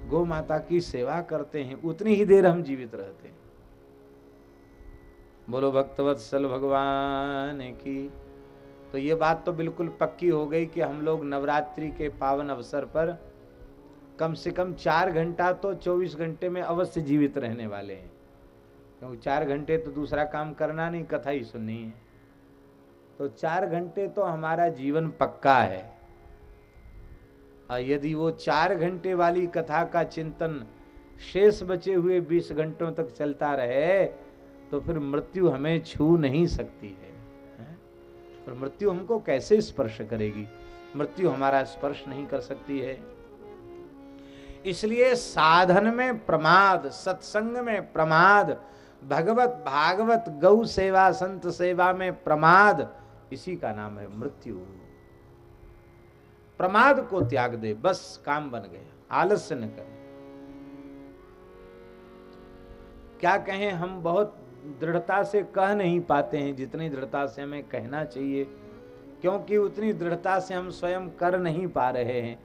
गौ माता की सेवा करते हैं, उतनी ही देर हम जीवित रहते हैं। बोलो, भक्तवत्सल भगवान की। तो ये बात तो बिल्कुल पक्की हो गई कि हम लोग नवरात्रि के पावन अवसर पर कम से कम चार घंटा तो चौबीस घंटे में अवश्य जीवित रहने वाले हैं। क्योंकि चार घंटे तो दूसरा काम करना नहीं, कथा ही सुननी है। तो चार घंटे तो हमारा जीवन पक्का है। यदि वो चार घंटे वाली कथा का चिंतन शेष बचे हुए बीस घंटों तक चलता रहे तो फिर मृत्यु हमें छू नहीं सकती है। पर मृत्यु हमको कैसे स्पर्श करेगी? मृत्यु हमारा स्पर्श नहीं कर सकती है। इसलिए साधन में प्रमाद, सत्संग में प्रमाद, भगवत भागवत गौ सेवा, संत सेवा में प्रमाद, इसी का नाम है मृत्यु। प्रमाद को त्याग दे, बस काम बन गया, आलस्य न कर। क्या कहें, हम बहुत दृढ़ता से कह नहीं पाते हैं, जितनी दृढ़ता से हमें कहना चाहिए, क्योंकि उतनी दृढ़ता से हम स्वयं कर नहीं पा रहे हैं,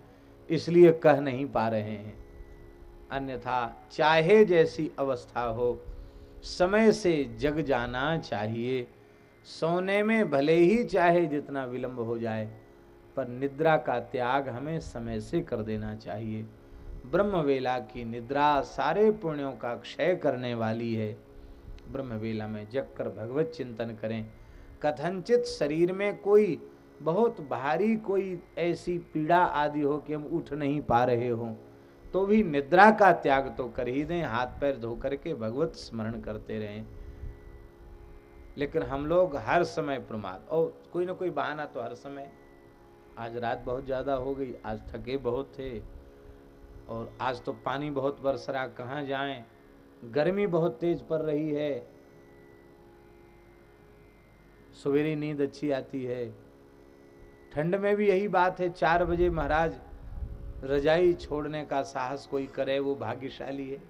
इसलिए कह नहीं पा रहे हैं। अन्यथा, चाहे जैसी अवस्था हो, समय से जग जाना चाहिए, सोने में भले ही चाहे जितना विलंब हो जाए पर निद्रा का त्याग हमें समय से कर देना चाहिए। ब्रह्म वेला की निद्रा सारे पुण्यों का क्षय करने वाली है। ब्रह्म वेला में जग कर भगवत चिंतन करें। कथनचित शरीर में कोई बहुत भारी कोई ऐसी पीड़ा आदि हो कि हम उठ नहीं पा रहे हों तो भी निद्रा का त्याग तो कर ही दें, हाथ पैर धो करके भगवत स्मरण करते रहें। लेकिन हम लोग हर समय प्रमाद, और कोई ना कोई बहाना तो हर समय आज रात बहुत ज़्यादा हो गई, आज थके बहुत थे। और आज तो पानी बहुत बरस रहा कहाँ जाएँ? गर्मी बहुत तेज पड़ रही है। सवेरे नींद अच्छी आती है। ठंड में भी यही बात है, चार बजे महाराज रजाई छोड़ने का साहस कोई करे, वो भाग्यशाली है।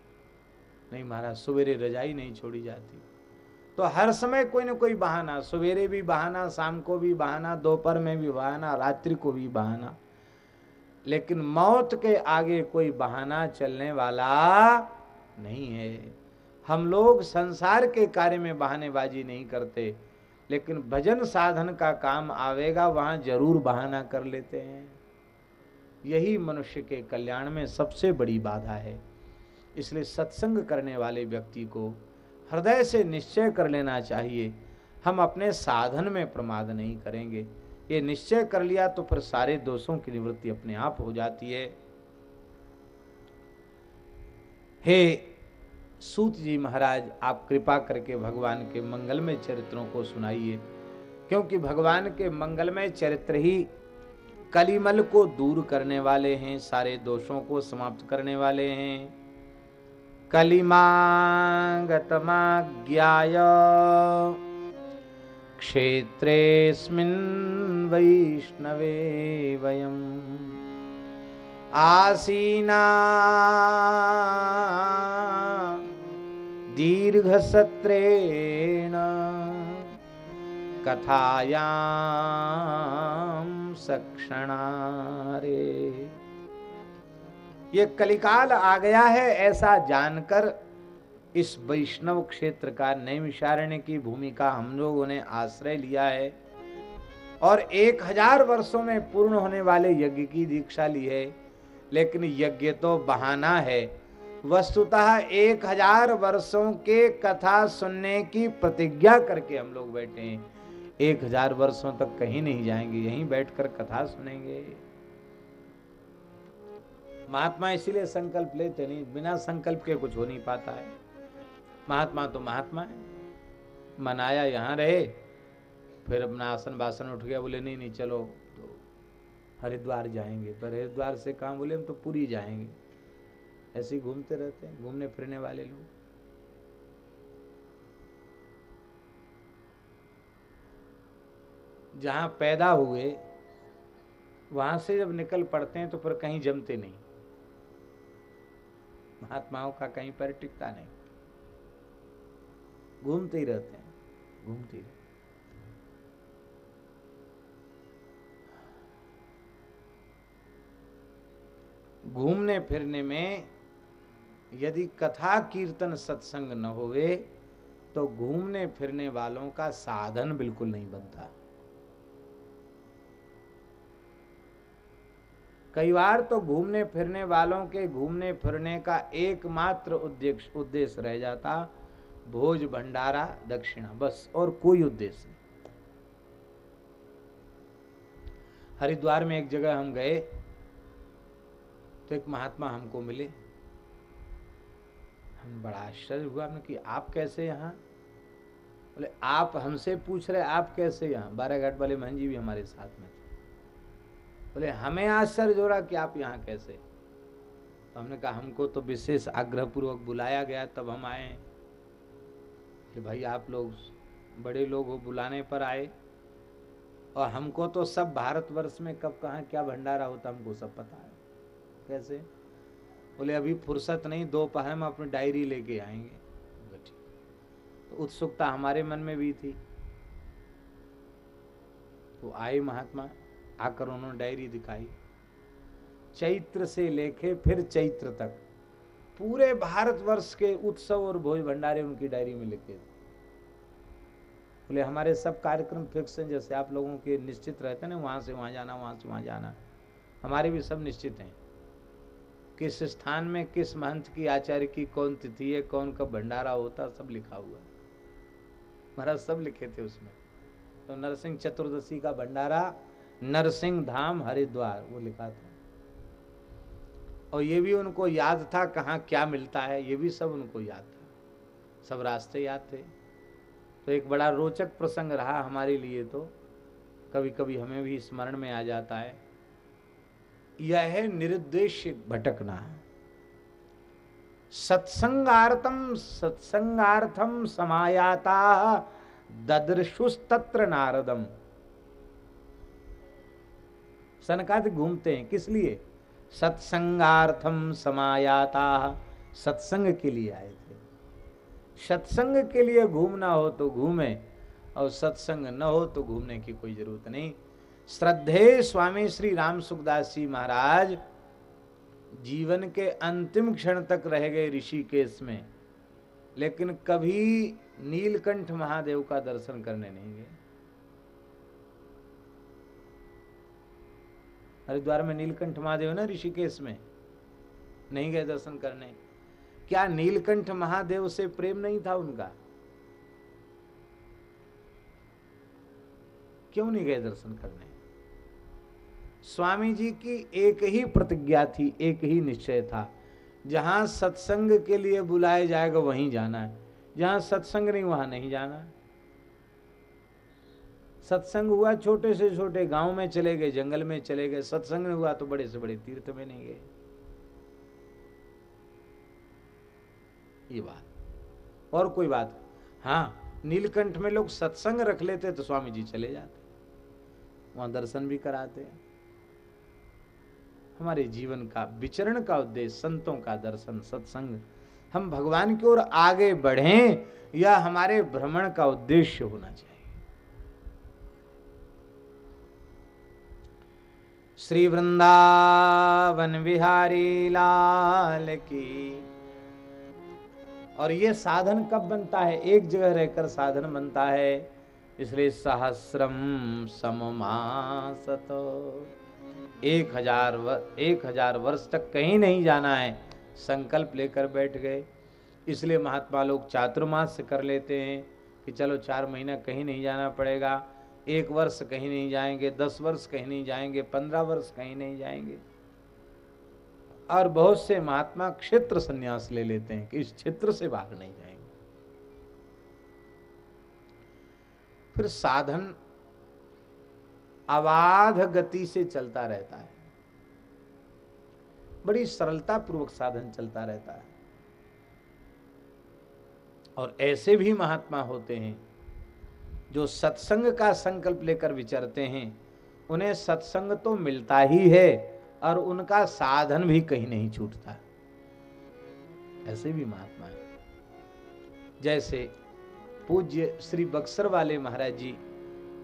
नहीं महाराज, सवेरे रजाई नहीं छोड़ी जाती। तो हर समय कोई ना कोई बहाना, सवेरे भी बहाना, शाम को भी बहाना, दोपहर में भी बहाना, रात्रि को भी बहाना। लेकिन मौत के आगे कोई बहाना चलने वाला नहीं है। हम लोग संसार के कार्य में बहानेबाजी नहीं करते, लेकिन भजन साधन का काम आवेगा, वहाँ ज़रूर बहाना कर लेते हैं। यही मनुष्य के कल्याण में सबसे बड़ी बाधा है। इसलिए सत्संग करने वाले व्यक्ति को हृदय से निश्चय कर लेना चाहिए। हम अपने साधन में प्रमाद नहीं करेंगे। ये निश्चय कर लिया तो फिर सारे दोषों की निवृत्ति अपने आप हो जाती है। हे सूत जी महाराज, आप कृपा करके भगवान के मंगलमय चरित्रों को सुनाइए। क्योंकि भगवान के मंगलमय चरित्र ही कलिमल को दूर करने वाले हैं, सारे दोषों को समाप्त करने वाले हैं। कलिमागतमाज्ञाय। क्षेत्रेऽस्मिन् वैष्णवे वयम् आसीना। दीर्घसत्रेण कथायां सक्षणारे। ये कलिकाल आ गया है ऐसा जानकर इस वैष्णव क्षेत्र का नैमिषारण्य की भूमिका हम लोगों ने आश्रय लिया है। और एक हज़ार वर्षों में पूर्ण होने वाले यज्ञ की दीक्षा ली है, लेकिन यज्ञ तो बहाना है। वस्तुतः एक हज़ार वर्षों के कथा सुनने की प्रतिज्ञा करके हम लोग बैठे हैं। एक हज़ार वर्षों तक कहीं नहीं जाएँगे, यहीं बैठकर कथा सुनेंगे। महात्मा इसीलिए संकल्प लेते नहीं, बिना संकल्प के कुछ हो नहीं पाता है। महात्मा तो महात्मा है। मनाया यहाँ रहे, फिर अपना आसन बासन उठ गया, बोले, नहीं नहीं, चलो। तो हरिद्वार जाएँगे। पर हरिद्वार से कहाँ बोले, हम तो पूरी जाएँगे। ऐसे ही घूमते रहते हैं, घूमने फिरने वाले लोग। जहाँ पैदा हुए, वहाँ से जब निकल पड़ते हैं तो फिर कहीं जमते नहीं। महात्माओं का कहीं पर टिकता नहीं। घूमते ही रहते हैं। घूमते ही घूमने फिरने में यदि कथा कीर्तन सत्संग न होवे तो घूमने फिरने वालों का साधन बिल्कुल नहीं बनता। कई बार तो घूमने फिरने वालों के घूमने फिरने का एकमात्र उद्देश्य उद्देश्य रह जाता भोज भंडारा दक्षिणा, बस, और कोई उद्देश्य नहीं। हरिद्वार में एक जगह हम गए तो एक महात्मा हमको मिले। हम बड़ा आश्चर्य हुआ, हमने कि आप कैसे यहाँ? बोले, आप हमसे पूछ रहे, आप कैसे यहाँ? बारह घाट वाले महन जी भी हमारे साथ में थे। बोले, हमें आश्चर्य हो रहा कि आप यहाँ कैसे? तो हमने कहा, हमको तो विशेष आग्रह पूर्वक बुलाया गया, तब हम आए कि भाई, आप लोग बड़े लोग हो, बुलाने पर आए। और हमको तो सब भारतवर्ष में कब कहाँ क्या भंडारा होता, हमको सब पता है। कैसे? बोले, अभी फुर्सत नहीं दोपहर में अपनी डायरी लेके आएँगे। तो उत्सुकता हमारे मन में भी थी। तो आए महात्मा। आकर उन्होंने डायरी दिखाई। चैत्र से लेके फिर चैत्र तक। पूरे भारतवर्ष के उत्सव और भोज भंडारे उनकी डायरी में लिखे थे। बोले, हमारे सब कार्यक्रम फिक्स हैं, जैसे आप लोगों के निश्चित रहते ना, वहाँ से वहाँ जाना, वहाँ से वहाँ जाना। हमारे भी सब निश्चित हैं। किस स्थान में, किस महंत की, आचार्य की, कौन तिथि है, कौन कब भंडारा होता, सब लिखा हुआ महाराज सब लिखे थे उसमें। तो नरसिंह चतुर्दशी का भंडारा नरसिंह धाम हरिद्वार, वो लिखा था। और ये भी उनको याद था कहाँ क्या मिलता है, ये भी सब उनको याद था। सब रास्ते याद थे। तो एक बड़ा रोचक प्रसंग रहा हमारे लिए तो। कभी कभी हमें भी स्मरण में आ जाता है। यह है निरुद्देश्य भटकना। सत्संगार्थम सत्संगार्थम समायाता, ददृशुस्तत्र नारदम। सनकादि घूमते हैं। किस लिए? सत्संगार्थम समायाता। सत्संग के लिए आए थे। सत्संग के लिए घूमना हो तो घूमे, और सत्संग न हो तो घूमने की कोई ज़रूरत नहीं। श्रद्धे स्वामी श्री राम सुखदास जी महाराज, जीवन के अंतिम क्षण तक रह गए ऋषिकेश में, लेकिन कभी नीलकंठ महादेव का दर्शन करने नहीं गए। हरिद्वार में नीलकंठ महादेव ना ऋषिकेश में? नहीं गए दर्शन करने। क्या नीलकंठ महादेव से प्रेम नहीं था उनका? क्यों नहीं गए दर्शन करने? स्वामी जी की एक ही प्रतिज्ञा थी, एक ही निश्चय था। जहाँ सत्संग के लिए बुलाया जाएगा, वहीं जाना है। जहाँ सत्संग नहीं, वहाँ नहीं जाना। है सत्संग हुआ छोटे से छोटे, गाँव में चले गए, जंगल में चले गए, सत्संग हुआ तो बड़े से बड़े तीर्थ में नहीं गए। ये बात। और कोई बात? हाँ नीलकंठ में लोग सत्संग रख लेते तो स्वामी जी चले जाते। वहाँ दर्शन भी कराते। हमारे जीवन का विचरण का उद्देश्य, संतों का दर्शन, सत्संग। हम भगवान की ओर आगे बढ़ें या हमारे भ्रमण का उद्देश्य होना चाहिए। श्री वृंदावन बिहारी लाल की। और ये साधन कब बनता है? एक जगह रहकर साधन बनता है। इसलिए सहस्रम सममासत। एक हज़ार वर, एक हज़ार वर्ष तक कहीं नहीं जाना है। संकल्प लेकर बैठ गए। इसलिए महात्मा लोग चातुर्मास कर लेते हैं कि चलो चार महीना कहीं नहीं जाना पड़ेगा। एक वर्ष कहीं नहीं जाएँगे, दस वर्ष कहीं नहीं जाएँगे, पंद्रह वर्ष कहीं नहीं जाएँगे। और बहुत से महात्मा क्षेत्र संन्यास ले लेते हैं कि इस क्षेत्र से बाहर नहीं जाएँगे। फिर साधन अबाध गति से चलता रहता है। बड़ी सरलता पूर्वक साधन चलता रहता है। और ऐसे भी महात्मा होते हैं जो सत्संग का संकल्प लेकर विचरते हैं, उन्हें सत्संग तो मिलता ही है, और उनका साधन भी कहीं नहीं छूटता। ऐसे भी महात्मा जैसे पूज्य श्री बक्सर वाले महाराज जी,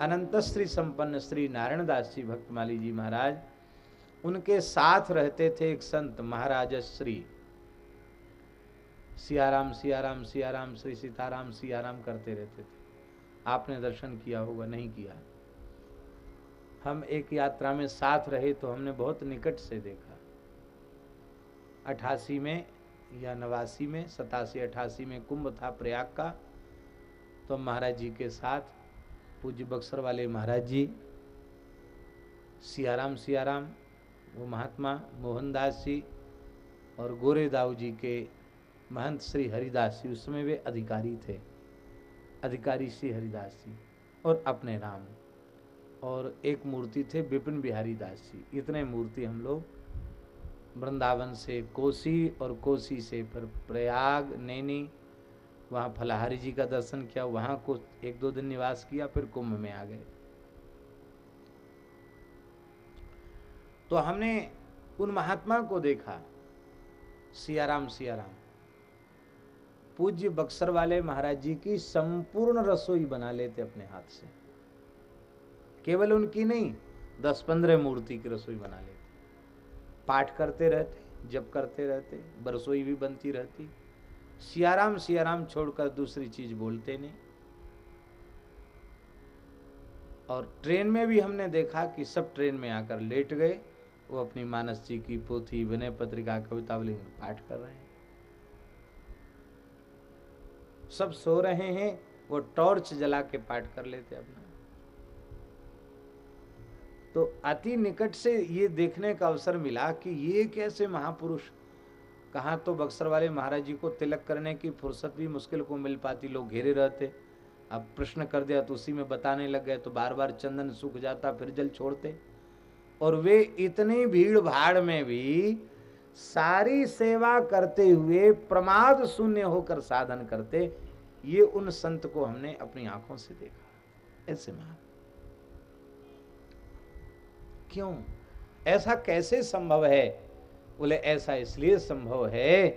अनंत श्री संपन्न श्री नारायण दास जी भक्तमाली जी महाराज, उनके साथ रहते थे एक संत महाराज श्री। सियाराम सियाराम सियाराम, श्री सीताराम, सियाराम करते रहते थे। आपने दर्शन किया होगा, नहीं किया। हम एक यात्रा में साथ रहे तो हमने बहुत निकट से देखा। अठासी में या नवासी में, सतासी अठासी में कुंभ था प्रयाग का तो महाराज जी के साथ पूज्य बक्सर वाले महाराज जी, सियाराम सियाराम, वो महात्मा मोहनदास जी और गोरे दाऊ जी के महंत श्री हरिदास जी उसमें वे अधिकारी थे। अधिकारी श्री हरिदास जी और अपने राम और एक मूर्ति थे विपिन बिहारी दास जी। इतने मूर्ति हम लोग वृंदावन से कोसी और कोसी से फिर प्रयाग, नैनी, वहाँ फलाहारी जी का दर्शन किया, वहाँ को एक दो दिन निवास किया, फिर कुंभ में आ गए। तो हमने उन महात्मा को देखा, सियाराम सियाराम। पूज्य बक्सर वाले महाराज जी की संपूर्ण रसोई बना लेते अपने हाथ से। केवल उनकी नहीं दस पंद्रह मूर्ति की रसोई बना लेते। पाठ करते रहते जब करते रहते, बरसोई भी बनती रहती। सियाराम सियाराम छोड़कर दूसरी चीज़ बोलते नहीं। और ट्रेन में भी हमने देखा कि सब ट्रेन में आकर लेट गए, वो अपनी मानस जी की पोथी, विनय पत्रिका, कवितावली पाठ कर रहे हैं। सब सो रहे हैं, वो टॉर्च जला के पाठ कर लेते अपना। तो अति निकट से ये देखने का अवसर मिला कि ये कैसे महापुरुष, कहा तो बक्सर वाले महाराज जी को तिलक करने की फुर्सत भी मुश्किल को मिल पाती, लोग घेरे रहते। अब प्रश्न कर दिया तो उसी में बताने लग गए तो बार बार चंदन सूख जाता, फिर जल छोड़ते। और वे इतनी भीड़ भाड़ में भी सारी सेवा करते हुए प्रमाद शून्य होकर साधन करते, ये उन संत को हमने अपनी आँखों से देखा। ऐसे महान क्यों? ऐसा कैसे संभव है? बोले, ऐसा इसलिए संभव है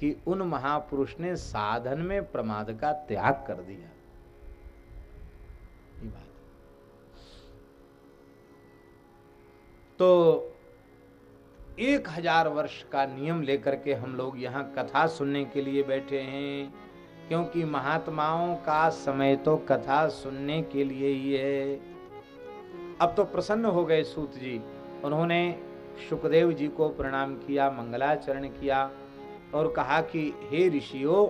कि उन महापुरुष ने साधन में प्रमाद का त्याग कर दिया। ये बात। तो एक हज़ार वर्ष का नियम लेकर के हम लोग यहाँ कथा सुनने के लिए बैठे हैं, क्योंकि महात्माओं का समय तो कथा सुनने के लिए ही है। अब तो प्रसन्न हो गए सूत जी। उन्होंने सुखदेव जी को प्रणाम किया, मंगलाचरण किया और कहा कि, हे ऋषियों,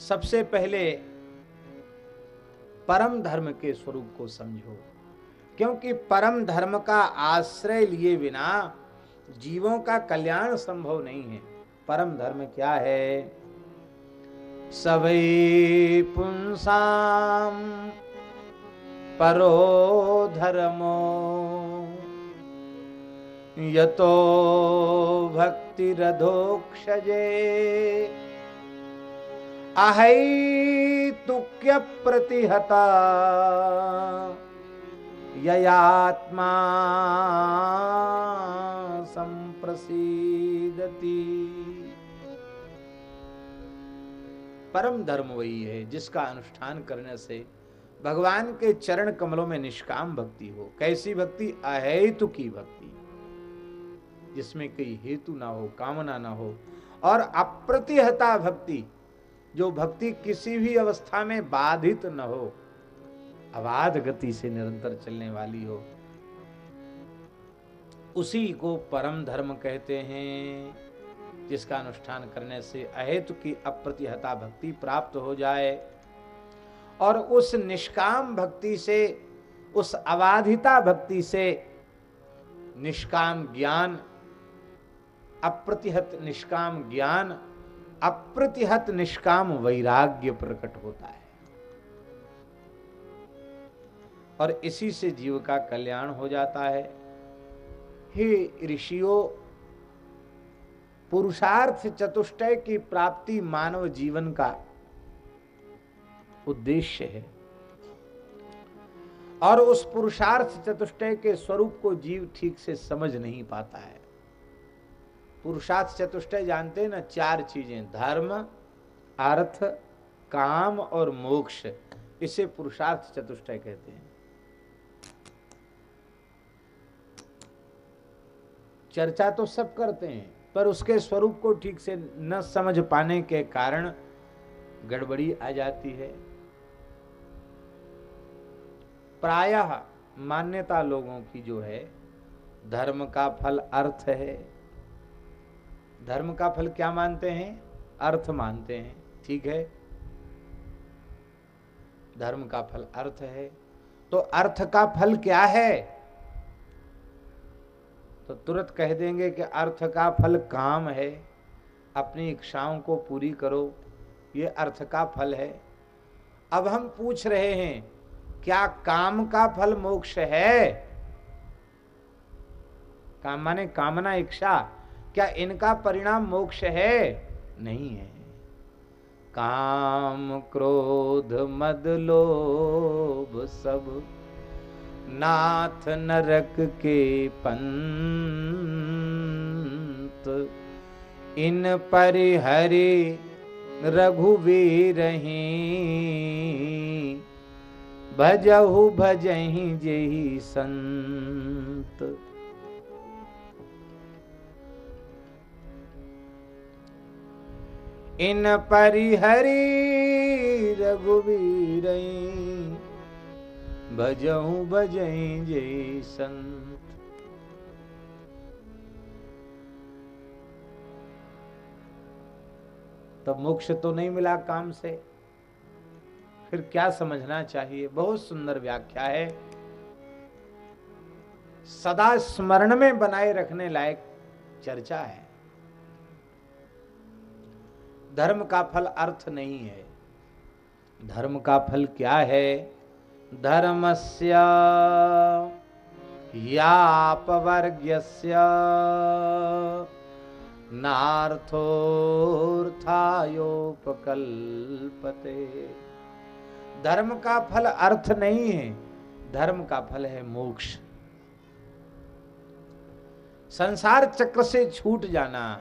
सबसे पहले परम धर्म के स्वरूप को समझो। क्योंकि परम धर्म का आश्रय लिए बिना जीवों का कल्याण संभव नहीं है। परम धर्म क्या है? सवै पुंसाम परो धर्मो यतो भक्तिरधोक्षजे अहैतुक्य प्रतिहता ययात्मा संप्रसीदति। परम धर्म वही है जिसका अनुष्ठान करने से भगवान के चरण कमलों में निष्काम भक्ति हो। कैसी भक्ति? अहेतु की भक्ति। जिसमें कोई हेतु ना हो, कामना ना हो और अप्रतिहता भक्ति, जो भक्ति किसी भी अवस्था में बाधित न हो। अबाध गति से निरंतर चलने वाली हो। उसी को परम धर्म कहते हैं, जिसका अनुष्ठान करने से अहेतु की अप्रतिहता भक्ति प्राप्त हो जाए। और उस निष्काम भक्ति से, उस अबाधिता भक्ति से निष्काम ज्ञान, अप्रतिहत निष्काम ज्ञान, अप्रतिहत निष्काम वैराग्य प्रकट होता है। और इसी से जीव का कल्याण हो जाता है। हे ऋषियों, पुरुषार्थ चतुष्टय की प्राप्ति मानव जीवन का उद्देश्य है। और उस पुरुषार्थ चतुष्टय के स्वरूप को जीव ठीक से समझ नहीं पाता है। पुरुषार्थ चतुष्टय जानते हैं ना, चार चीज़ें, धर्म, अर्थ, काम और मोक्ष, इसे पुरुषार्थ चतुष्टय कहते हैं। चर्चा तो सब करते हैं, पर उसके स्वरूप को ठीक से न समझ पाने के कारण गड़बड़ी आ जाती है। प्रायः मान्यता लोगों की जो है, धर्म का फल अर्थ है। धर्म का फल क्या मानते हैं? अर्थ मानते हैं, ठीक है? धर्म का फल अर्थ है। तो अर्थ का फल क्या है? तो तुरंत कह देंगे कि अर्थ का फल काम है। अपनी इच्छाओं को पूरी करो। ये अर्थ का फल है। अब हम पूछ रहे हैं, क्या काम का फल मोक्ष है? काम माने कामना, इच्छा। क्या इनका परिणाम मोक्ष है? नहीं है। काम, क्रोध, मद, लोभ सब नाथ नरक के पंत। इन परिहरे रघुवीर भजहु भजही जही संत। इन परिहरी रघुवीर भजहु भजही जय संत। तब मोक्ष तो नहीं मिला काम से। फिर क्या समझना चाहिए? बहुत सुंदर व्याख्या है। सदा स्मरण में बनाए रखने लायक चर्चा है। धर्म का फल अर्थ नहीं है। धर्म का फल क्या है? धर्मस्य यापवर्ग्यस्य नार्थोर्थायोपकल्पते। धर्म का फल अर्थ नहीं है, धर्म का फल है मोक्ष। संसार चक्र से छूट जाना,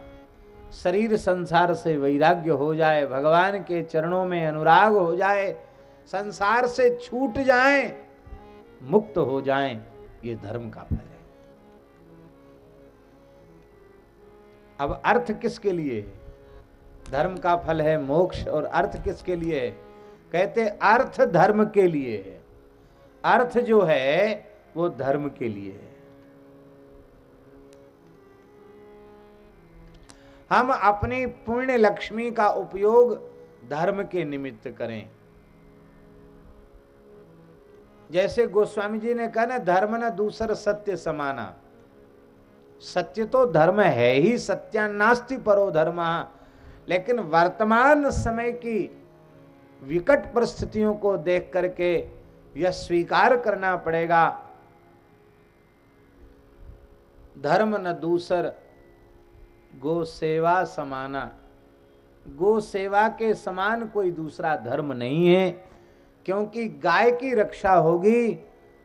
शरीर संसार से वैराग्य हो जाए, भगवान के चरणों में अनुराग हो जाए संसार से छूट जाए, मुक्त हो जाए, ये धर्म का फल है। अब अर्थ किसके लिए? है धर्म का फल है मोक्ष, और अर्थ किसके लिए? है कहते अर्थ धर्म के लिए है। अर्थ जो है, वो धर्म के लिए है। हम अपनी पुण्य लक्ष्मी का उपयोग धर्म के निमित्त करें। जैसे गोस्वामी जी ने कहा ना, धर्म न दूसर सत्य समाना। सत्य तो धर्म है ही, सत्यानास्ति परो धर्म। लेकिन वर्तमान समय की विकट परिस्थितियों को देख करके यह स्वीकार करना पड़ेगा। धर्म न दूसर, गो सेवा समाना। गो सेवा के समान कोई दूसरा धर्म नहीं है। क्योंकि गाय की रक्षा होगी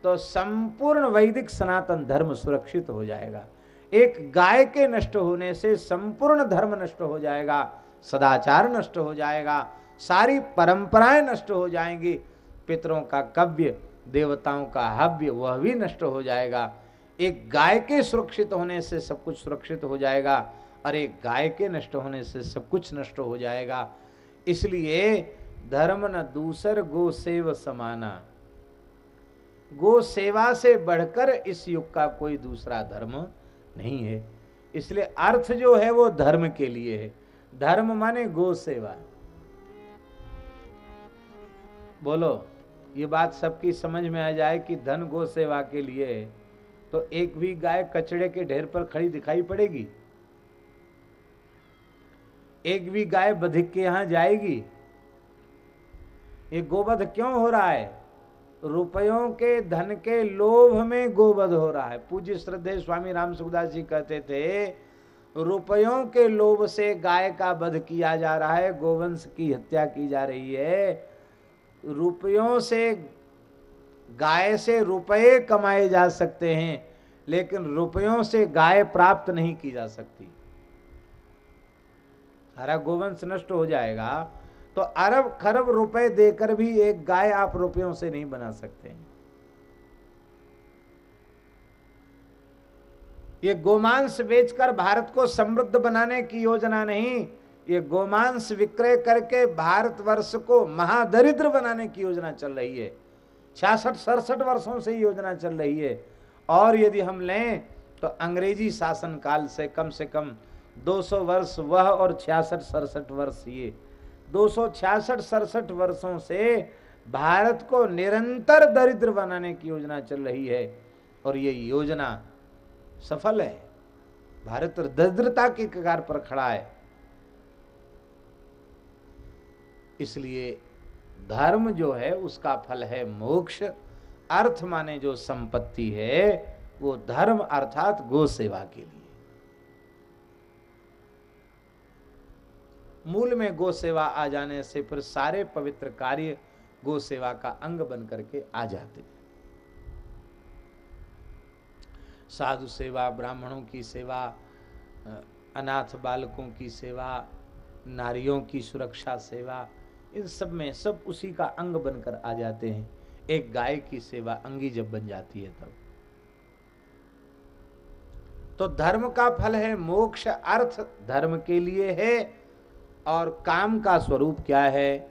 तो संपूर्ण वैदिक सनातन धर्म सुरक्षित हो जाएगा। एक गाय के नष्ट होने से संपूर्ण धर्म नष्ट हो जाएगा, सदाचार नष्ट हो जाएगा, सारी परंपराएँ नष्ट हो जाएँगी, पितरों का कव्य, देवताओं का हव्य, वह भी नष्ट हो जाएगा। एक गाय के सुरक्षित होने से सब कुछ सुरक्षित हो जाएगा, और एक गाय के नष्ट होने से सब कुछ नष्ट हो जाएगा। इसलिए धर्म न दूसर गो सेव समाना। गो सेवा से बढ़कर इस युग का कोई दूसरा धर्म नहीं है। इसलिए अर्थ जो है वो धर्म के लिए है। धर्म माने गो सेवा। बोलो, ये बात सबकी समझ में आ जाए कि धन गो सेवा के लिए है तो एक भी गाय कचड़े के ढेर पर खड़ी दिखाई पड़ेगी। एक भी गाय बधिक के यहाँ जाएगी ये गोवध क्यों हो रहा है? रुपयों के धन के लोभ में गोवध हो रहा है। पूज्य श्रद्धे स्वामी राम सुखदास जी कहते थे, रुपयों के लोभ से गाय का वध किया जा रहा है, गोवंश की हत्या की जा रही है। रुपयों से, गाय से रुपए कमाए जा सकते हैं, लेकिन रुपयों से गाय प्राप्त नहीं की जा सकती। हरा गोवंश नष्ट हो जाएगा। तो अरब खरब रुपए देकर भी एक गाय आप रुपयों से नहीं बना सकते ये गोमांस बेचकर भारत को समृद्ध बनाने की योजना नहीं, ये गोमांस विक्रय करके भारतवर्ष को महादरिद्र बनाने की योजना चल रही है। छियासठ, सड़सठ वर्षों से योजना चल रही है। और यदि हम लें तो अंग्रेज़ी शासन काल से कम से कम 200 वर्ष वह और छियासठ, सड़सठ वर्ष ये। दो सौ छियासठ सड़सठ वर्षों से भारत को निरंतर दरिद्र बनाने की योजना चल रही है और ये योजना सफल है। भारत दरिद्रता के कगार पर खड़ा है। इसलिए धर्म जो है, उसका फल है मोक्ष। अर्थ माने जो संपत्ति है, वो धर्म अर्थात गो सेवा के लिए। मूल में गो सेवा आ जाने से फिर सारे पवित्र कार्य गो सेवा का अंग बन करके आ जाते साधु सेवा, ब्राह्मणों की सेवा अनाथ बालकों की सेवा, नारियों की सुरक्षा सेवा, इन सब में सब उसी का अंग बनकर आ जाते हैं। एक गाय की सेवा अंगी जब बन जाती है तब। तो धर्म का फल है मोक्ष, अर्थ धर्म के लिए है। और काम का स्वरूप क्या है?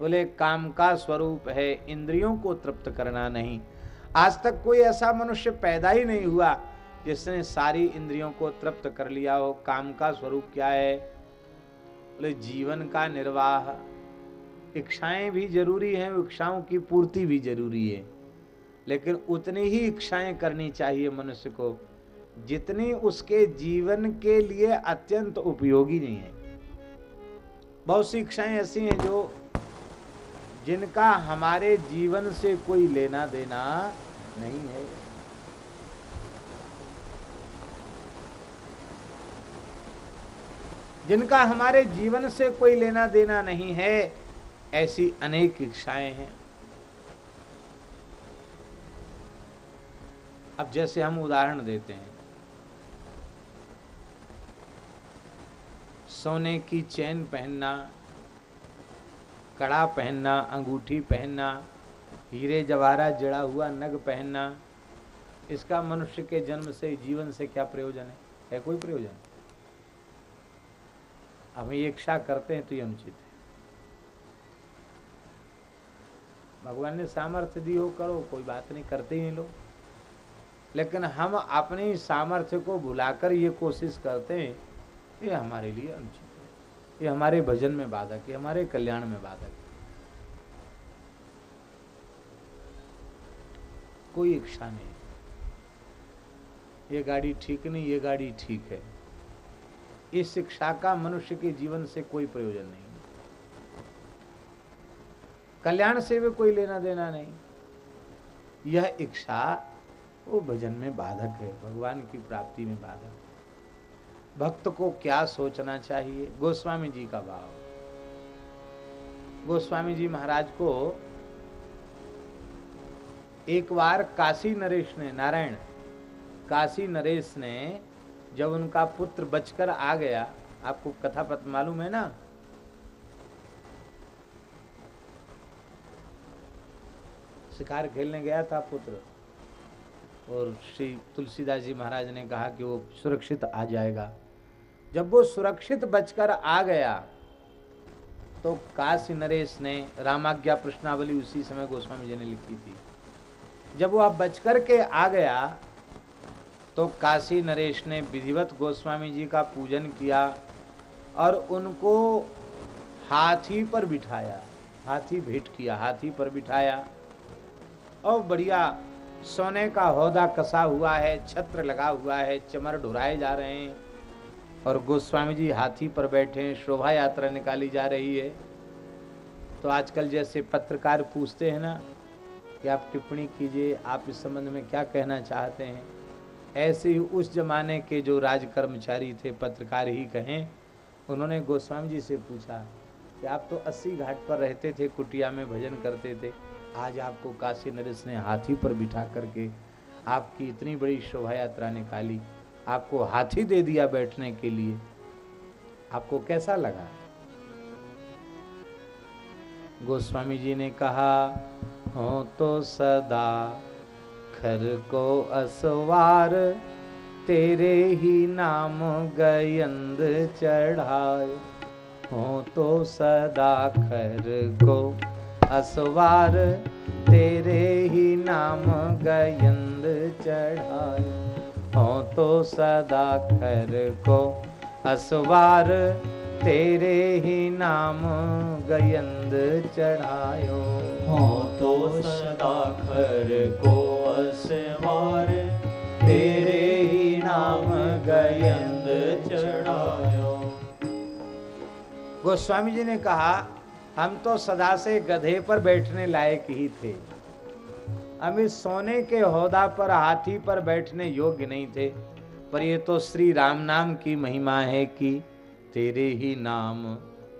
बोले, काम का स्वरूप है, इंद्रियों को तृप्त करना नहीं। आज तक कोई ऐसा मनुष्य पैदा ही नहीं हुआ जिसने सारी इंद्रियों को तृप्त कर लिया हो। काम का स्वरूप क्या है? बोले, जीवन का निर्वाह। इच्छाएँ भी ज़रूरी हैं, इच्छाओं की पूर्ति भी ज़रूरी है। लेकिन उतनी ही इच्छाएँ करनी चाहिए मनुष्य को, जितनी उसके जीवन के लिए अत्यंत उपयोगी नहीं है। बहुत सी इच्छाएँ ऐसी हैं जो जिनका हमारे जीवन से कोई लेना देना नहीं है। जिनका हमारे जीवन से कोई लेना देना नहीं है, ऐसी अनेक इच्छाएँ हैं। अब जैसे हम उदाहरण देते हैं। सोने की चैन पहनना, कड़ा पहनना, अंगूठी पहनना, हीरे जवाहरा जड़ा हुआ नग पहनना, इसका मनुष्य के जन्म से, जीवन से क्या प्रयोजन है? है कोई प्रयोजन? हम ये इच्छा करते हैं तो ये अनुचित है। भगवान ने सामर्थ्य दी हो, करो, कोई बात नहीं, करते ही नहीं लोग। लेकिन हम अपनी सामर्थ्य को भुलाकर ये कोशिश करते हैं ये हमारे लिए अनुचित है। ये हमारे भजन में बाधक है हमारे कल्याण में बाधक है। कोई इच्छा नहीं। ये गाड़ी ठीक नहीं, ये गाड़ी ठीक है। इस शिक्षा का मनुष्य के जीवन से कोई प्रयोजन नहीं। कल्याण से भी कोई लेना देना नहीं। यह इच्छा वो भजन में बाधक है, भगवान की प्राप्ति में बाधक भक्त को क्या सोचना चाहिए? गोस्वामी जी का भाव। गोस्वामी जी महाराज को एक बार काशी नरेश ने, नारायण, काशी नरेश ने जब उनका पुत्र बचकर आ गया, आपको कथा पत मालूम है ना? शिकार खेलने गया था पुत्र। और श्री तुलसीदास जी महाराज ने कहा कि वो सुरक्षित आ जाएगा। जब वो सुरक्षित बचकर आ गया तो काशी नरेश ने रामाज्ञा प्रश्नावली उसी समय गोस्वामी जी ने लिखी थी। जब वो अब बचकर के आ गया तो काशी नरेश ने विधिवत गोस्वामी जी का पूजन किया और उनको हाथी पर बिठाया, हाथी भेंट किया, हाथी पर बिठाया। और बढ़िया सोने का हौदा कसा हुआ है, छत्र लगा हुआ है, चमर ढुराए जा रहे हैं। और गोस्वामी जी हाथी पर बैठे हैं, शोभा यात्रा निकाली जा रही है। तो आजकल जैसे पत्रकार पूछते हैं ना कि आप टिप्पणी कीजिए, आप इस संबंध में क्या कहना चाहते हैं? ऐसे ही उस जमाने के जो राज कर्मचारी थे, पत्रकार ही कहें, उन्होंने गोस्वामी जी से पूछा कि आप तो अस्सी घाट पर रहते थे, कुटिया में भजन करते थे। आज आपको काशी नरेश ने हाथी पर बिठा करके आपकी इतनी बड़ी शोभा यात्रा निकाली। आपको हाथी दे दिया बैठने के लिए। आपको कैसा लगा? गोस्वामी जी ने कहा, हो तो सदा खर को असवार, तेरे ही नाम गयंद चढ़ाए। हो तो सदा खर को असवार, तेरे ही नाम गयंद चढ़ाए। हो तो सदा खर को। असवार तेरे ही नाम गयंद चढ़ायो। हो तो सदा खर को असवार तेरे ही नाम गयंद चढ़ायो। गोस्वामी जी ने कहा हम तो सदा से गधे पर बैठने लायक ही थे। इस सोने के होदा पर, हाथी पर बैठने योग्य नहीं थे। पर ये तो श्री राम नाम की महिमा है कि तेरे ही नाम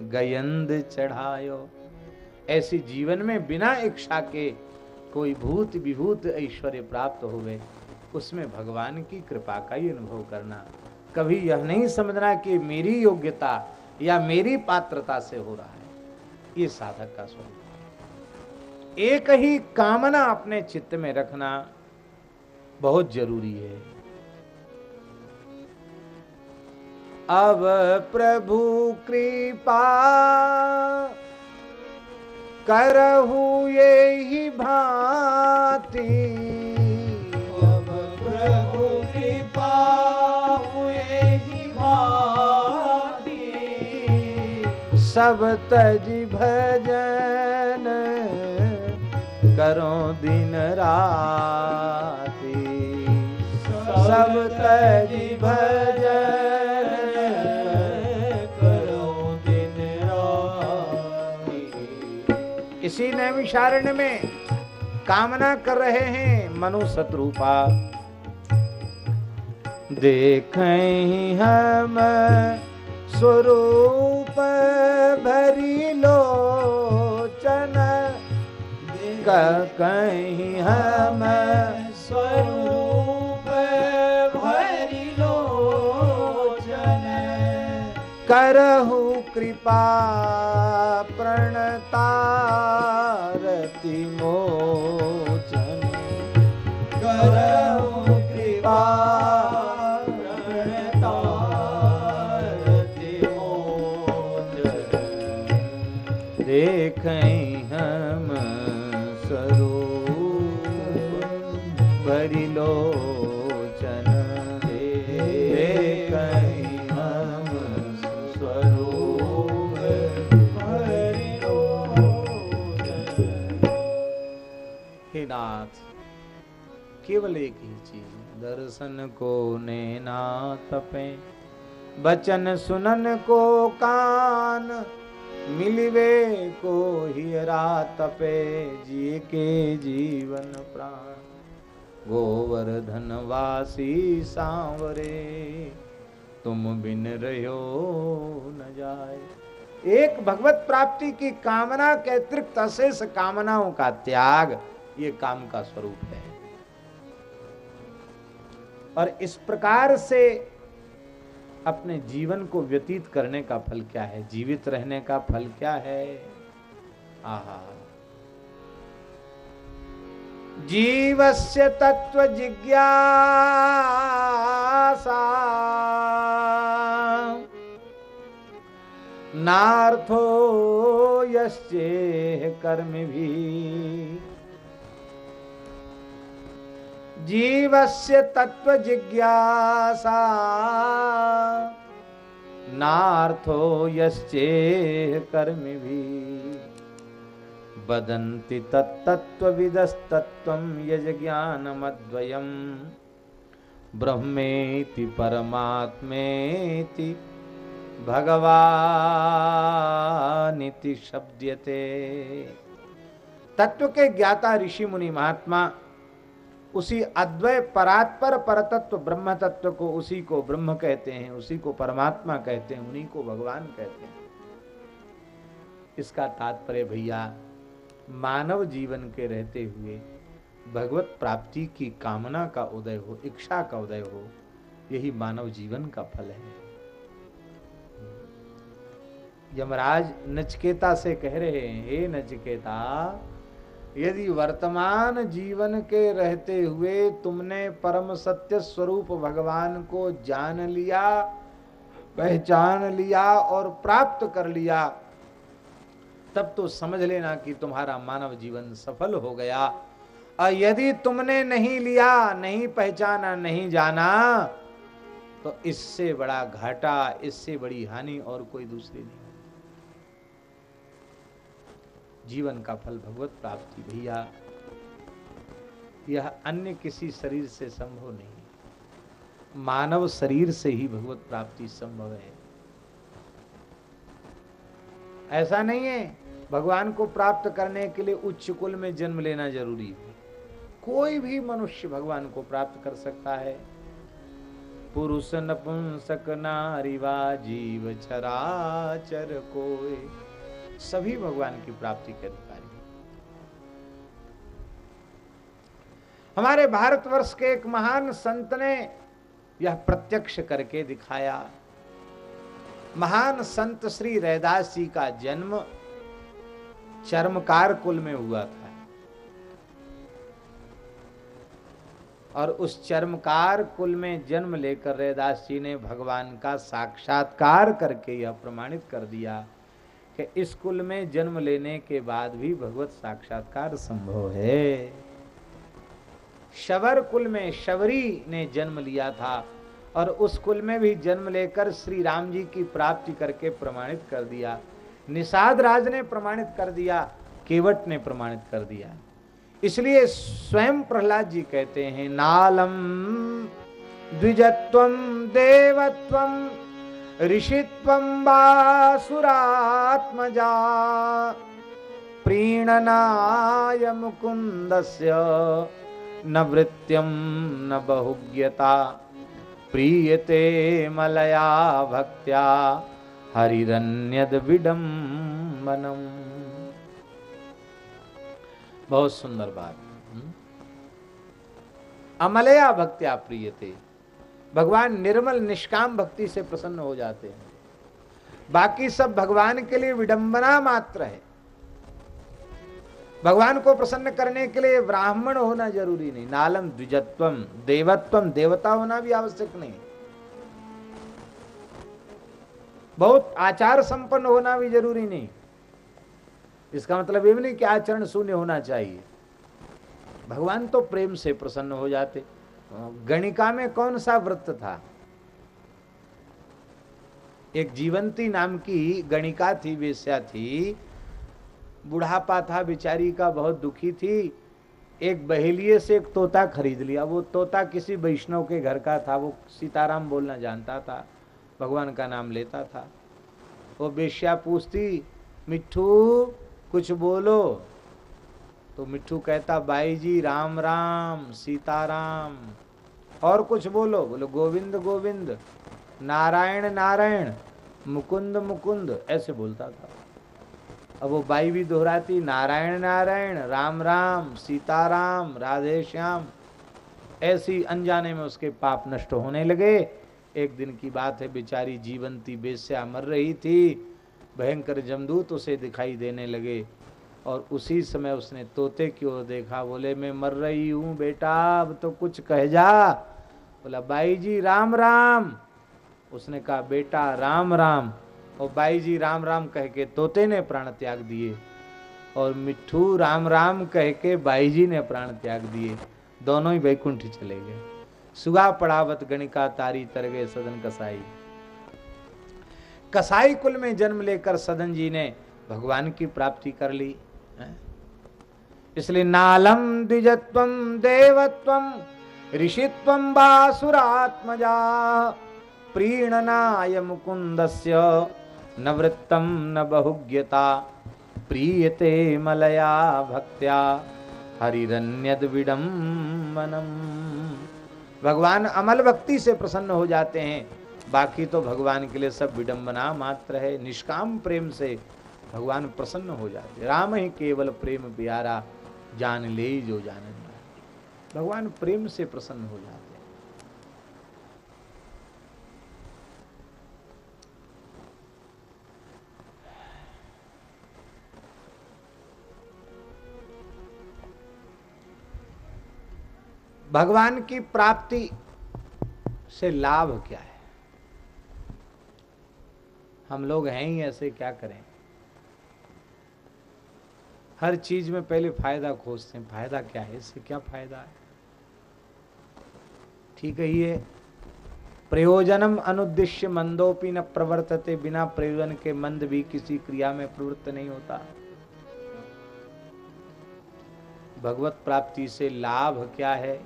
गयंद चढ़ायो। ऐसी जीवन में बिना इच्छा के कोई भूत विभूत ऐश्वर्य प्राप्त हो गए उसमें भगवान की कृपा का ही अनुभव करना। कभी यह नहीं समझना कि मेरी योग्यता या मेरी पात्रता से हो रहा है। ये साधक का स्वरूप। एक ही कामना अपने चित्त में रखना बहुत ज़रूरी है। अब प्रभु कृपा करहु ये ही भांति। अब प्रभु कृपा हुए ही भांति। सब तज भजन करो दिन राति। सब तज भजन करो दिन राति। इसी नैमिषारण्य में कामना कर रहे हैं मनु शत्रुपा देखें हम स्वरूप भरी लोचन कहीं हम स्वरूप भरि लोचन। करहु कृपा प्रणतारति मोचन केवल एक ही चीज़, दर्शन को नैना तपे। बचन सुनन को कान, मिलवे को हियरा तपे। जिए के जीवन प्राण, गोवर्धन वासी सांवरे। तुम बिन रहो न जाए। एक भगवत प्राप्ति की कामना के अतिरिक्त अशेष कामनाओं का त्याग, ये काम का स्वरूप है। और इस प्रकार से अपने जीवन को व्यतीत करने का फल क्या है? जीवित रहने का फल क्या है? आहा। जीवस्य तत्व जिज्ञासा। नार्थो यश्चे कर्म भी जीवस्य तत्व जिज्ञासा नार्थो यश्चे कर्म भी वदन्ति तत्तत्त्वविदस्तत्त्वं यज्ञानमद्वयम् ब्रह्मेति परमात्मेति भगवानिति शब्द्यते। तत्व के ज्ञाता ऋषि मुनि महात्मा उसी अद्वय परात्पर परतत्व ब्रह्म तत्व को उसी को ब्रह्म कहते हैं, उसी को परमात्मा कहते हैं, उन्हीं को भगवान कहते हैं। इसका तात्पर्य भैया, मानव जीवन के रहते हुए भगवत प्राप्ति की कामना का उदय हो, इच्छा का उदय हो, यही मानव जीवन का फल है। यमराज नचकेता से कह रहे हैं, हे नचकेता यदि वर्तमान जीवन के रहते हुए तुमने परम सत्य स्वरूप भगवान को जान लिया, पहचान लिया और प्राप्त कर लिया, तब तो समझ लेना कि तुम्हारा मानव जीवन सफल हो गया। और यदि तुमने नहीं लिया, नहीं पहचाना, नहीं जाना तो इससे बड़ा घाटा, इससे बड़ी हानि और कोई दूसरी नहीं। जीवन का फल भगवत प्राप्ति, भैया। यह अन्य किसी शरीर से संभव नहीं। मानव शरीर से ही भगवत प्राप्ति संभव है। ऐसा नहीं है, भगवान को प्राप्त करने के लिए उच्च कुल में जन्म लेना ज़रूरी है। कोई भी मनुष्य भगवान को प्राप्त कर सकता है। पुरुष नपुंसक नारीवा जीव चराचर कोई सभी भगवान की प्राप्ति के अधिकारी हमारे भारतवर्ष के एक महान संत ने यह प्रत्यक्ष करके दिखाया। महान संत श्री रैदास जी का जन्म चर्मकार कुल में हुआ था। और उस चर्मकार कुल में जन्म लेकर रैदास जी ने भगवान का साक्षात्कार करके यह प्रमाणित कर दिया। कि इस कुल में जन्म लेने के बाद भी भगवत साक्षात्कार संभव है। शवर कुल में शबरी ने जन्म लिया था और उस कुल में भी जन्म लेकर श्री राम जी की प्राप्ति करके प्रमाणित कर दिया। निषाद राज ने प्रमाणित कर दिया, केवट ने प्रमाणित कर दिया। इसलिए स्वयं प्रहलाद जी कहते हैं, नालम द्विजत्व देवत्व ऋषित्व वासुरात्मजा प्रीणनाय मुकुन्दस्य न वृत्यं न बहुज्ञता। प्रीयते मलया भक्त्या हरिरन्यद विडम्बनम बहुत सुंदर बात। हम्म? अमलया भक्त्या प्रियते। भगवान निर्मल निष्काम भक्ति से प्रसन्न हो जाते हैं। बाकी सब भगवान के लिए विडंबना मात्र है। भगवान को प्रसन्न करने के लिए ब्राह्मण होना ज़रूरी नहीं। नालम द्विजत्वम, देवत्वम, देवता होना भी आवश्यक नहीं। बहुत आचार संपन्न होना भी ज़रूरी नहीं। इसका मतलब ये भी नहीं कि आचरण शून्य होना चाहिए। भगवान तो प्रेम से प्रसन्न हो जाते। गणिका में कौन सा व्रत था? एक जीवंती नाम की गणिका थी, वेश्या थी। बुढ़ापा था, बेचारी का बहुत दुखी थी। एक बहेलिए से एक तोता खरीद लिया। वो तोता किसी वैष्णव के घर का था, वो सीताराम बोलना जानता था, भगवान का नाम लेता था। वो बेश्या पूछती, मिट्ठू, कुछ बोलो। तो मिट्ठू कहता बाई जी, राम राम, सीताराम। और कुछ बोलो बोलो, गोविंद गोविंद, नारायण नारायण, मुकुंद मुकुंद, ऐसे बोलता था। अब वो बाई भी दोहराती, नारायण नारायण, राम राम, सीताराम, राधे श्याम, ऐसी अनजाने में उसके पाप नष्ट होने लगे। एक दिन की बात है, बेचारी जीवंती बेस्या मर रही थी। भयंकर जमदूत उसे दिखाई देने लगे। और उसी समय उसने तोते की ओर देखा, बोले, मैं मर रही हूँ बेटा, अब तो कुछ कह जा। बोला बाई जी राम राम। उसने कहा, बेटा, राम राम। और बाई जी राम राम, कह के तोते ने प्राण त्याग दिए और मिट्ठू, राम राम, कह के बाई जी ने प्राण त्याग दिए। दोनों ही वैकुंठ चले गए। सुगा पड़ावत गणिका तारी तर गए सदन कसाई। कसाई कुल में जन्म लेकर सदन जी ने भगवान की प्राप्ति कर ली। इसलिए नालम द्विजत्व देवत्व, ऋषित्व बासुरात्मजा प्रीणनाय मुकुंदस्य न वृत्तम न बहुज्ञता, प्रीयते मलया भक्त्या हरिरन्यद विडम्बनम भगवान अमल भक्ति से प्रसन्न हो जाते हैं। बाकी तो भगवान के लिए सब विडंबना मात्र है। निष्काम प्रेम से भगवान प्रसन्न हो जाते राम ही केवल प्रेम प्यारा जान ले जो जान भगवान प्रेम से प्रसन्न हो जाते हैं। भगवान की प्राप्ति से लाभ क्या है? हम लोग हैं ही ऐसे, क्या करें? हर चीज़ में पहले फ़ायदा खोजते हैं। फ़ायदा क्या है? इससे क्या फ़ायदा है? ठीक है, ये प्रयोजनम अनुद्देश्य मंदोपी न प्रवर्तते बिना प्रयोजन के मंद भी किसी क्रिया में प्रवृत्त नहीं होता। भगवत प्राप्ति से लाभ क्या है?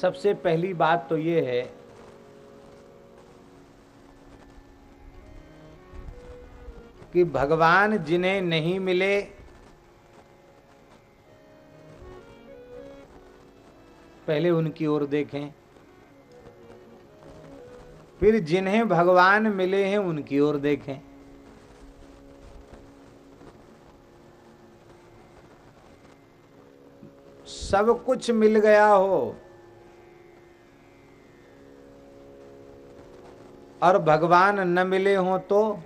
सबसे पहली बात तो ये है कि भगवान जिन्हें नहीं मिले, पहले उनकी ओर देखें। फिर जिन्हें भगवान मिले हैं, उनकी ओर देखें। सब कुछ मिल गया हो और भगवान न मिले हो तो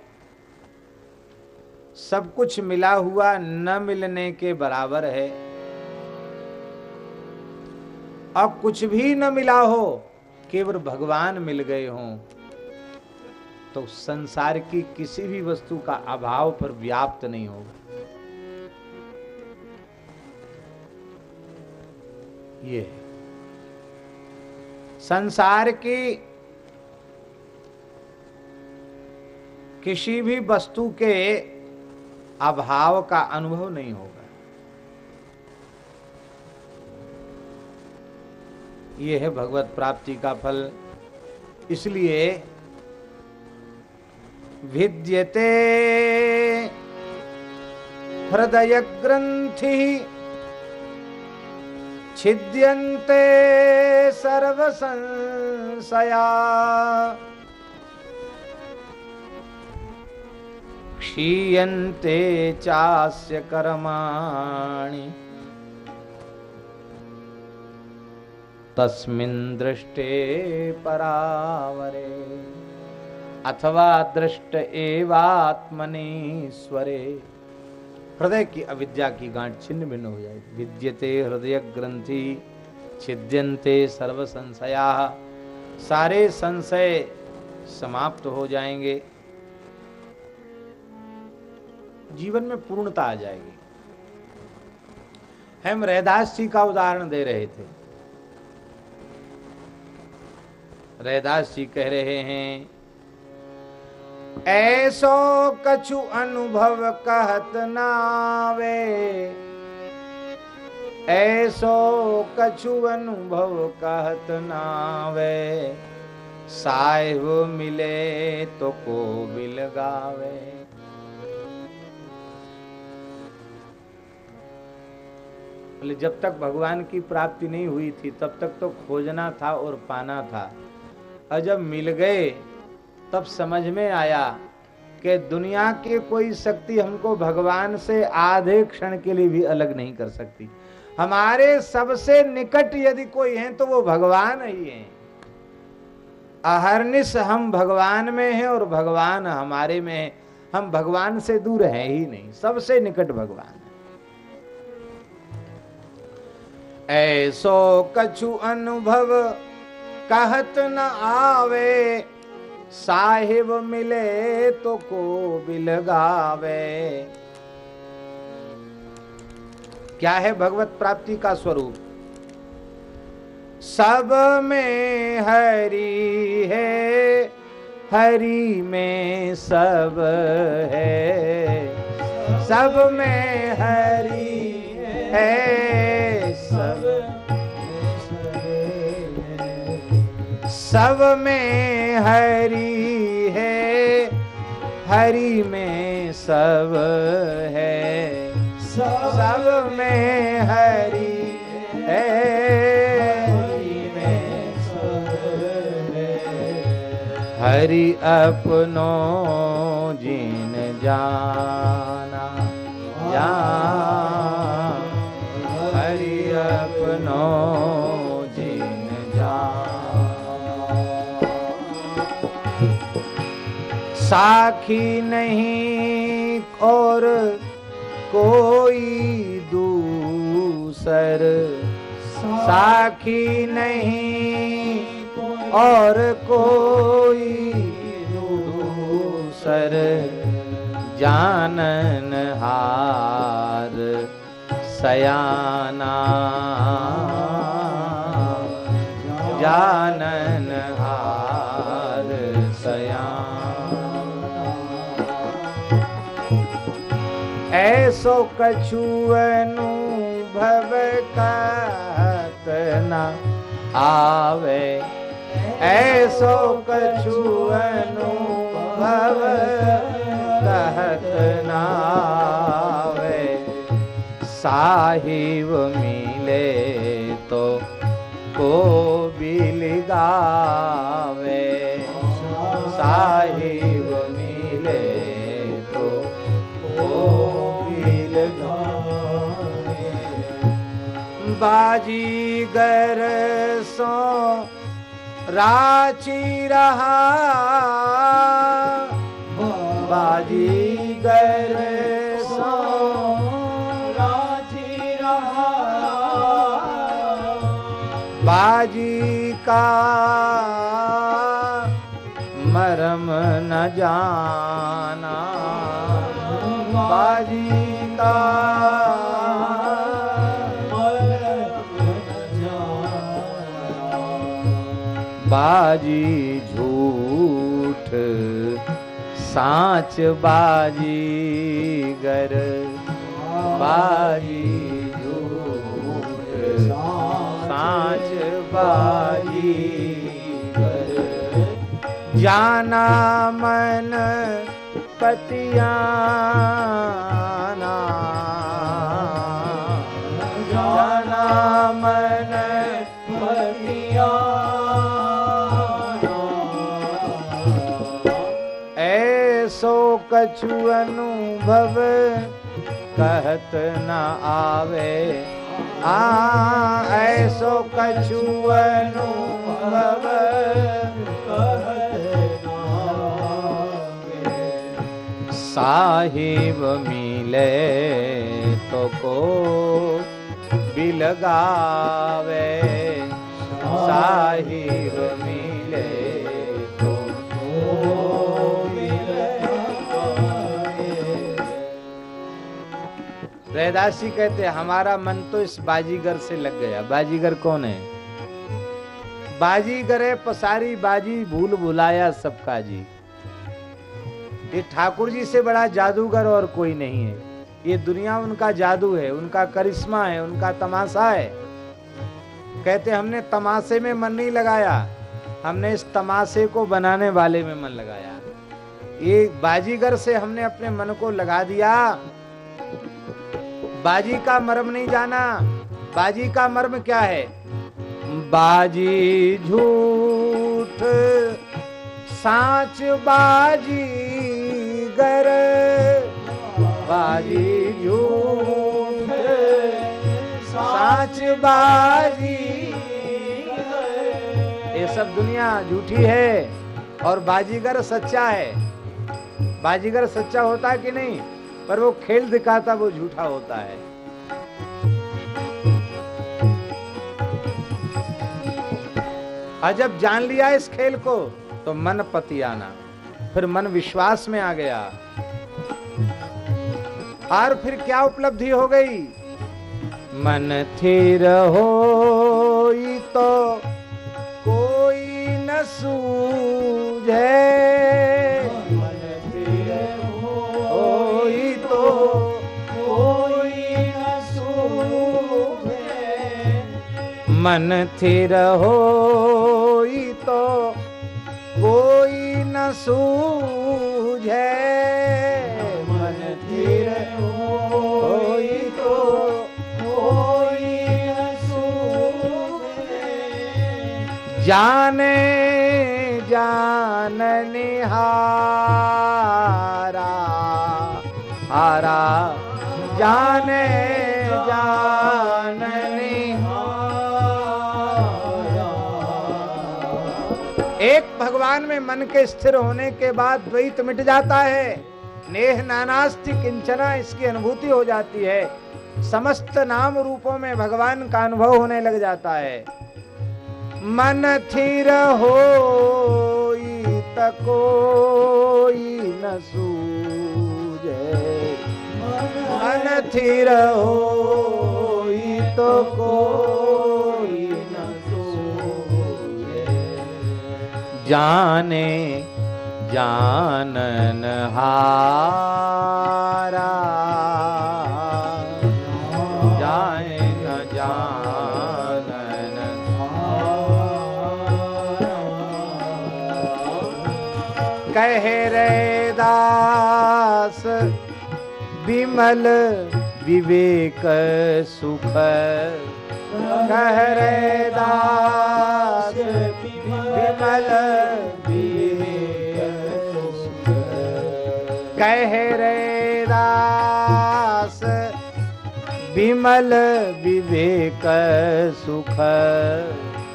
सब कुछ मिला हुआ न मिलने के बराबर है। अब कुछ भी न मिला हो, केवल भगवान मिल गए हों। तो संसार की किसी भी वस्तु का अभाव पर व्याप्त नहीं होगा। ये संसार की किसी भी वस्तु के अभाव का अनुभव नहीं होगा। ये है भगवत प्राप्ति का फल। इसलिए विद्यते हृदय ग्रंथि छिद्यन्ते सर्व क्षीयन्ते चास्य कर्माणि। तस्मिन् दृष्टे परावरे, अथवा दृष्ट एवात्मनीश्वरे हृदय की अविद्या की गांठ छिन्न भिन्न हो जाएगी। विद्यते हृदय ग्रंथि छिद्यंते सर्व संशया सारे संशय समाप्त हो जाएँगे। जीवन में पूर्णता आ जाएगी। हम रहदास जी का उदाहरण दे रहे थे। रहदास जी कह रहे हैं, ऐसो कछु अनुभव कहत नावे। ऐसो कछु अनुभव कहत नावे। साहिब मिले तो को बिल बोले, जब तक भगवान की प्राप्ति नहीं हुई थी, तब तक तो खोजना था और पाना था। और जब मिल गए, तब समझ में आया कि दुनिया की कोई शक्ति हमको भगवान से आधे क्षण के लिए भी अलग नहीं कर सकती। हमारे सबसे निकट यदि कोई है तो वो भगवान ही है। अहरनिश हम भगवान में हैं और भगवान हमारे में है। हम भगवान से दूर हैं ही नहीं, सबसे निकट भगवान। ऐसो कछु अनुभव कहत न आवे। साहिब मिले तो को बिलगावे क्या है भगवत प्राप्ति का स्वरूप? सब में हरि है, हरि में सब है। सब में हरि है, सब सब में हरि है, हरि में सब है। सब में हरि है, हरि अपनो जिन जाना, जान। साखी नहीं और कोई दूसर। साखी नहीं और कोई दूसर। जानन हार सयाना। जानन ऐसो कछु अनुभव कहत न आवे। ऐसो कछु अनुभव कहत न आवे। साहिब मिले तो को बिल गावे। साहिब बाजीगर सो राची रहा। बाजीगर सो राज़ी रहा। बाजी का मरम न जाना। बाजी का बाजी झूठ, साच बाजी गर, बाजी झूठ, साच बाजी गर। जाना मन पतियाना जाना मन कछु अनुभव कहत न आवे। आ, ऐसो कछु अनुभव साहिब मिले तो को बिलगावे। साहिब मिले रैदासी कहते हमारा मन तो इस बाजीगर से लग गया। बाजीगर कौन है? बाजीगर पसारी बाजी, भूल भुलाया सबका जी। ये ठाकुर जी से बड़ा जादूगर और कोई नहीं है। ये दुनिया उनका जादू है, उनका करिश्मा है, उनका तमाशा है। कहते हमने तमाशे में मन नहीं लगाया। हमने इस तमाशे को बनाने वाले में मन लगाया। ये बाजीगर से हमने अपने मन को लगा दिया। बाजी का मर्म नहीं जाना। बाजी का मर्म क्या है? बाजी झूठ, साच बाजी गर, बाजी झूठ, साच बाजी ये सब दुनिया झूठी है और बाजीगर सच्चा है। बाजीगर सच्चा होता है कि नहीं? पर वो खेल दिखाता वो झूठा होता है। और जब जान लिया इस खेल को तो मन पतियाना फिर मन विश्वास में आ गया। और फिर क्या उपलब्धि हो गई? मन थिर हो तो कोई न सूझे। मन थिर हो तो कोई न सूझे। मन थिर तो कोई जाने जान निहारा। हरा जाने जान एक भगवान में मन के स्थिर होने के बाद द्वैत मिट जाता है। नेह नानास्ति किंचना इसकी अनुभूति हो जाती है। समस्त नाम रूपों में भगवान का अनुभव होने लग जाता है। मन थिर हो कोई न सूझे। मन थिर हो तो कोई जाने जानन हारा। कह रे दास विमल विवेक सुख। कह रे दास सुख कह रे दास, विमल विवेक सुख।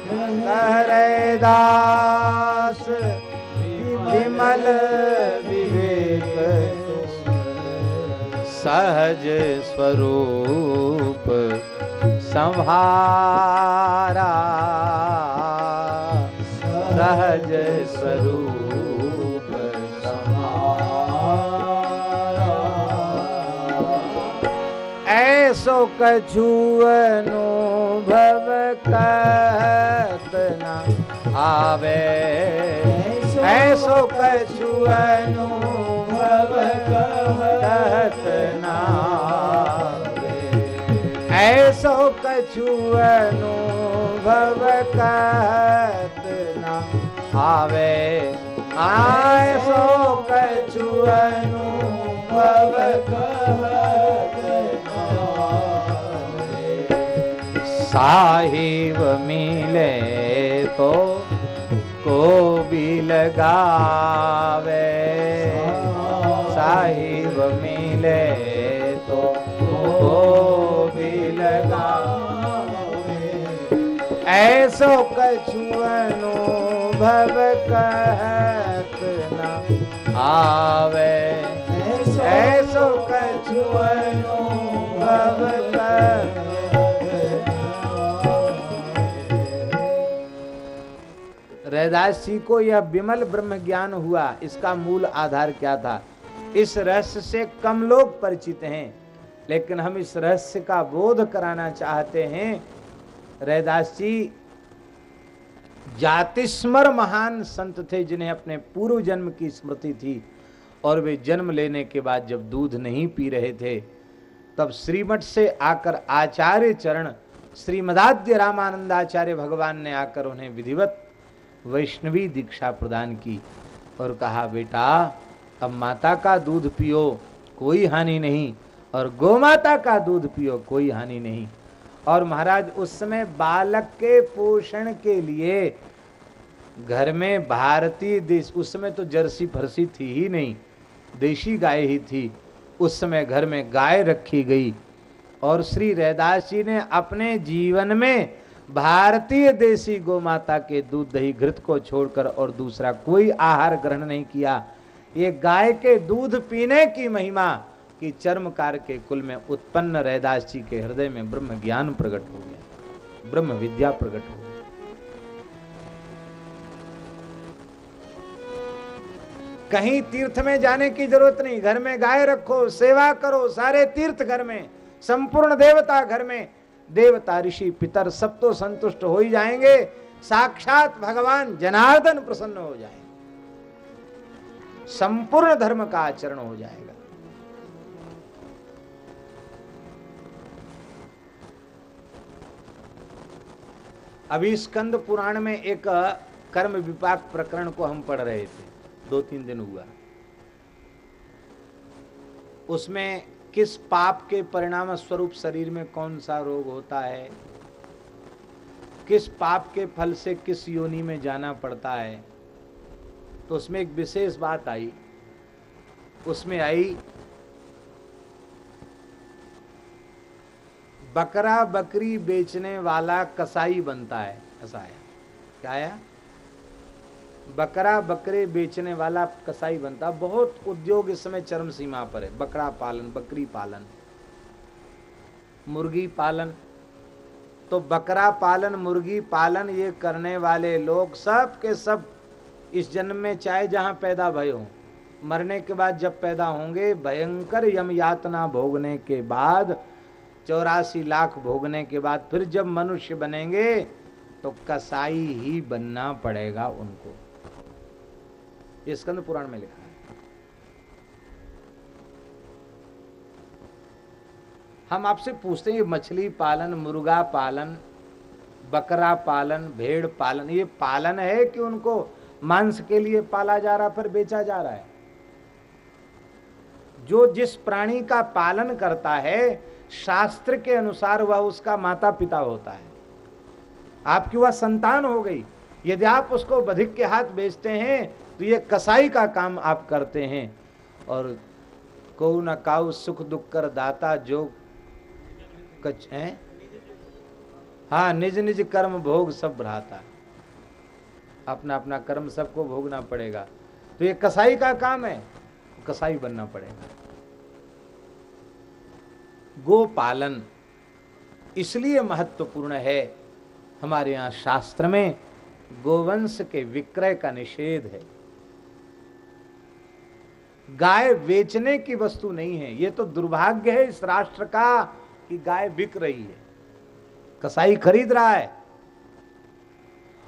कह रे दास, विमल विवेक सहज स्वरूप संहारा। सहज स्वरूप ऐसो कछु अनुभव कहत आवे। ऐसो कछु अनुभव कहत न ऐसो कछु अनुभव कहत आवे ऐसो कछु अनुभव कहत न आवे साहिब मिले तो को भी लगावे। साहिब मिले तो को भी लगावे। ऐसो कछु अनुभव कहत न आवे। ऐसो कहत। रैदास जी को यह विमल ब्रह्म ज्ञान हुआ। इसका मूल आधार क्या था? इस रहस्य से कम लोग परिचित हैं लेकिन हम इस रहस्य का बोध कराना चाहते हैं। रैदास जी जातिस्मर महान संत थे जिन्हें अपने पूर्व जन्म की स्मृति थी और वे जन्म लेने के बाद जब दूध नहीं पी रहे थे, तब श्रीमठ से आकर आचार्य चरण श्रीमदाद्य रामानंदाचार्य भगवान ने आकर उन्हें विधिवत वैष्णवी दीक्षा प्रदान की और कहा, बेटा, अब माता का दूध पियो, कोई हानि नहीं, और गोमाता का दूध पियो, कोई हानि नहीं। और महाराज, उस समय बालक के पोषण के लिए घर में भारतीय देश, उस समय तो जर्सी फरसी थी ही नहीं, देशी गाय ही थी। उस समय घर में गाय रखी गई और श्री रैदास जी ने अपने जीवन में भारतीय देसी गोमाता के दूध दही घृत को छोड़कर और दूसरा कोई आहार ग्रहण नहीं किया। ये गाय के दूध पीने की महिमा कि चर्मकार के कुल में उत्पन्न रैदास जी के हृदय में ब्रह्म ज्ञान प्रकट हो गया, ब्रह्म विद्या प्रकट हो गई कहीं तीर्थ में जाने की ज़रूरत नहीं। घर में गाय रखो, सेवा करो, सारे तीर्थ घर में, संपूर्ण देवता घर में। देवता, ऋषि, पितर सब तो संतुष्ट हो ही जाएँगे। साक्षात भगवान जनार्दन प्रसन्न हो जाएँगे। संपूर्ण धर्म का आचरण हो जाएगा। अभी स्कंद पुराण में एक कर्म विपाक प्रकरण को हम पढ़ रहे थे। दो तीन दिन हुआ। उसमें किस पाप के परिणाम स्वरूप शरीर में कौन सा रोग होता है? किस पाप के फल से किस योनि में जाना पड़ता है? तो उसमें एक विशेष बात आई। उसमें आई, बकरा बकरी बेचने वाला कसाई बनता है। कसाया। क्या आया? बकरा बकरे बेचने वाला कसाई बनता। बहुत उद्योग इस समय चरम सीमा पर है। बकरा पालन, बकरी पालन, मुर्गी पालन। तो बकरा पालन, मुर्गी पालन ये करने वाले लोग सब के सब इस जन्म में चाहे जहाँ पैदा भय हो, मरने के बाद जब पैदा होंगे, भयंकर यम यातना भोगने के बाद, चौरासी लाख भोगने के बाद फिर जब मनुष्य बनेंगे तो कसाई ही बनना पड़ेगा उनको। ये स्कंद पुराण में लिखा है। हम आपसे पूछते हैं मछली पालन, मुर्गा पालन, बकरा पालन, भेड़ पालन, ये पालन है कि उनको मांस के लिए पाला जा रहा, फिर बेचा जा रहा है? जो जिस प्राणी का पालन करता है, शास्त्र के अनुसार वह उसका माता पिता होता है। आपकी वह संतान हो गई। यदि आप उसको बधिक के हाथ बेचते हैं तो ये कसाई का काम आप करते हैं और को न काउ सुख दुख कर दाता जो कच है। हाँ निज निज कर्म भोग सब भ्राता। अपना अपना कर्म सबको भोगना पड़ेगा। तो ये कसाई का काम है, कसाई बनना पड़ेगा। गो पालन इसलिए महत्वपूर्ण है हमारे यहाँ शास्त्र में, गोवंश के विक्रय का निषेध है। गाय बेचने की वस्तु नहीं है। ये तो दुर्भाग्य है इस राष्ट्र का कि गाय बिक रही है। कसाई खरीद रहा है।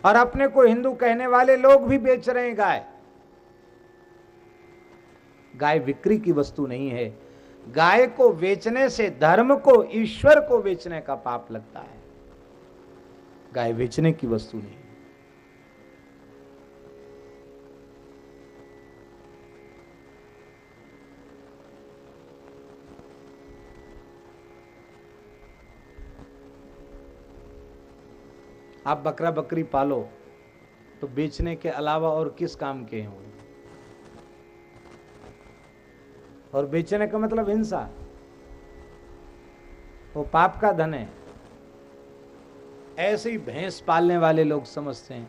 और अपने को हिंदू कहने वाले लोग भी बेच रहे हैं गाय। गाय बिक्री की वस्तु नहीं है। गाय को बेचने से धर्म को, ईश्वर को बेचने का पाप लगता है। गाय बेचने की वस्तु नहीं आप बकरा बकरी पालो तो बेचने के अलावा और किस काम के हैं और बेचने का मतलब हिंसा। वो पाप का धन है। ऐसे ही भैंस पालने वाले लोग समझते हैं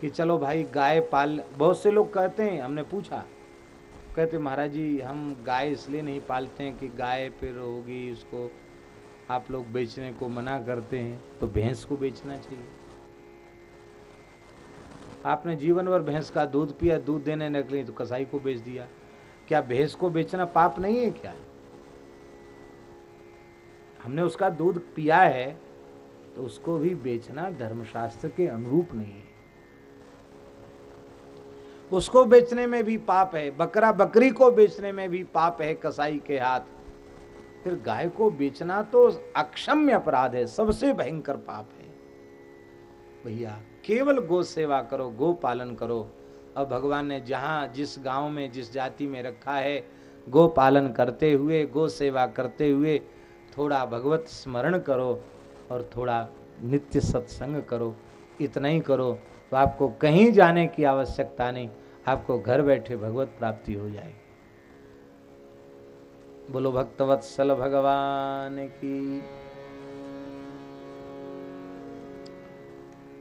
कि चलो भाई, गाय पाल, बहुत से लोग कहते हैं, हमने पूछा। कहते महाराज जी, हम गाय इसलिए नहीं पालते हैं कि गाय फिर होगी उसको आप लोग बेचने को मना करते हैं तो भैंस को बेचना चाहिए। आपने जीवन भर भैंस का दूध पिया, दूध देने निकली तो कसाई को बेच दिया। क्या भैंस को बेचना पाप नहीं है क्या? हमने उसका दूध पिया है तो उसको भी बेचना धर्मशास्त्र के अनुरूप नहीं है। उसको बेचने में भी पाप है, बकरा बकरी को बेचने में भी पाप है, कसाई के हाथ। फिर गाय को बेचना तो अक्षम्य अपराध है, सबसे भयंकर पाप है। भैया, केवल गो सेवा करो, गो पालन करो। अब भगवान ने जहाँ, जिस गाँव में, जिस जाति में रखा है, गो पालन करते हुए, गो सेवा करते हुए, थोड़ा भगवत स्मरण करो और थोड़ा नित्य सत्संग करो। इतना ही करो तो आपको कहीं जाने की आवश्यकता नहीं, आपको घर बैठे भगवत प्राप्ति हो जाएगी। बोलो भक्तवत्सल भगवान की।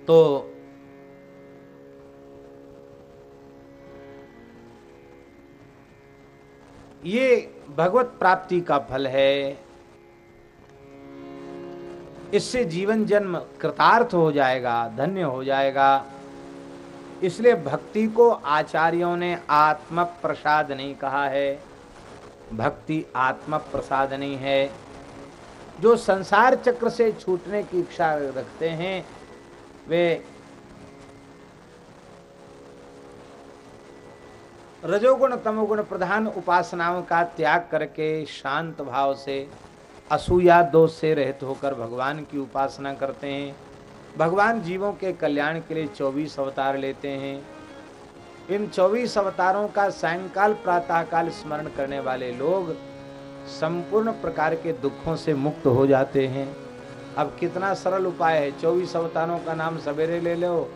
तो ये भगवत प्राप्ति का फल है। इससे जीवन जन्म कृतार्थ हो जाएगा, धन्य हो जाएगा। इसलिए भक्ति को आचार्यों ने आत्म प्रसाद नहीं कहा है। भक्ति आत्म प्रसाद नहीं है। जो संसार चक्र से छूटने की इच्छा रखते हैं, वे रजोगुण, तमोगुण प्रधान उपासनाओं का त्याग करके शांत भाव से, असूया दोष से रहित होकर भगवान की उपासना करते हैं। भगवान जीवों के कल्याण के लिए चौबीस अवतार लेते हैं। इन चौबीस अवतारों का सायंकाल, प्रातःकाल स्मरण करने वाले लोग संपूर्ण प्रकार के दुखों से मुक्त हो जाते हैं। अब कितना सरल उपाय है, चौबीस अवतारों का नाम सवेरे ले लो,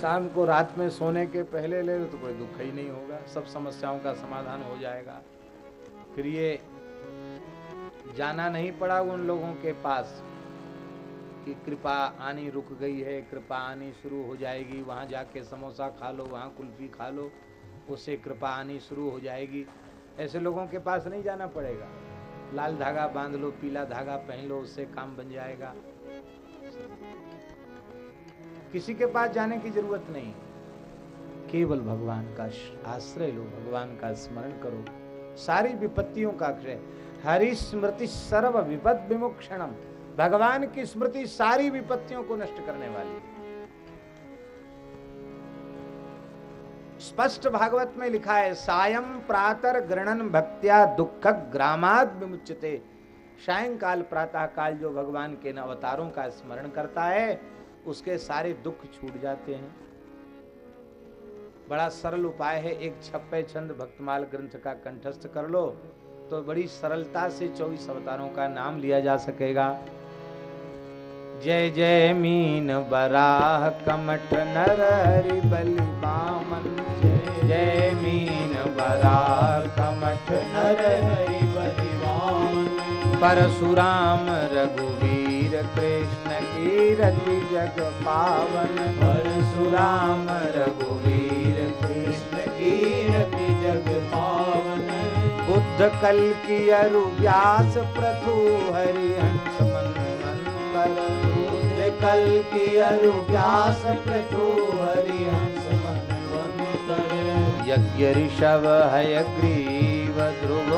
शाम को रात में सोने के पहले ले लो तो कोई दुख ही नहीं होगा, सब समस्याओं का समाधान हो जाएगा। फिर ये जाना नहीं पड़ा उन लोगों के पास। कि कृपा आनी रुक गई है, कृपा आनी शुरू हो जाएगी। वहाँ जाके समोसा खा लो, वहाँ कुल्फी खा लो उससे कृपा आनी शुरू हो जाएगी। ऐसे लोगों के पास नहीं जाना पड़ेगा। लाल धागा बाँध लो, पीला धागा पहन लो, उससे काम बन जाएगा। किसी के पास जाने की ज़रूरत नहीं। केवल भगवान का आश्रय लो, भगवान का स्मरण करो। सारी विपत्तियों का क्षय हरि स्मृति सर्व विपद विमुक्षणम। भगवान की स्मृति सारी विपत्तियों को नष्ट करने वाली है। स्पष्ट भागवत में लिखा है, सायं प्रातर गृणन भक्त्या दुख ग्रामाद विमुचते सायंकाल प्रातः काल जो भगवान के अवतारों का स्मरण करता है, उसके सारे दुख छूट जाते हैं। बड़ा सरल उपाय है, एक छप्पे छंद भक्तमाल ग्रंथ का कंठस्थ कर लो तो बड़ी सरलता से चौबीस अवतारों का नाम लिया जा सकेगा। जय जय मीन बराह कमठ नर हरि बलि बामन। जय जय मीन बराह कमठ नर हरि बलि बामन। परशुराम रघुवीर कृष्ण कीरति जग पावन। परशुराम रघुवीर कृष्ण कीरति जग पावन। बुद्ध कल की अरु व्यास प्रथु हरिहंस मन बुद्ध कल की प्रथु हरिहंस यज्ञ ऋषभ हय ग्रीव ध्रुव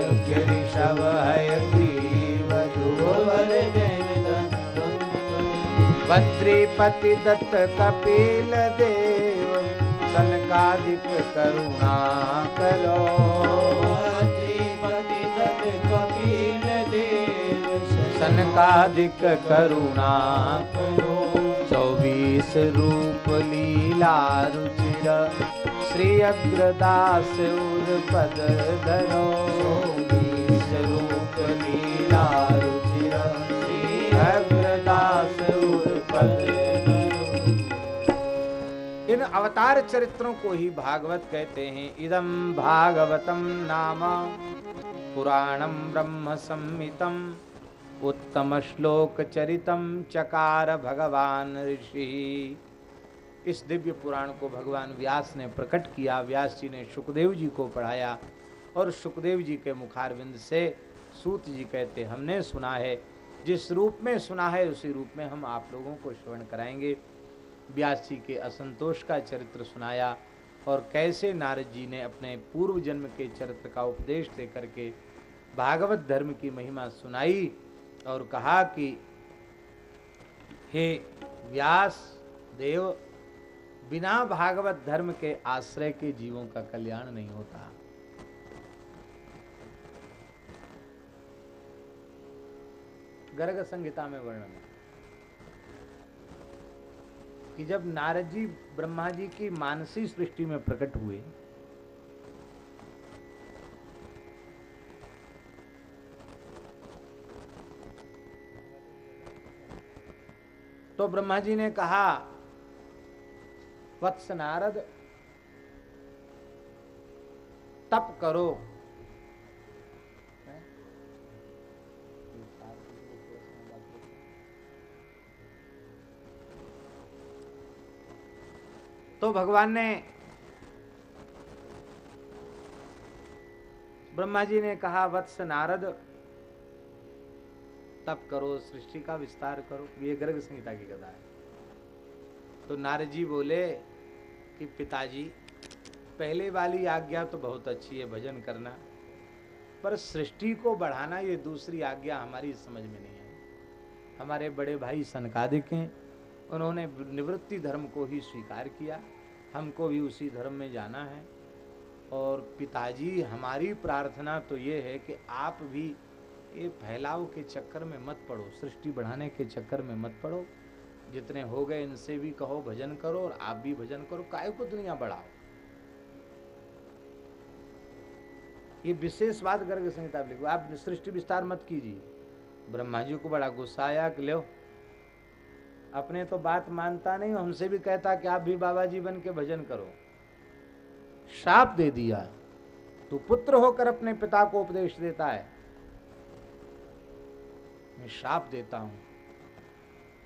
यज्ञ ऋषभ हय ग्रीव ध्रुव धन्वंतर भद्रीपति दत्त, कपिल देव सनकादिक करुणा करो सनकादिक करुणा करो। चौबीस रूप लीला रुचिर। श्री अग्रदास पद धरो। चौबीस रूप लीला रुचिर। श्री अग्रदास पद इन अवतार चरित्रों को ही भागवत कहते हैं। इदम भागवतम नाम पुराणम ब्रह्म संहितम। उत्तम श्लोक चरितम चकार भगवान ऋषि। इस दिव्य पुराण को भगवान व्यास ने प्रकट किया। व्यास जी ने सुखदेव जी को पढ़ाया और सुखदेव जी के मुखारविंद से सूत जी कहते, हमने सुना है। जिस रूप में सुना है, उसी रूप में हम आप लोगों को श्रवण कराएँगे। व्यास जी के असंतोष का चरित्र सुनाया और कैसे नारद जी ने अपने पूर्व जन्म के चरित्र का उपदेश दे करके भागवत धर्म की महिमा सुनाई और कहा कि, हे व्यास, देव, बिना भागवत धर्म के आश्रय के जीवों का कल्याण नहीं होता। गर्ग संहिता में वर्णन कि जब नारद जी ब्रह्मा जी की मानसी सृष्टि में प्रकट हुए तो ब्रह्मा जी ने कहा, वत्स नारद, तप करो। तो भगवान ने ब्रह्मा जी ने कहा, वत्स नारद तप करो, सृष्टि का विस्तार करो ये गर्ग संहिता की कथा है। तो नारद जी बोले कि पिताजी, पहले वाली आज्ञा तो बहुत अच्छी है भजन करना, पर सृष्टि को बढ़ाना ये दूसरी आज्ञा हमारी समझ में नहीं है हमारे बड़े भाई सनकादिक हैं, उन्होंने निवृत्ति धर्म को ही स्वीकार किया, हमको भी उसी धर्म में जाना है। और पिताजी, हमारी प्रार्थना तो ये है कि आप भी ये फैलाव के चक्कर में मत पड़ो, सृष्टि बढ़ाने के चक्कर में मत पड़ो। जितने हो गए इनसे भी कहो, भजन करो और आप भी भजन करो, काय को दुनिया बढ़ाओ। ये विशेष बात करके संहिता लिखो, आप सृष्टि विस्तार मत कीजिए। ब्रह्मा जी को बड़ा गुस्सा आया कि लो, अपने तो बात मानता नहीं, हमसे भी कहता कि आप भी बाबा जी बन के भजन करो। शाप दे दिया, तू पुत्र होकर अपने पिता को उपदेश देता है। मैं शाप देता हूँ।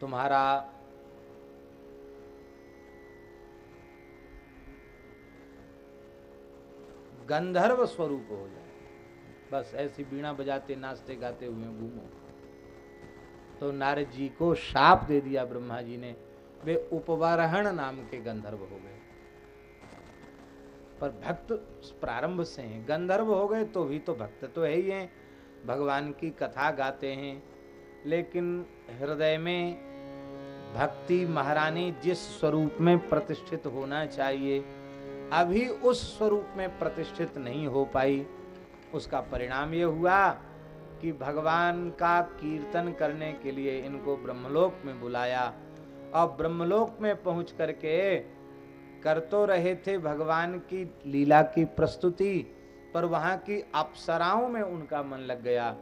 तुम्हारा गंधर्व स्वरूप हो जाए। बस ऐसी बीणा बजाते, नाचते, गाते हुए घूमो। तो नारद जी को शाप दे दिया ब्रह्मा जी ने। वे उपवारहण नाम के गंधर्व हो गए। पर भक्त प्रारंभ से हैं। गंधर्व हो गए तो भी तो भक्त तो है ही हैं। भगवान की कथा गाते हैं। लेकिन हृदय में भक्ति महारानी जिस स्वरूप में प्रतिष्ठित होना चाहिए, अभी उस स्वरूप में प्रतिष्ठित नहीं हो पाई। उसका परिणाम ये हुआ कि भगवान का कीर्तन करने के लिए इनको ब्रह्मलोक में बुलाया और ब्रह्मलोक में पहुँच करके कर तो रहे थे भगवान की लीला की प्रस्तुति, पर वहाँ की अप्सराओं में उनका मन लग गया।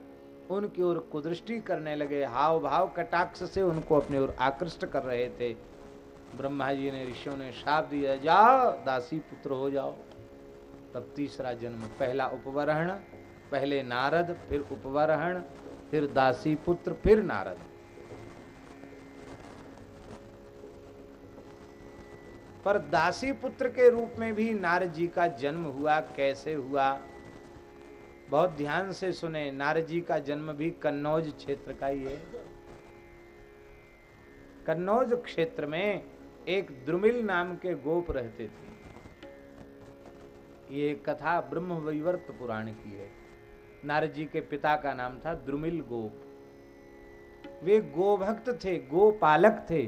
उनकी ओर कुदृष्टि करने लगे। हाव भाव कटाक्ष से उनको अपने ओर आकृष्ट कर रहे थे। ब्रह्मा जी ने, ऋषियों ने शाप दिया। जाओ, दासी पुत्र, हो जाओ। तब तीसरा जन्म, पहला उपवरहण पहले नारद, फिर उपवरहण फिर दासी पुत्र, फिर नारद। पर दासी पुत्र के रूप में भी नारद जी का जन्म हुआ, कैसे हुआ? बहुत ध्यान से सुने। नारद जी का जन्म भी कन्नौज क्षेत्र का ही है। कन्नौज क्षेत्र में एक द्रुमिल नाम के गोप रहते थे। ये कथा ब्रह्म वैवर्त पुराण की है। नारद जी के पिता का नाम था द्रुमिल गोप। वे गोभक्त थे, गोपालक थे।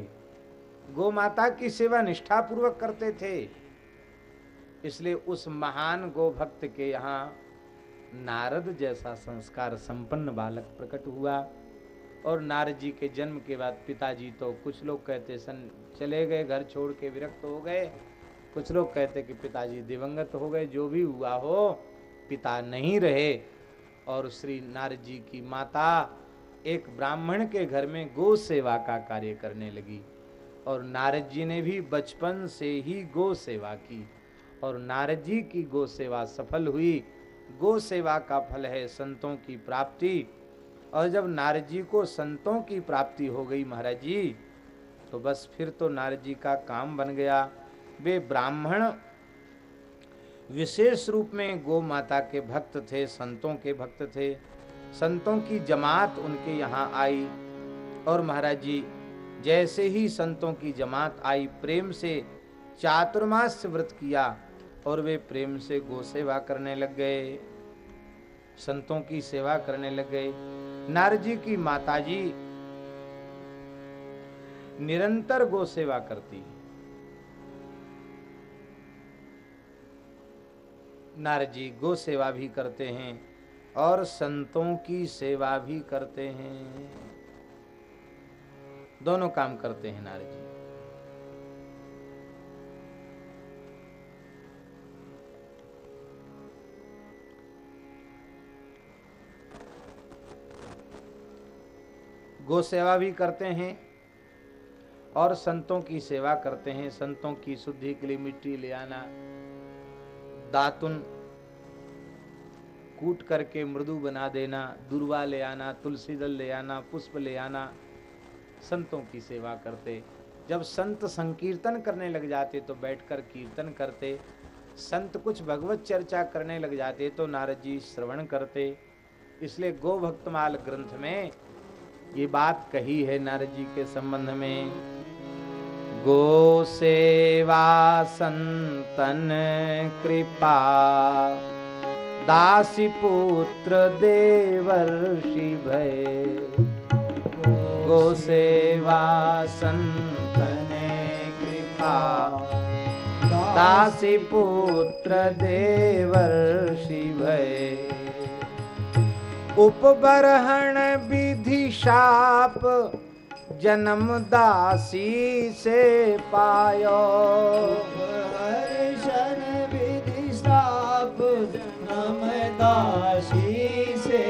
गो माता की सेवा निष्ठापूर्वक करते थे। इसलिए उस महान गोभक्त के यहाँ नारद जैसा संस्कार संपन्न बालक प्रकट हुआ और नारद जी के जन्म के बाद पिताजी तो कुछ लोग कहते सन, चले गए, घर छोड़ के विरक्त हो गए। कुछ लोग कहते कि पिताजी दिवंगत हो गए, जो भी हुआ हो, पिता नहीं रहे। और श्री नारद जी की माता एक ब्राह्मण के घर में गो सेवा का कार्य करने लगी और नारद जी ने भी बचपन से ही गो सेवा की और नारद जी की गो सेवा सफल हुई। गो सेवा का फल है संतों की प्राप्ति। और जब नारद जी को संतों की प्राप्ति हो गई महाराज जी तो बस फिर तो नारद जी का काम बन गया। वे ब्राह्मण विशेष रूप में गो माता के भक्त थे, संतों के भक्त थे। संतों की जमात उनके यहाँ आई और महाराज जी जैसे ही संतों की जमात आई, प्रेम से चातुर्मास व्रत किया। और वे प्रेम से गो सेवा करने लग गए, संतों की सेवा करने लग गए। नारजी की माताजी निरंतर गो सेवा करती। नारजी गो सेवा भी करते हैं और संतों की सेवा भी करते हैं। दोनों काम करते हैं नारजी। गो सेवा भी करते हैं और संतों की सेवा करते हैं। संतों की शुद्धि के लिए मिट्टी ले आना, दातुन कूट करके मृदु बना देना, दुर्वा ले आना, तुलसी दल ले आना, पुष्प ले आना, संतों की सेवा करते। जब संत संकीर्तन करने लग जाते तो बैठकर कीर्तन करते। संत कुछ भगवत चर्चा करने लग जाते तो नारद जी श्रवण करते। इसलिए गो भक्तमाल ग्रंथ में ये बात कही है नारद जी के संबंध में। गो सेवा संतन कृपा, दासी पुत्र देवर्षि भय। गो सेवा संतन कृपा, दासी पुत्र देवर्षि भय। उपबरहण विधि शाप जन्म दासी से पायो। हर्षण विधि साप जन्म दासी से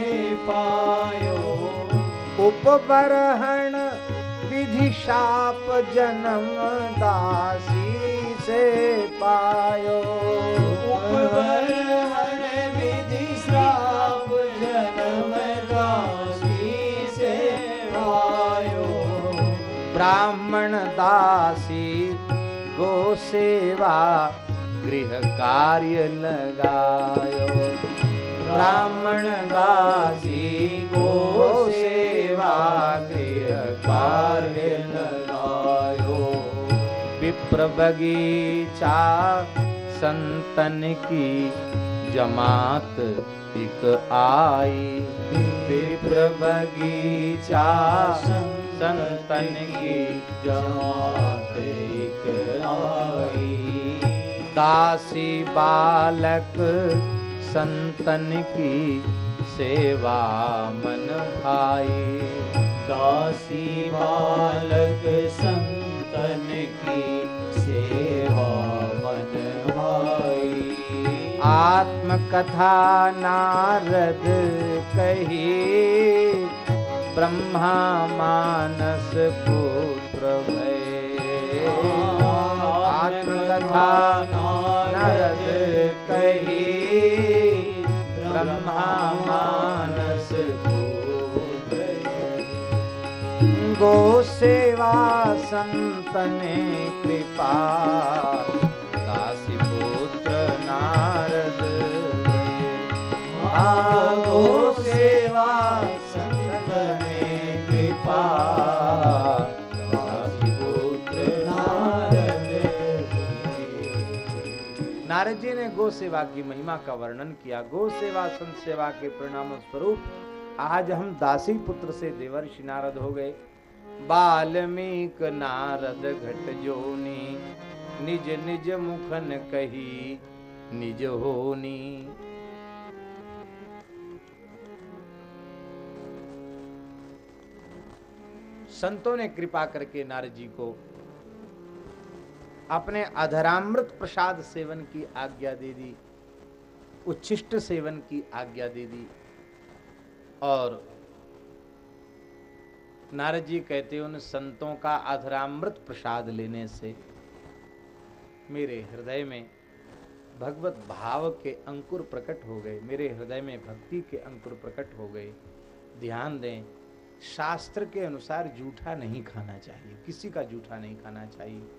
पायो। उपबरहण विधि शाप जन्म दासी से पायो। उपवर ब्राह्मण दासी, गो सेवा, गृह कार्य लगायो। ब्राह्मण दासी, गो सेवा, गृह कार्य लगायो। विप्र बगीचा, संतन की जमात एक आई। विप्र बगीचा संतन की जमात एक आई। दासी बालक संतन की सेवा मन भाई दासी बालक संतन की सेवा आत्मकथा नारद कही, ब्रह्मा मानस पुत्र आत्मकथा नारद कही, ब्रह्मा मानस गो सेवा संतने कृपा नारद जी। ने गो सेवा की महिमा का वर्णन किया। गो सेवा संत सेवा के परिणाम स्वरूप आज हम दासी पुत्र से देवर्षि नारद हो गए। बाल्मीक नारद घट जोनी, निज निज मुखन कही, निज होनी। संतों ने कृपा करके नारद जी को अपने अधरामृत प्रसाद सेवन की आज्ञा दे दी, उच्छिष्ट सेवन की आज्ञा दे दी। और नारद जी कहते उन संतों का अधरामृत प्रसाद लेने से मेरे हृदय में भगवत भाव के अंकुर प्रकट हो गए, मेरे हृदय में भक्ति के अंकुर प्रकट हो गए। ध्यान दें शास्त्र के अनुसार जूठा नहीं खाना चाहिए। किसी का जूठा नहीं खाना चाहिए।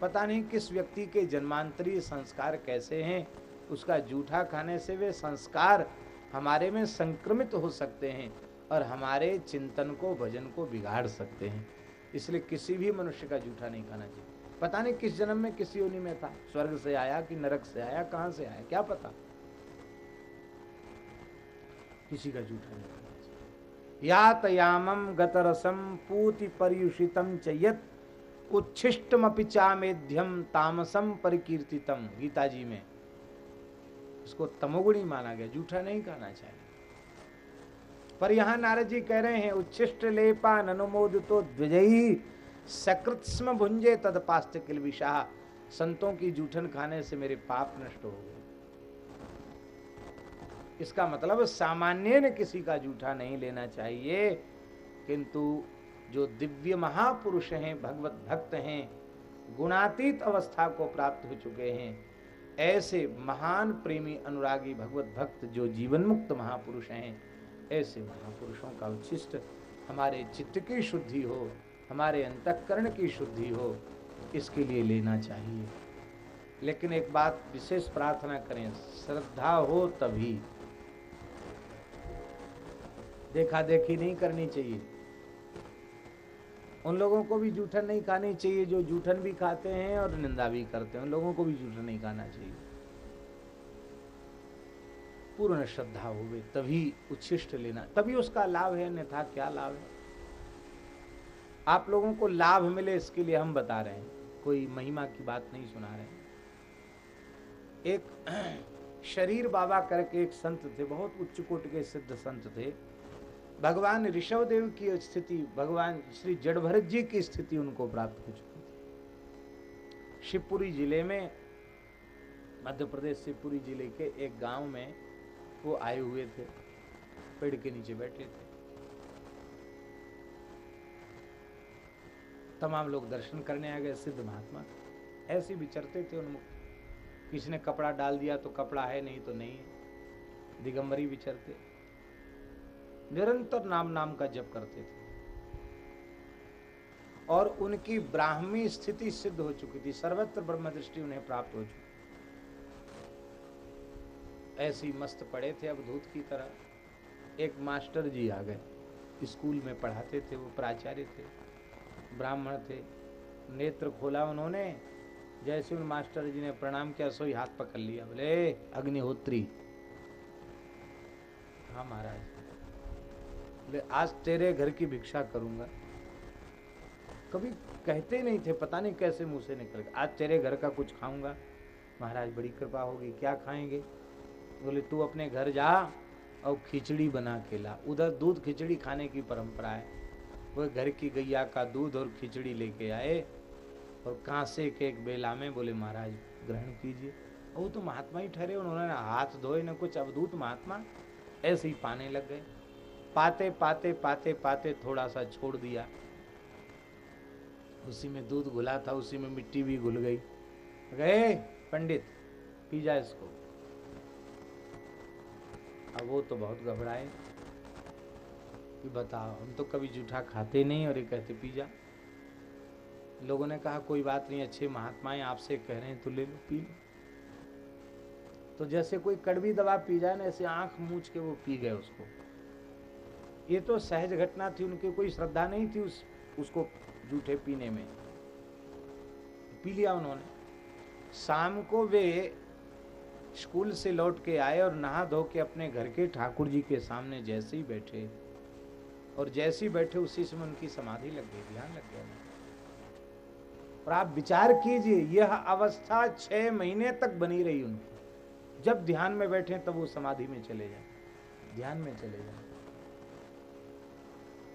पता नहीं किस व्यक्ति के जन्मांतरीय संस्कार कैसे हैं। उसका जूठा खाने से वे संस्कार हमारे में संक्रमित हो सकते हैं और हमारे चिंतन को, भजन को बिगाड़ सकते हैं। इसलिए किसी भी मनुष्य का जूठा नहीं खाना चाहिए। पता नहीं किस जन्म में किसी योनि में था। स्वर्ग से आया कि नरक से आया, कहाँ से आया, क्या पता? किसी का जूठा नहीं। चाहिए गतरसम पूति पर्युषितम चयत उच्छिष्टमपि चामेध्यम तामसम परिकीर्तितम गीता जी में इसको तमोगुणी माना गया, जूठा नहीं खाना चाहिए। पर यहाँ नारद जी कह रहे हैं, उच्छिष्ट लेपा ननुमोद तो द्विजयी सकृत्स्म भुंजे तदपास्त किल विशाह संतों की जूठन खाने से मेरे पाप नष्ट हो गए। इसका मतलब सामान्य ने किसी का जूठा नहीं लेना चाहिए। किंतु जो दिव्य महापुरुष हैं, भगवत भक्त हैं, गुणातीत अवस्था को प्राप्त हो चुके हैं, ऐसे महान प्रेमी अनुरागी भगवत भक्त जो जीवन मुक्त महापुरुष हैं, ऐसे महापुरुषों का उच्छिष्ट हमारे चित्त की शुद्धि हो, हमारे अंतकरण की शुद्धि हो, इसके लिए लेना चाहिए। लेकिन एक बात विशेष प्रार्थना करें, श्रद्धा हो तभी। देखा देखी नहीं करनी चाहिए। उन लोगों को भी जूठन नहीं खानी चाहिए जो जूठन भी खाते हैं और निंदा भी करते हैं। उन लोगों को भी जूठन नहीं खाना चाहिए। पूर्ण श्रद्धा होवे, तभी उच्छिष्ट लेना, तभी उसका लाभ है, अन्यथा क्या लाभ है? आप लोगों को लाभ मिले इसके लिए हम बता रहे हैं। कोई महिमा की बात नहीं सुना रहे एक [CLEARS THROAT] शरीर बाबा करके एक संत थे, बहुत उच्च कोट के सिद्ध संत थे। भगवान ऋषभ देव की स्थिति, भगवान श्री जड़भरत जी की स्थिति उनको प्राप्त हो चुकी थी। शिवपुरी ज़िले में, मध्य प्रदेश शिवपुरी ज़िले के एक गाँव में वो आए हुए थे, पेड़ के नीचे बैठे थे। तमाम लोग दर्शन करने आ गए, सिद्ध महात्मा। ऐसे विचरते थे उन्मुक्त किसी ने कपड़ा डाल दिया तो कपड़ा है, नहीं तो नहीं दिगंबरी विचरते। निरंतर नाम नाम का जप करते थे। और उनकी ब्राह्मी स्थिति सिद्ध हो चुकी थी, सर्वत्र ब्रह्म दृष्टि उन्हें प्राप्त हो चुकी ऐसी मस्त पड़े थे अवधूत की तरह। एक मास्टर जी आ गए, स्कूल में पढ़ाते थे, वो प्राचार्य थे, ब्राह्मण थे, नेत्र खोला उन्होंने, जैसे उन मास्टर जी ने प्रणाम किया सोई हाथ पकड़ लिया, बोले अग्निहोत्री। हाँ महाराज। बोले आज तेरे घर की भिक्षा करूँगा। कभी कहते नहीं थे, पता नहीं कैसे मुँह से निकल गया। आज तेरे घर का कुछ खाऊँगा। महाराज, बड़ी कृपा होगी। क्या खाएँगे? बोले, तू अपने घर जा और खिचड़ी बना के ला। उधर दूध खिचड़ी खाने की परंपरा है। वो घर की गैया का दूध और खिचड़ी लेके आए और कांसे के एक बेला में बोले, महाराज, ग्रहण कीजिए। वो तो महात्मा ही ठहरे, उन्होंने हाथ धोए, न कुछ अवधूत महात्मा ऐसे ही पाने लग गए। पाते पाते पाते पाते थोड़ा सा छोड़ दिया। उसी में दूध घुला था, उसी में मिट्टी भी घुल गई। गए पंडित पी जा इसको। अब वो तो बहुत घबराए कि बताओ, हम तो कभी जूठा खाते नहीं और ये कहते पी जा लोगों ने कहा, कोई बात नहीं, अच्छे महात्माएँ आपसे कह रहे हैं तो ले लो, पी लो। तो जैसे कोई कड़वी दवा पी जाए ना, ऐसे आँख मूछ के वो पी गए उसको। ये तो सहज घटना थी, उनकी कोई श्रद्धा नहीं थी उस, उसको जूठे पीने में। पी लिया उन्होंने। शाम को वे स्कूल से लौट के आए और नहा धो के अपने घर के ठाकुर जी के सामने जैसे ही बैठे। और जैसे ही बैठे, उसी समय उनकी समाधि लग गई, ध्यान लग गया और आप विचार कीजिए, यह अवस्था छह महीने तक बनी रही उनकी। जब ध्यान में बैठे, तब वो समाधि में चले जाए। ध्यान में चले जाए।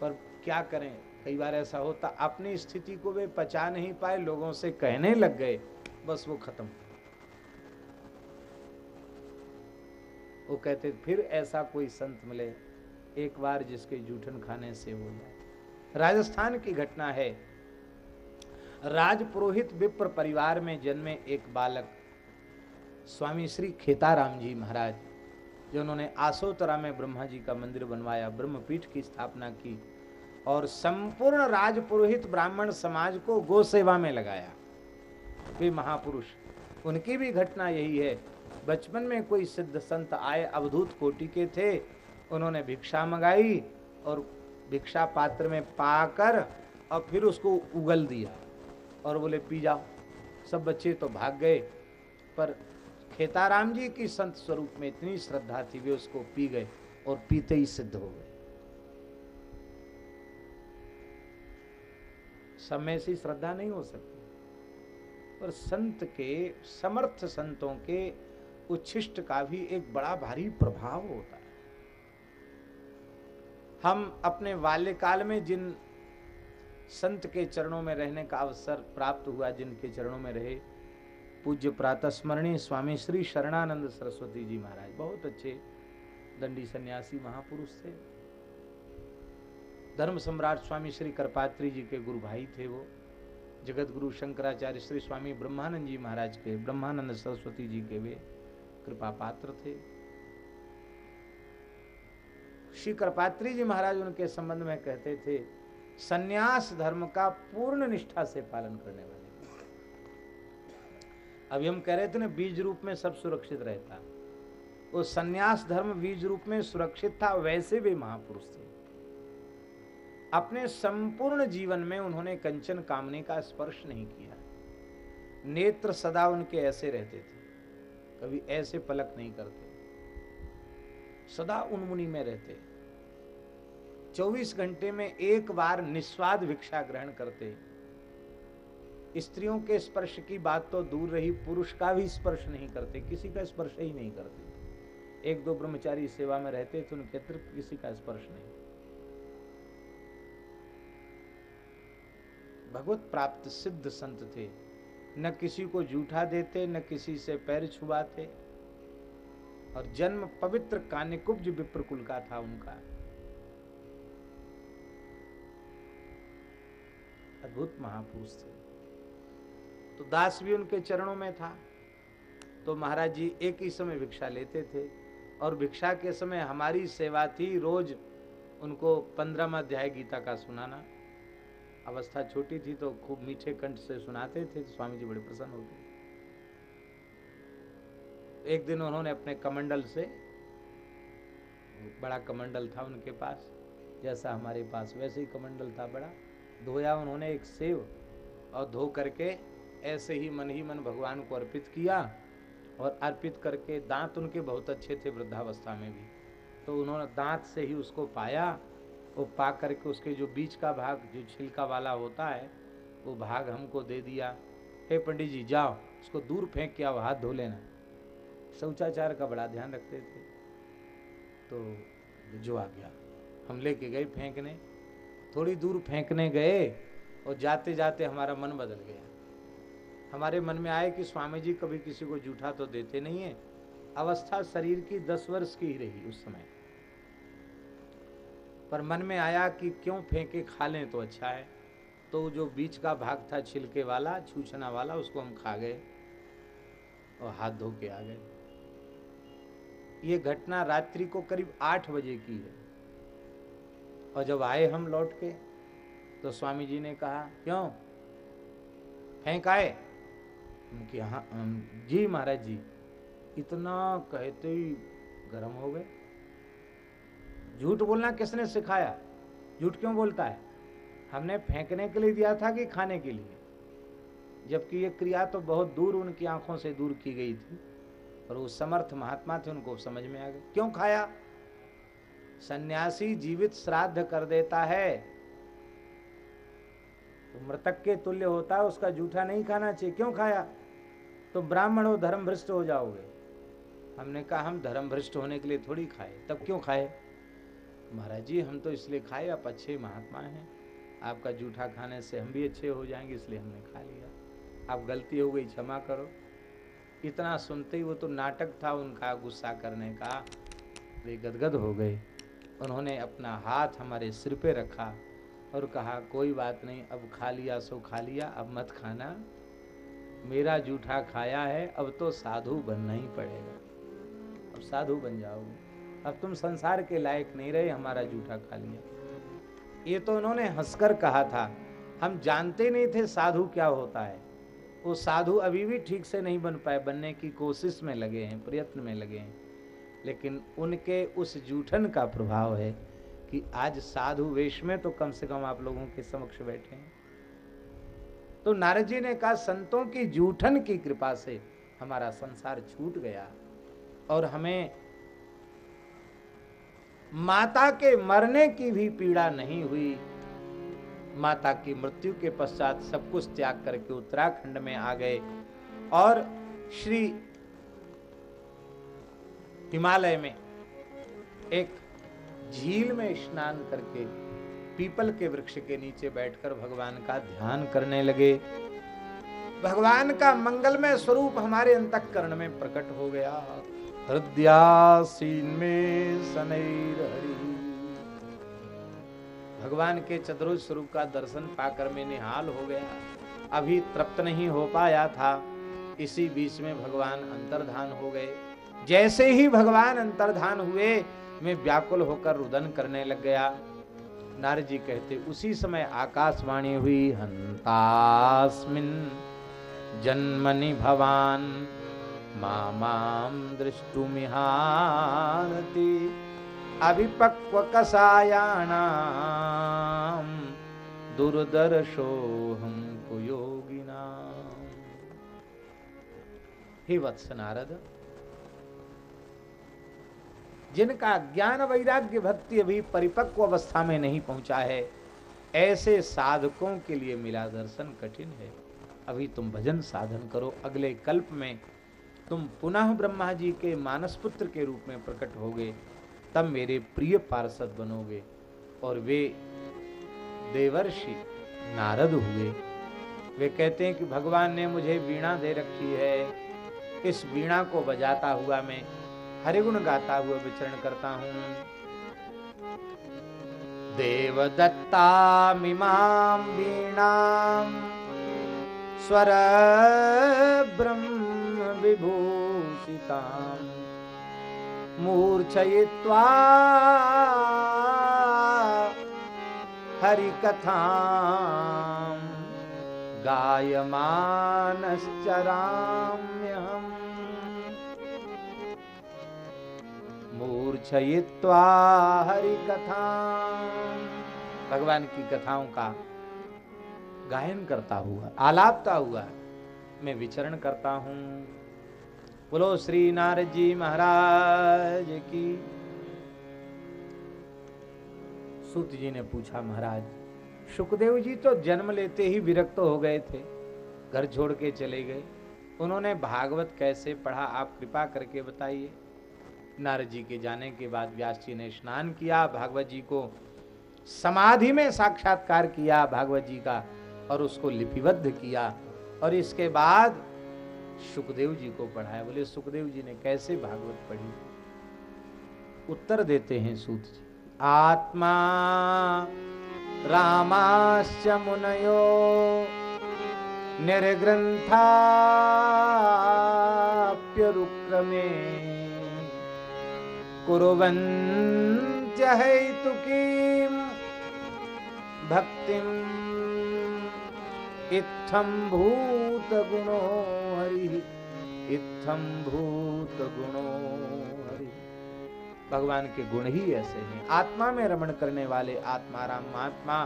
पर क्या करें? कई बार ऐसा होता, अपनी स्थिति को वे पचा नहीं पाए, लोगों से कहने लग गए, बस वो खत्म। वो कहते, फिर ऐसा कोई संत मिले, एक बार जिसके जूठन खाने से हो जाए। राजस्थान की घटना है। राजपुरोहित विप्र परिवार में जन्मे एक बालक, स्वामी श्री खेताराम जी महाराज। जो उन्होंने आसोतरा में ब्रह्मा जी का मंदिर बनवाया, ब्रह्मपीठ की स्थापना की और संपूर्ण राजपुरोहित ब्राह्मण समाज को गो सेवा में लगाया। वे महापुरुष, उनकी भी घटना यही है। बचपन में कोई सिद्ध संत आए, अवधूत कोटि के थे, उन्होंने भिक्षा मंगाई और भिक्षा पात्र में पाकर और फिर उसको उगल दिया और बोले, पी जाओ। सब बच्चे तो भाग गए, पर खेताराम जी की संत स्वरूप में इतनी श्रद्धा थी, वे उसको पी गए और पीते ही सिद्ध हो गए। समय से श्रद्धा नहीं हो सकती। पर संत के, समर्थ संतों के उच्छिष्ट का भी एक बड़ा भारी प्रभाव होता है। हम अपने बाल्यकाल में जिन संत के चरणों में रहने का अवसर प्राप्त हुआ, जिनके चरणों में रहे पूज्य प्रातः स्मरणीय स्वामी श्री शरणानंद सरस्वती जी महाराज। बहुत अच्छे दंडी सन्यासी महापुरुष थे। धर्म सम्राट स्वामी श्री करपात्री जी के गुरु भाई थे वो। जगत गुरु शंकराचार्य श्री स्वामी ब्रह्मानंद जी महाराज के, ब्रह्मानंद सरस्वती जी के वे कृपा पात्र थे। श्री कृपात्री जी महाराज उनके संबंध में कहते थे, सन्यास धर्म का पूर्ण निष्ठा से पालन करने वाले। अभी हम कह रहे थे ना, बीज रूप में सब सुरक्षित रहता। वो सन्यास धर्म बीज रूप में सुरक्षित था, वैसे भी महापुरुष थे। अपने संपूर्ण जीवन में उन्होंने कंचन कामने का स्पर्श नहीं किया। नेत्र सदा उनके ऐसे रहते थे, कभी ऐसे पलक नहीं करते। सदा उन्मुनि में रहते। 24 घंटे में एक बार निस्वाद भिक्षा ग्रहण करते। स्त्रियों के स्पर्श की बात तो दूर रही, पुरुष का भी स्पर्श नहीं करते, किसी का स्पर्श ही नहीं करते। एक दो ब्रह्मचारी सेवा में रहते थे उनके अतिरिक्त किसी का स्पर्श नहीं। भगवत प्राप्त सिद्ध संत थे। न किसी को जूठा देते, न किसी से पैर छुआते और जन्म पवित्र कान्यकुब्ज विप्रकुल का था उनका। अद्भुत महापुरुष थे। तो दास भी उनके चरणों में था। तो महाराज जी एक ही समय भिक्षा लेते थे और भिक्षा के समय हमारी सेवा थी रोज उनको पंद्रह अध्याय गीता का सुनाना। अवस्था छोटी थी तो खूब मीठे कंठ से सुनाते थे तो स्वामी जी बड़े प्रसन्न होते एक दिन उन्होंने अपने कमंडल से, बड़ा कमंडल था उनके पास, जैसा हमारे पास वैसे ही कमंडल था बड़ा। धोया उन्होंने एक सेव और धो करके ऐसे ही मन ही मन भगवान को अर्पित किया और अर्पित करके दांत उनके बहुत अच्छे थे वृद्धावस्था में भी। तो उन्होंने दांत से ही उसको पाया, वो पा करके उसके जो बीच का भाग, जो छिलका वाला होता है, वो भाग हमको दे दिया। हे पंडित जी, जाओ, उसको दूर फेंक के आओ, हाथ धो लेना। शौचाचार का बड़ा ध्यान रखते थे। तो जो आ गया। हम लेके गए फेंकने। थोड़ी दूर फेंकने गए और जाते जाते हमारा मन बदल गया। हमारे मन में आए कि स्वामी जी कभी किसी को जूठा तो देते नहीं है। अवस्था शरीर की दस वर्ष की ही रही उस समय। पर मन में आया कि क्यों फेंके खा लें तो अच्छा है। तो जो बीच का भाग था छिलके वाला, छूछना वाला, उसको हम खा गए और हाथ धो के आ गए। ये घटना रात्रि को करीब आठ बजे की है। और जब आए हम लौट के तो स्वामी जी ने कहा, क्यों? फेंक आए? कि हाँ जी महाराज जी, इतना कहते ही गर्म हो गए। झूठ बोलना किसने सिखाया? झूठ क्यों बोलता है? हमने फेंकने के लिए दिया था कि खाने के लिए? जबकि ये क्रिया तो बहुत दूर उनकी आँखों से दूर की गई थी, और वो समर्थ महात्मा थे, उनको समझ में आ गया। क्यों खाया? सन्यासी जीवित श्राद्ध कर देता है। तो मृतक के तुल्य होता है उसका जूठा नहीं खाना चाहिए। क्यों खाया? तो ब्राह्मण हो धर्म भ्रष्ट हो जाओगे। हमने कहा, हम धर्म भ्रष्ट होने के लिए थोड़ी खाए। तब क्यों खाए? महाराज जी, हम तो इसलिए खाए, आप अच्छे महात्मा हैं। आपका जूठा खाने से हम भी अच्छे हो जाएँगे, इसलिए हमने खा लिया। आप गलती हो गई, क्षमा करो। इतना सुनते ही वो तो नाटक था उनका गुस्सा करने का। वे गदगद हो गए। उन्होंने अपना हाथ हमारे सिर पे रखा और कहा, कोई बात नहीं, अब खा लिया, सो खा लिया, अब मत खाना। मेरा जूठा खाया है, अब तो साधु बनना ही पड़ेगा। अब साधु बन जाओगे। अब तुम संसार के लायक नहीं रहे, हमारा जूठा खा लिया। ये तो उन्होंने हंसकर कहा था, हम जानते नहीं थे साधु क्या होता है। वो साधु अभी भी ठीक से नहीं बन पाए, बनने की कोशिश में लगे हैं, प्रयत्न में लगे हैं। लेकिन उनके उस जूठन का प्रभाव है कि आज साधु वेश में तो कम से कम आप लोगों के समक्ष बैठे हैं। तो नारद जी ने कहा, संतों की जूठन की कृपा से हमारा संसार छूट गया और हमें माता के मरने की भी पीड़ा नहीं हुई। माता की मृत्यु के पश्चात सब कुछ त्याग करके उत्तराखंड में आ गए और श्री हिमालय में एक झील में स्नान करके पीपल के वृक्ष के नीचे बैठकर भगवान का ध्यान करने लगे। भगवान का मंगलमय स्वरूप हमारे अंतकरण में प्रकट हो गया। हृदयासीन में हरि। भगवान के चतुर्थ स्वरूप का दर्शन पाकर मैं निहाल हो गया। अभी तृप्त नहीं हो पाया था। इसी बीच में भगवान अंतर्धान हो गए। जैसे ही भगवान अंतर्धान हुए, मैं व्याकुल होकर रुदन करने लग गया। नारद जी कहते, उसी समय आकाशवाणी हुई, हंतास्मिन। जन्मनि भवान मामाम दृष्टुमिहानति अभिपक्व कसायाणाम दुर्दर्शोहम कुयोगिना हे वत्स नारद जिनका ज्ञान वैराग्य भक्ति अभी परिपक्व अवस्था में नहीं पहुँचा है, ऐसे साधकों के लिए मिला दर्शन कठिन है। अभी तुम भजन साधन करो, अगले कल्प में तुम पुनः ब्रह्मा जी के मानस पुत्र के रूप में प्रकट होगे, तब मेरे प्रिय पार्षद बनोगे और वे देवर्षि नारद हुए। वे कहते हैं कि भगवान ने मुझे वीणा दे रखी है, इस वीणा को बजाता हुआ मैं हरिगुण गाता हुआ विचरण करता हूँ। देवदत्ता मिमां वीणां स्वर ब्रह्म विभूषिताम् मूर्छयित्वा हरिकथाम् गायमानश्चराम्यहम् मूर्छयित्वा हरिकथा। भगवान की कथाओं का गायन करता हुआ, आलापता हुआ मैं विचरण करता हूँ। बोलो श्री नारद जी महाराज की। सूत जी ने पूछा, महाराज, सुखदेव जी तो जन्म लेते ही विरक्त हो गए थे, घर छोड़ के चले गए। उन्होंने भागवत कैसे पढ़ा, आप कृपा करके बताइए। नारद जी के जाने के बाद व्यास जी ने स्नान किया, भागवत जी को समाधि में साक्षात्कार किया, भागवत जी का, और उसको लिपिबद्ध किया। और इसके बाद सुखदेव जी को पढ़ाया। बोले, सुखदेव जी ने कैसे भागवत पढ़ी? उत्तर देते हैं सूत जी। आत्मा रामाश्च मुनयो निर्ग्रन्थाप्यरुक्रमे कुर्वन्त्यहैतुकीं भक्तिम् इत्थं भूतगुणो हरिः इत्थं भूतगुणो हरिः। भगवान के गुण ही ऐसे हैं। आत्मा में रमण करने वाले आत्माराम महात्मा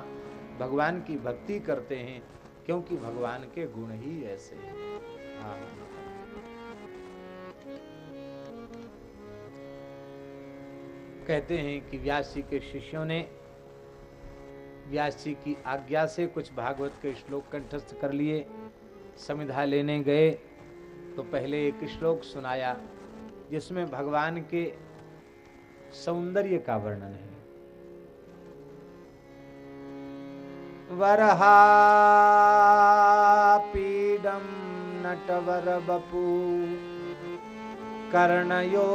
भगवान की भक्ति करते हैं, क्योंकि भगवान के गुण ही ऐसे हैं। हाँ। कहते हैं कि व्यास जी के शिष्यों ने व्यास जी की आज्ञा से कुछ भागवत के श्लोक कंठस्थ कर लिए समिधा लेने गए। तो पहले एक श्लोक सुनाया, जिसमें भगवान के सौंदर्य का वर्णन है। वरहापीडम नटवर बपू कर्णयो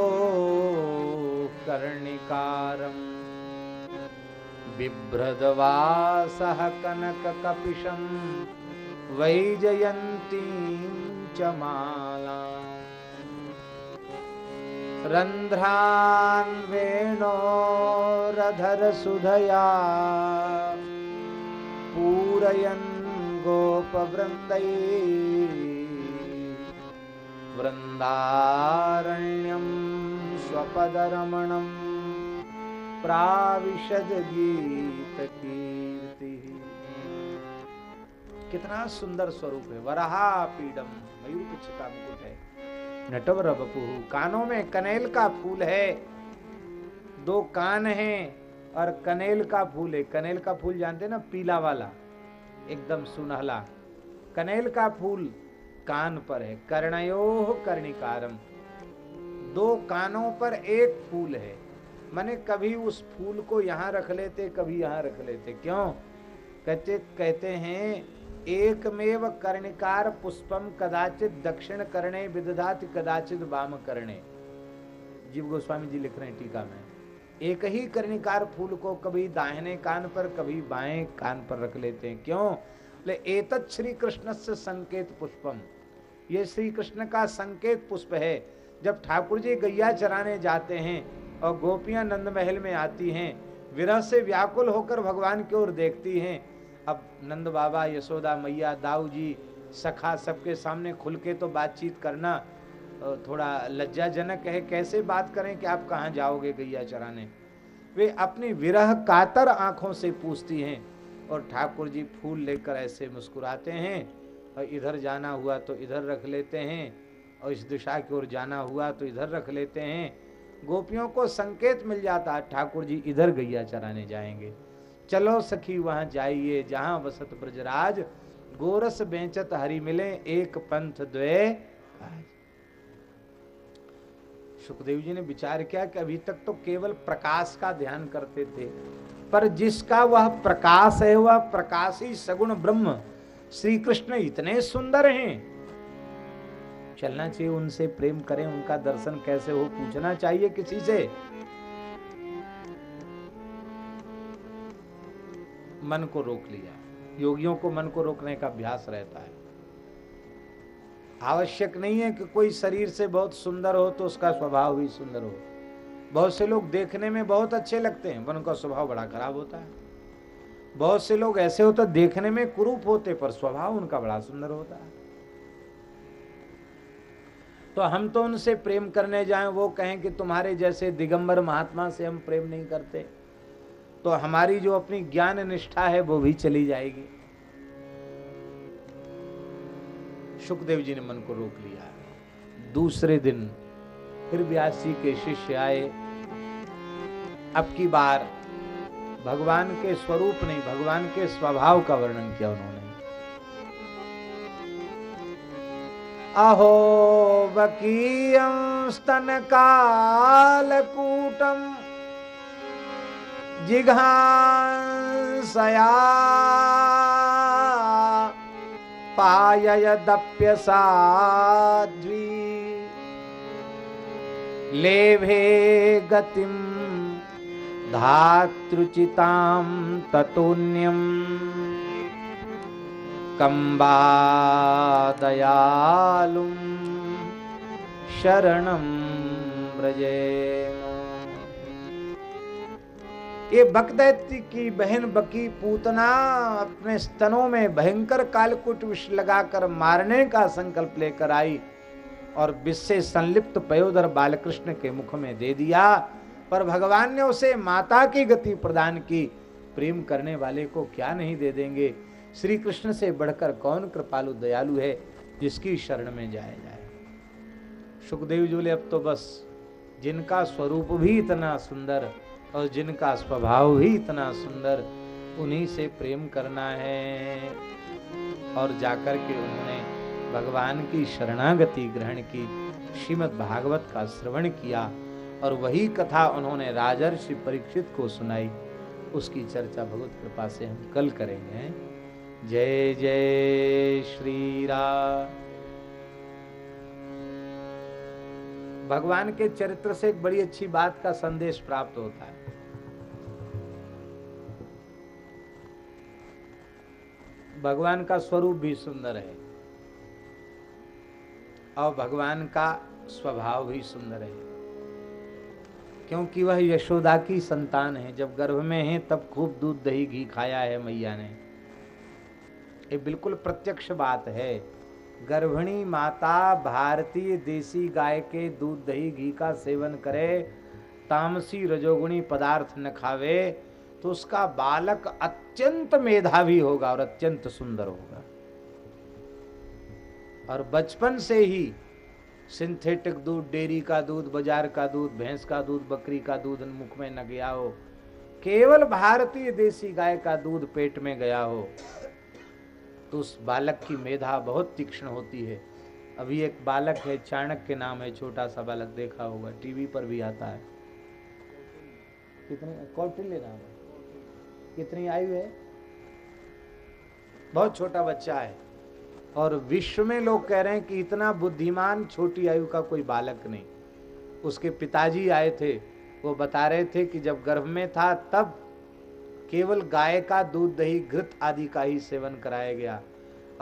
कर्णिकारम् बिभ्रदवासः कनककपिशं वैजयन्तीं च माला। रन्ध्रान् वेणोरधरसुधया पूरयन् गोपवृन्दै वृन्दारण्यं स्वपदरमणं प्राविशद गीतकीर्ति। कितना सुंदर स्वरूप है, वराहा पीडम, मयूर पिछ का मुकुट है। नटवर बपू, कानों में कनेल का फूल है। दो कान हैं और कनेल का फूल है। कनेल का फूल जानते ना, पीला वाला, एकदम सुनहला। कनेल का फूल कान पर है। कर्णयो कर्णिकारम। दो कानों पर एक फूल है। मैंने कभी उस फूल को यहाँ रख लेते, कभी यहाँ रख लेते। क्यों? कहते कहते हैं, एकमेव कर्णिकार पुष्पम कदाचित दक्षिण करणे, विदधात कदाचित वाम करणे। जीव गोस्वामी जी लिख रहे हैं टीका में। एक ही कर्णिकार फूल को कभी दाहिने कान पर, कभी बाएँ कान पर रख लेते हैं। क्यों? ले, एतत् श्री कृष्ण से संकेत पुष्पम। ये श्री कृष्ण का संकेत पुष्प है। जब ठाकुर जी गैया चराने जाते हैं और गोपियाँ नंद महल में आती हैं, विरह से व्याकुल होकर भगवान की ओर देखती हैं, अब नंद बाबा, यशोदा मैया, दाऊ जी, सखा सबके सामने खुल के तो बातचीत करना थोड़ा लज्जाजनक है। कैसे बात करें कि आप कहाँ जाओगे गैया चराने? वे अपनी विरह कातर आँखों से पूछती हैं और ठाकुर जी फूल लेकर ऐसे मुस्कुराते हैं और इधर जाना हुआ तो इधर रख लेते हैं, और इस दिशा की ओर जाना हुआ तो इधर रख लेते हैं। गोपियों को संकेत मिल जाता है ठाकुर जी इधर गैया चराने जाएँगे। चलो सखी, वहाँ जाइए, जहाँ वसत ब्रजराज, गोरस बेचत हरि मिले, एक पंथ द्वे सुखदेव जी ने विचार किया कि अभी तक तो केवल प्रकाश का ध्यान करते थे, पर जिसका वह प्रकाश है, वह प्रकाशी सगुण ब्रह्म। श्री कृष्ण इतने सुंदर हैं। चलना चाहिए उनसे, प्रेम करें, उनका दर्शन कैसे हो, पूछना चाहिए किसी से। मन को रोक लिया। योगियों को मन को रोकने का अभ्यास रहता है। आवश्यक नहीं है कि कोई शरीर से बहुत सुंदर हो तो उसका स्वभाव भी सुंदर हो। बहुत से लोग देखने में बहुत अच्छे लगते हैं, पर उनका स्वभाव बड़ा खराब होता है। बहुत से लोग ऐसे होते देखने में कुरूप होते पर स्वभाव उनका बड़ा सुंदर होता है। तो हम तो उनसे प्रेम करने जाएँ, वो कहें कि तुम्हारे जैसे दिगंबर महात्मा से हम प्रेम नहीं करते। तो हमारी जो अपनी ज्ञान निष्ठा है, वो भी चली जाएगी। सुखदेव जी ने मन को रोक लिया। दूसरे दिन फिर व्यास के शिष्य आए। अब की बार भगवान के स्वरूप नहीं, भगवान के स्वभाव का वर्णन किया उन्होंने। अहो बकीयं स्तन कालकूटम जिघांसया पाययदप्यसाध्वी। लेभे गतिं धातृचितां ततोन्यम् कम्बादयालुं शरणं व्रजे ये बकदैत्य की बहन बकी पूतना अपने स्तनों में भयंकर कालकुट विष लगाकर मारने का संकल्प लेकर आई और विष से संलिप्त पयोधर बालकृष्ण के मुख में दे दिया। पर भगवान ने उसे माता की गति प्रदान की। प्रेम करने वाले को क्या नहीं दे देंगे? श्री कृष्ण से बढ़कर कौन कृपालु दयालु है, जिसकी शरण में जाया जाए? सुखदेव जी बोले अब तो बस। जिनका स्वरूप भी इतना सुंदर और जिनका स्वभाव भी इतना सुंदर, उन्हीं से प्रेम करना है। और जाकर के उन्होंने भगवान की शरणागति ग्रहण की श्रीमद् भागवत का श्रवण किया। और वही कथा उन्होंने राजर्षि परीक्षित को सुनाई। उसकी चर्चा भगवत कृपा से हम कल करेंगे। जय जय श्री राम। भगवान के चरित्र से एक बड़ी अच्छी बात का संदेश प्राप्त होता है। भगवान का स्वरूप भी सुंदर है। और भगवान का स्वभाव भी सुंदर है। क्योंकि वह यशोदा की संतान है। जब गर्भ में है, तब खूब दूध, दही, घी खाया है मैया ने। ये बिल्कुल प्रत्यक्ष बात है। गर्भिणी माता भारतीय देसी गाय के दूध, दही, घी का सेवन करे, तामसी रजोगुणी पदार्थ न खावे तो उसका बालक अत्यंत मेधावी होगा और अत्यंत सुंदर होगा। और बचपन से ही सिंथेटिक दूध, डेयरी का दूध, बाज़ार का दूध, भैंस का दूध, बकरी का दूध मुख में न गया हो। केवल भारतीय देसी गाय का दूध पेट में गया हो तो उस बालक की मेधा बहुत तीक्ष्ण होती है। अभी एक बालक है, चाणक्य नाम है, छोटा सा बालक देखा होगा, टीवी पर भी आता है। कितने, कौटिल्य नाम है। कितनी आयु है? बहुत छोटा बच्चा है। और विश्व में लोग कह रहे हैं कि इतना बुद्धिमान छोटी आयु का कोई बालक नहीं। उसके पिताजी आए थे, वो बता रहे थे कि जब गर्भ में था तब केवल गाय का दूध, दही, घृत आदि का ही सेवन कराया गया।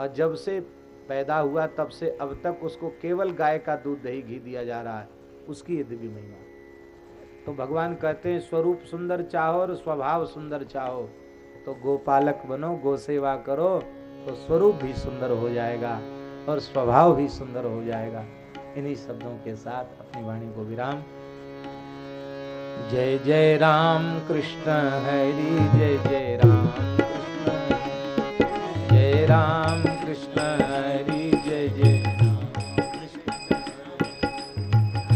और जब से पैदा हुआ तब से अब तक उसको केवल गाय का दूध, दही, घी दिया जा रहा है। उसकी ये दिव्य महिमा। तो भगवान कहते हैं, स्वरूप सुंदर चाहो और स्वभाव सुंदर चाहो। तो गोपालक बनो, गो सेवा करो। तो स्वरूप भी सुंदर हो जाएगा और स्वभाव भी सुंदर हो जाएगा। इन्हीं शब्दों के साथ अपनी वाणी को विराम। जय जय राम कृष्ण, हरि, जय जय राम कृष्ण। जय राम कृष्ण, हरि, जय जय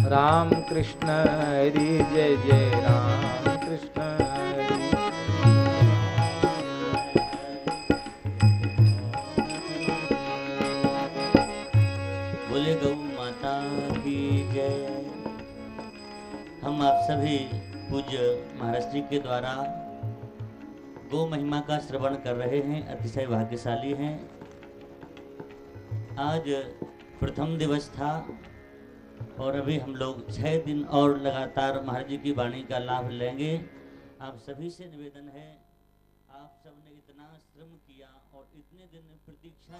राम। कृष्ण, हरि, जय जय राम। आप सभी पूज्य महाराज जी के द्वारा गो महिमा का श्रवण कर रहे हैं, अतिशय भाग्यशाली हैं। आज प्रथम दिवस था और अभी हम लोग छः दिन और लगातार महाराज जी की वाणी का लाभ लेंगे। आप सभी से निवेदन है, आप सबने इतना श्रम किया और इतने दिन प्रतीक्षा